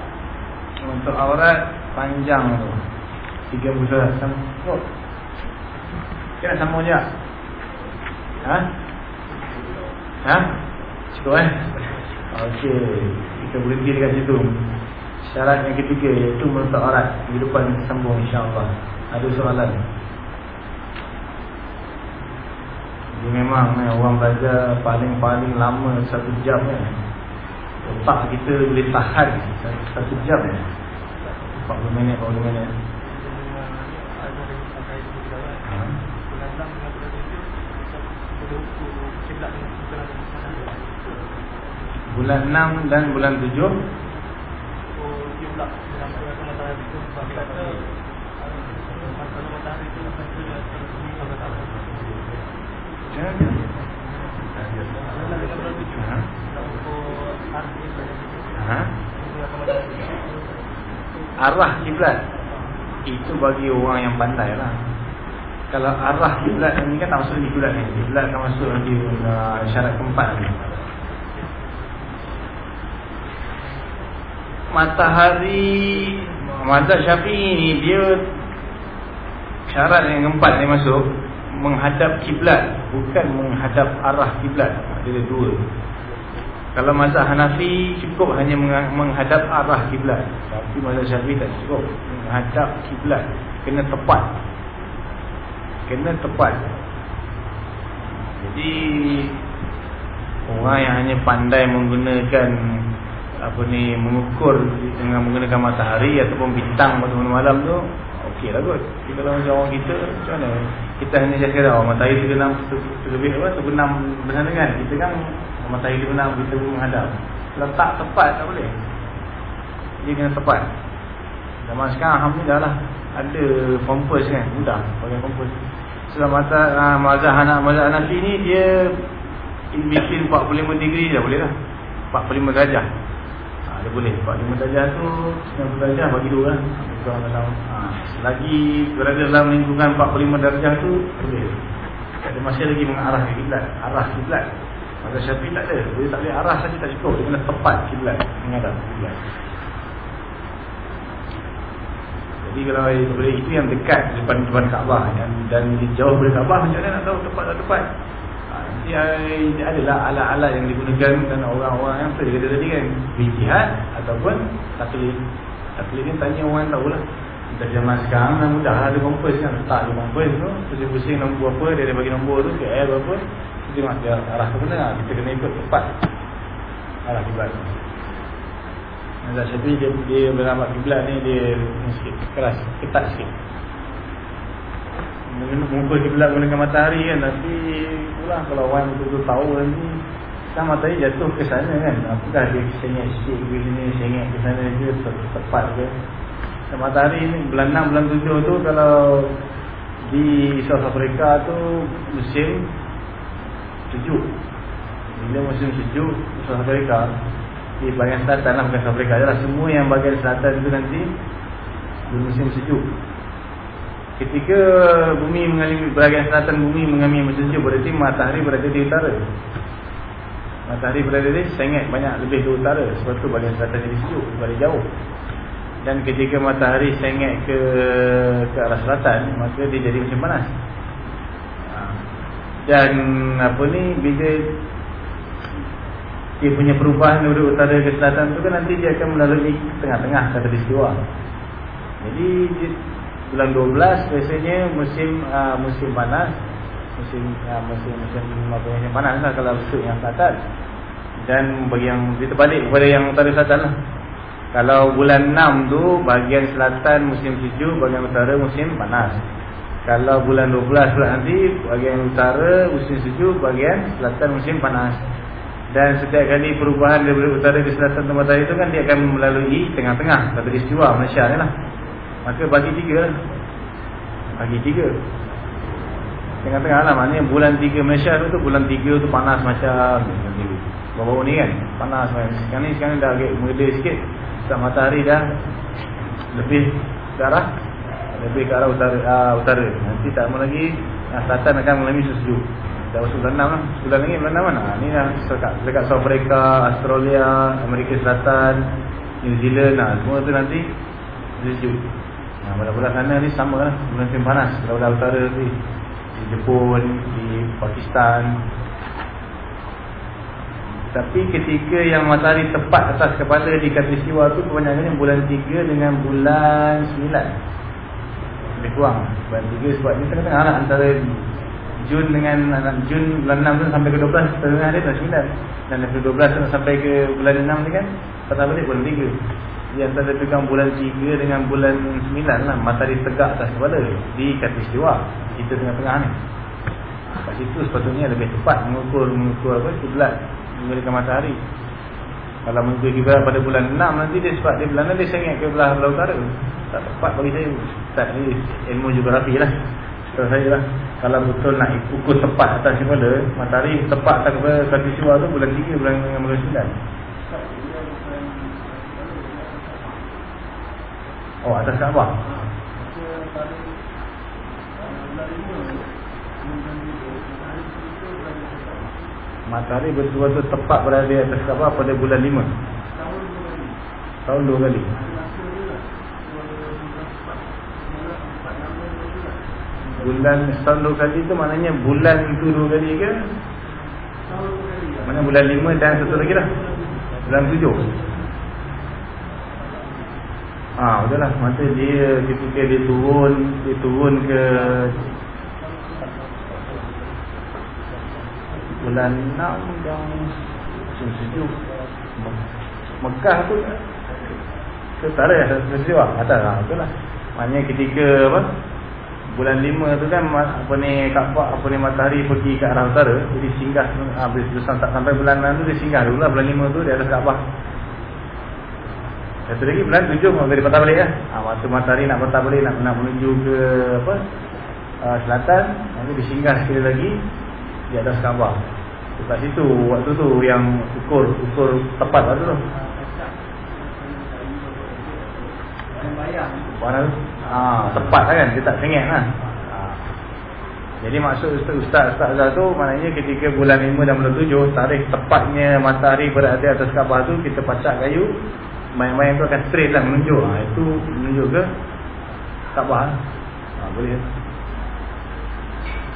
Menutup aurat panjang tu. Tiga bulan sambung. Kena sambung je. Ha? Ha? Cukup eh? Okey, kita berhenti dekat situ. Syarat yang ketiga iaitu menutup aurat. Kita sambung insya-Allah. Ada soalan? Ini memang eh, orang belajar paling-paling lama satu jam eh. Otak kita boleh tahan satu jam eh. 40 minit, 40 minit. Ha? Bulan 6 dan bulan 7 Arah kiblat. Itu bagi orang yang pandai lah. Kalau arah kiblat ni kan tak masuk di kiblat ni. Kiblat akan masuk nanti uh, syarat keempat ni. Matahari Mazhab syafi'i ni dia Syarat yang keempat ni masuk Menghadap kiblat Bukan menghadap arah kiblat ada dua kalau mazhab Hanafi cukup hanya menghadap arah kiblat. Tapi mazhab Syafi'i tak cukup menghadap kiblat. Kena tepat. Kena tepat. Jadi orang yang hanya pandai menggunakan apa ni mengukur dengan menggunakan matahari ataupun bintang pada malam tu okey lah kot. Tapi kalau macam orang kita macam mana? Kita hanya cakap oh, matahari tergenang terlebih apa? Terbenam bersama kan. Kita kan matahari terbenam kita pun menghadap. Letak tepat tak boleh? Dia kena tepat. Zaman sekarang Alhamdulillah lah. Ada kompos kan? Mudah pakai kompos sebab mata uh, mazhab anak mazhab Hanafi ni dia in between 45 degree dah boleh lah. 45 darjah dia boleh 45 darjah tu 90 darjah bagi dua dalam, ha, lagi berada dalam lingkungan 45 darjah tu boleh dia masih lagi mengarah ke kiblat arah kiblat Maka Syafi'i tak ada. Dia tak boleh arah saja tak cukup. Dia kena tepat kiblat menghadap kiblat. Jadi kalau boleh itu yang dekat depan depan Kaabah dan dan jauh dari Kaabah macam mana nak tahu tepat tak tepat? Nanti adalah alat-alat yang digunakan dan orang-orang yang saya kata tadi kan bijihad ataupun taklid. Taklid ni tanya orang tahu lah. Dah zaman sekarang dah mudah ada kompos kan. Tak ada kompos tu. Pusing-pusing nombor apa. Dia ada bagi nombor tu ke air berapa tengok dia arah ke mana kita kena ikut tepat arah kiblat Mazhab Syafi'i dia dia beramat kiblat ni dia sikit keras ketat sikit mengukur kiblat menggunakan matahari kan tapi itulah kalau orang betul-betul tahu nanti kan matahari jatuh ke sana kan. Apakah dia sengit sikit ke sini sengit ke sana dia tepat ke dan matahari ni bulan 6 bulan 7 tu kalau di South Africa tu musim sejuk. Bila musim sejuk South Africa di bahagian selatan lah bukan South Africa adalah semua yang bahagian selatan itu nanti di musim sejuk ketika bumi mengalami bahagian selatan bumi mengalami sejuk berarti matahari berada di utara. Matahari berada di sangat banyak lebih di utara. Sebab tu bahagian selatan jadi sejuk lebih jauh. Dan ketika matahari sangat ke ke arah selatan maka dia jadi musim panas. Dan apa ni bila dia punya perubahan dari utara ke selatan tu kan nanti dia akan melalui tengah-tengah kata istiwa. Jadi bulan 12 biasanya musim uh, musim panas, musim uh, musim musim yang panas lah kalau besok yang selatan. Dan bagi yang terbalik kepada yang utara selatan lah. Kalau bulan 6 tu bahagian selatan musim sejuk, bahagian utara musim panas. Kalau bulan 12 pula nanti bahagian utara musim sejuk, bahagian selatan musim panas. Dan setiap kali perubahan dari utara ke selatan tempat matahari itu kan dia akan melalui tengah-tengah satu istiwa Malaysia ni lah. Maka bagi tiga lah. Bagi tiga. Tengah-tengah lah maknanya bulan tiga Malaysia tu, tu bulan tiga tu panas macam bawa-bawa ni kan. Panas macam sekarang ni sekarang dah agak mereda sikit. Sebab matahari dah lebih darah lebih ke arah utara, uh, utara. Nanti tak lama lagi uh, selatan akan mengalami sejuk Dah masuk bulan 6 lah Sebulan lagi bulan 6 kan Ni lah dekat, dekat South Africa Australia Amerika Selatan New Zealand lah Semua tu nanti Sejuk ha, Bulan-bulan sana ni sama lah. Musim panas Bulan-bulan utara ni. Di Jepun Di Pakistan. Tapi ketika yang matahari tepat atas kepala di katistiwa tu kebanyakannya bulan 3 dengan bulan 9 lebih kurang. Bulan 3 sebab ni tengah-tengah lah antara Jun dengan Jun bulan 6 tu sampai ke 12 tengah dia bulan 9 dan dari 12 tu sampai ke bulan 6 ni kan patah balik bulan 3 dia antara pegang bulan 3 dengan bulan 9 lah. Matahari tegak atas kepala di katistiwa kita tengah-tengah ni. Kat situ sepatutnya lebih tepat mengukur mengukur apa kiblat memberikan matahari. Kalau mengikuti kiblat pada bulan 6 nanti dia sebab dia bulan dia sangat ke belah belah utara. Tak tepat bagi saya. Tak ni ilmu geografi lah. Kalau saya lah. Kalau betul nak ukur tepat atas kepala matahari tepat atas kepala kaki siwa tu bulan 3 bulan yang bulan 9 Oh atas Kaabah. Matahari betul-betul tepat berada di atas Kaabah pada bulan 5 Tahun dua kali Bulan setahun dua kali tu maknanya bulan itu dua kali ke? Mana bulan 5 dan satu lagi lah Bulan 7 Ah, betul lah Masa dia ketika dia turun Dia turun ke bulan 6 dan musim sejuk Mekah tu ke utara ya sejuk lah atas lah betul lah maknanya ketika apa bulan 5 tu kan apa ni Kaabah apa ni matahari pergi ke arah utara jadi singgah habis ha, tak sampai bulan 6 tu dia singgah dulu lah. Bulan 5 tu di atas Kaabah satu lagi bulan 7 mau dia patah balik lah ha, waktu matahari nak patah balik nak, nak menuju ke apa uh, selatan nanti dia singgah sekali lagi di atas Kaabah Dekat situ waktu tu yang ukur ukur tepat waktu tu. Mana ah tepat lah kan dia tak sengit lah. Ha. Jadi maksud ustaz ustaz ustaz tu maknanya ketika bulan 5 dan bulan 7 tarikh tepatnya matahari berada atas Kaabah tu kita pacak kayu main-main tu akan straight lah menunjuk. Ha, itu menunjuk ke Kaabah. Ha, boleh.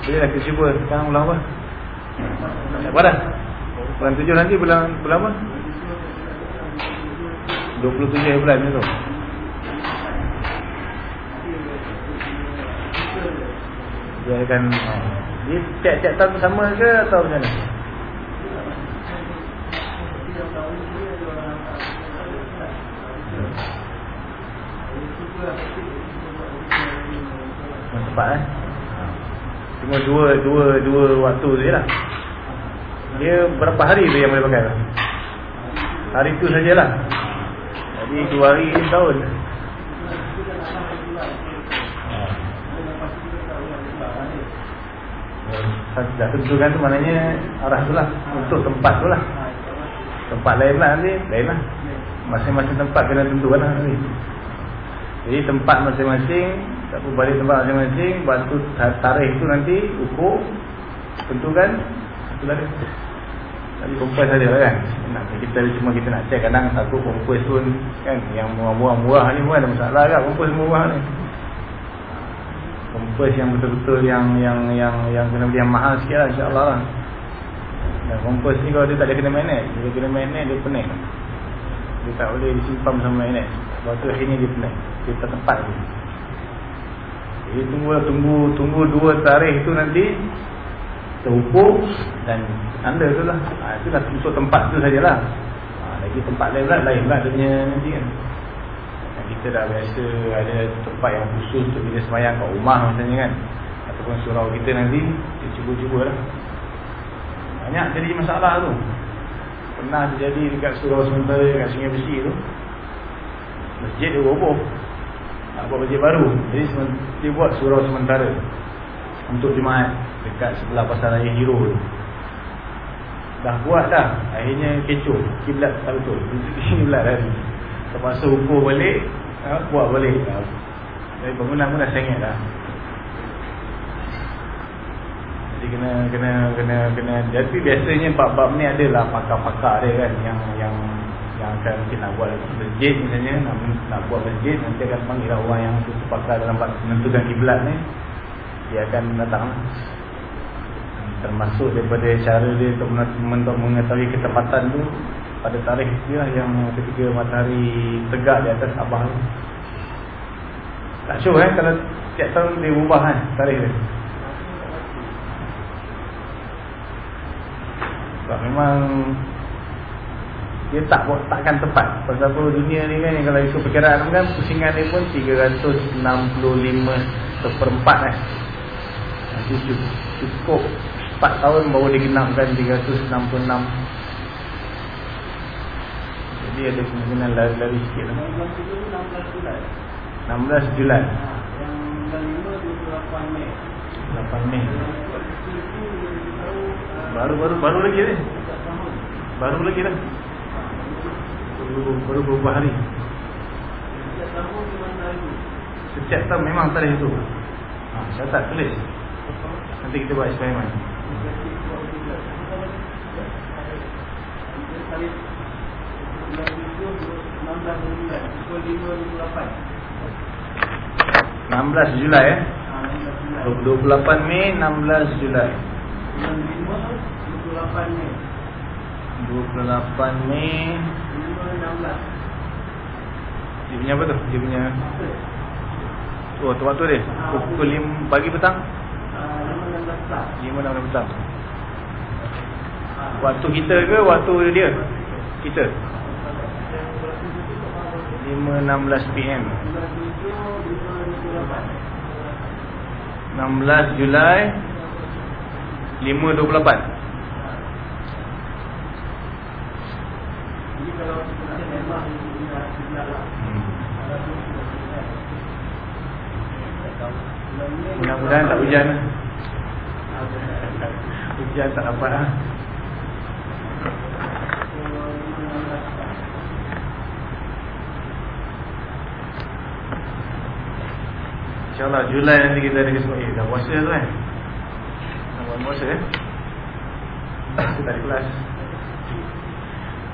Boleh lah kita cuba sekarang ulang apa? Apa dah? Bulan tujuh nanti bulan bulan apa? 27 bulan ni tu. Dia akan Dia tiap-tiap tahun sama ke atau macam mana? Cepat eh? Cuma dua dua dua waktu tu je lah. Dia berapa hari tu yang boleh pakai? Hari tu sajalah. Jadi dua hari ni tahun Dah tentukan tu maknanya arah tu lah. Untuk tempat tu lah. Tempat lain lah nanti. Lain lah. Masing-masing tempat kena tentukan lah nanti Jadi tempat masing-masing tak pun balik tempat masing-masing Bantu tarikh itu nanti Ukur Tentukan Satu lagi. Tadi kompres saja lah kan. Nak, Kita cuma kita nak cek Kadang satu kompres pun kan Yang murah-murah ni pun ada masalah kan Kompres murah ni. Kompres yang betul-betul Yang yang yang yang kena beli yang mahal sikit lah InsyaAllah lah. Dan kompres ni kalau dia tak ada kena magnet Dia kena magnet dia pening. Dia tak boleh disimpan sama magnet Sebab tu akhirnya dia Dia tak tepat ni jadi tunggu tunggu tunggu dua tarikh itu nanti terukur dan anda tu lah. Ha, itu dah untuk tempat tu sajalah. Ha, lagi tempat lain pula lain pula dunia nanti kan. Dan kita dah biasa ada tempat yang khusus untuk bila semayang kat rumah misalnya kan. Ataupun surau kita nanti kita cuba-cuba lah. Banyak jadi masalah tu. Pernah terjadi dekat surau sementara dekat sungai besi tu. Masjid dia roboh buat masjid baru. Jadi dia buat surau sementara untuk jemaat dekat sebelah pasar raya hero tu. Dah buat dah. Akhirnya kecoh. Kiblat tak betul. Kiblat hari terpaksa ukur balik. Ha, buat balik. Jadi bangunan pun dah sengit dah. Kena kena kena kena. Jadi biasanya bab-bab ni adalah pakar-pakar dia kan yang yang yang akan mungkin nak buat masjid misalnya nak, nak buat masjid nanti akan panggil orang yang tu pakar dalam menentukan kiblat ni dia akan datang. Termasuk daripada cara dia untuk, untuk mengetahui ketepatan tu pada tarikh dia lah yang ketika matahari tegak di atas abang tak sure eh kalau tiap tahun dia ubah kan tarikh dia. Sebab memang dia tak takkan tepat. Pasal apa dunia ni kan kalau ikut perkiraan kan pusingan dia pun 365 seperempat eh. Itu cukup 4 tahun baru digenapkan 366 jadi ada kemungkinan lari-lari sikit lah. 16 Julai yang 5 Mei. 8 Mei baru-baru baru lagi ni. Baru lagi dah baru, baru beberapa hari setiap tahun memang tarikh itu. Ha, saya tak tulis. Nanti kita buat eksperimen. 16 Julai eh? 28 Mei 16 Julai. 28 Mei 28 Mei. 16 Dia punya apa tu? Dia punya Oh tu waktu dia? Pukul 5 pagi petang? 5 6 petang. Waktu kita ke waktu dia? Kita? 5.16 PM 16 Julai 5.28 Mudah-mudahan tak hujan. Hujan tak dapat lah InsyaAllah Julai nanti kita ada kesempatan Eh dah puasa tu kan? Dah puasa kan Kita tak ada kelas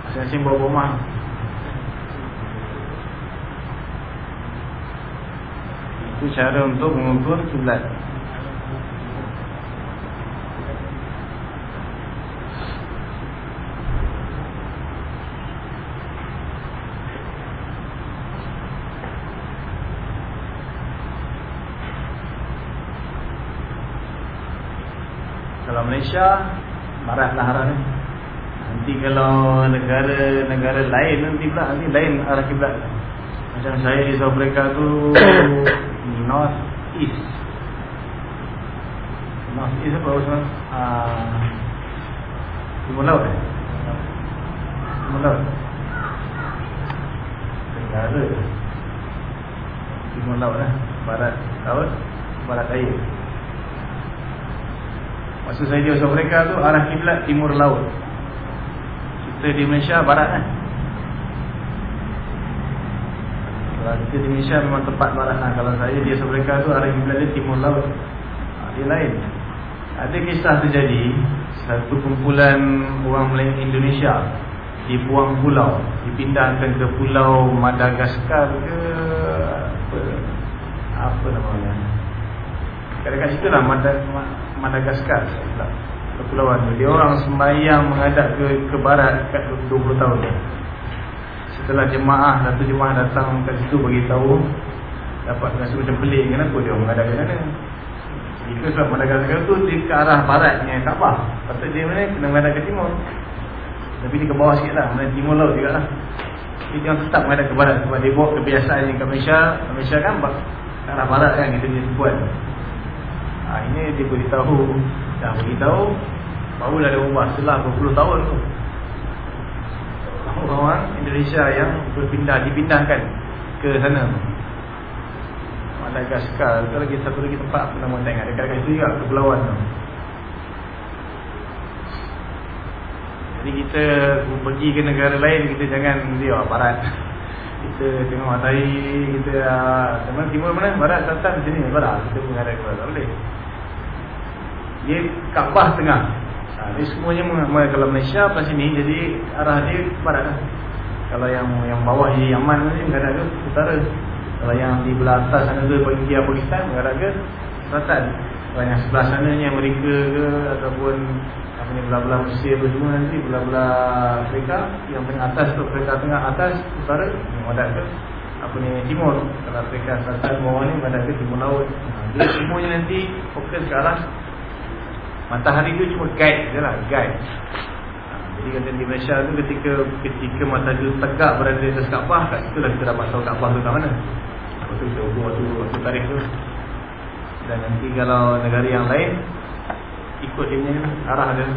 Masing-masing bawa rumah. Itu cara untuk mengukur kiblat Malaysia Baratlah arah ni Nanti kalau negara-negara lain nanti pula nanti lain arah kiblat. Macam saya di South Africa tu North East North East apa Usman? Uh, Timur Laut eh? Timur Laut Tenggara Timur Laut lah Barat Laut Barat Air Maksud saya di South mereka tu arah kiblat timur laut. Kita di Malaysia barat kan. Kalau kita di Malaysia memang tempat barat lah. Kalau saya di South mereka tu arah kiblat dia timur laut. Ha, dia lain. Ada kisah terjadi satu kumpulan orang Melayu Indonesia di buang pulau dipindahkan ke pulau Madagaskar ke apa apa namanya Kadang-kadang situ lah Madagaskar Kepulauan Dia orang sembahyang menghadap ke ke barat Kat 20 tahun Setelah jemaah Satu jemaah datang kat situ beritahu Dapat rasa macam pelik Kenapa dia menghadap ke sana? Itu sebab Madagaskar tu Di ke arah baratnya Kaabah. Patut dia mana kena menghadap ke timur. Tapi dia ke bawah sikit lah Mana timur laut juga lah. Dia jangan tetap menghadap ke barat Sebab dia bawa kebiasaan yang ke Malaysia Malaysia kan Ke arah barat kan Kita dia buat ha, Ini dia beritahu Dah beritahu Barulah dia ubah setelah berpuluh tahun tu. Orang Indonesia yang berpindah Dipindahkan ke sana. Madagaskar Itu lagi satu lagi tempat Apa nama tengok. Dekat-dekat itu juga Kepulauan tu. Jadi kita pergi ke negara lain Kita jangan dia barat. Kita tengok matahari Kita uh, Timur mana? Barat, selatan, sini. Barat Kita menghadap ke barat boleh Dia Kaabah tengah. Ha, Dia semuanya Kalau Malaysia Pas sini Jadi arah dia Barat lah. Kalau yang yang bawah Di Yaman ni Menghadap ke Utara. Kalau yang di belah atas sana tu India Pakistan Menghadap ke Selatan. Kalau yang sebelah sana ni Amerika ke Ataupun Apa ni Belah-belah Mesir tu semua nanti Belah-belah Afrika Yang tengah atas tu Afrika tengah atas Utara Menghadap ke apa ni timur. Kalau Afrika Selatan bawah ni pada ke timur laut. Ha, dia semuanya nanti fokus ke arah matahari tu cuma guide je lah guide. Jadi kata di Malaysia tu ketika ketika matahari tu tegak berada di atas Kaabah kat situ lah kita dapat tahu Kaabah tu kat mana? Waktu kita ukur waktu, waktu tarikh tu. Dan nanti kalau negara yang lain ikut dia punya arah dia.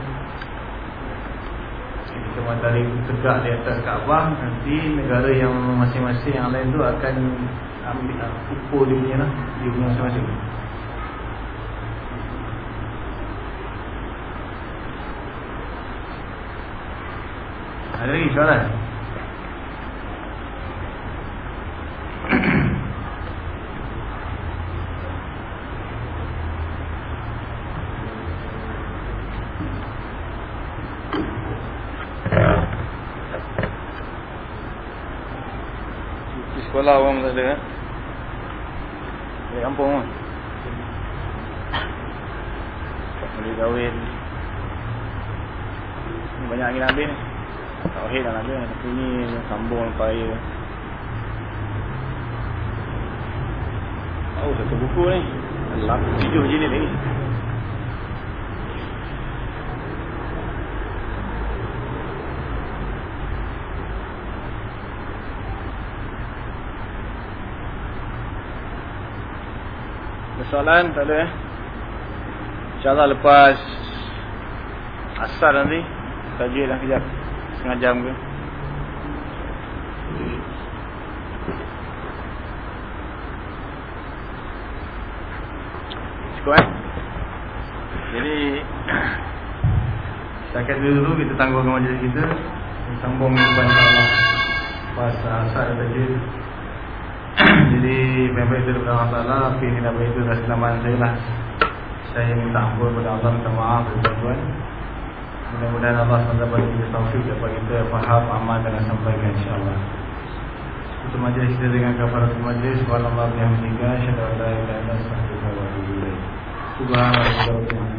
Ketika matahari tegak di atas Kaabah nanti negara yang masing-masing yang lain tu akan ambil uh, ukur dia punya lah dia punya masing-masing ada lagi soalan? Sekolah orang tak ada kan Balik kampung kan Tak boleh kahwin. Banyak nak ambil ni Tauhid dah ada Tapi ni sambung air. Oh satu buku ni. Lalu tujuh jilid lagi soalan? Tak ada eh? InsyaAllah lepas Asar nanti Tajik dah kejap Setengah jam ke Cukup eh Jadi Setakat dulu kita tangguhkan majlis kita Sambung Allah Lepas asar tajik jadi baik-baik itu kepada Allah Ta'ala Tapi ini baik itu adalah kenamaan saya lah Saya minta ampun kepada Allah Minta maaf kepada tuan Mudah-mudahan Allah SWT bagi kita taufik Dapat kita faham, aman dan sampaikan insyaAllah. Untuk majlis kita dengan kafarat majlis. Walhamdulillah bihamdika Syadu Allah ila ila sahbihi wa bihamdika Subhanallah wa bihamdika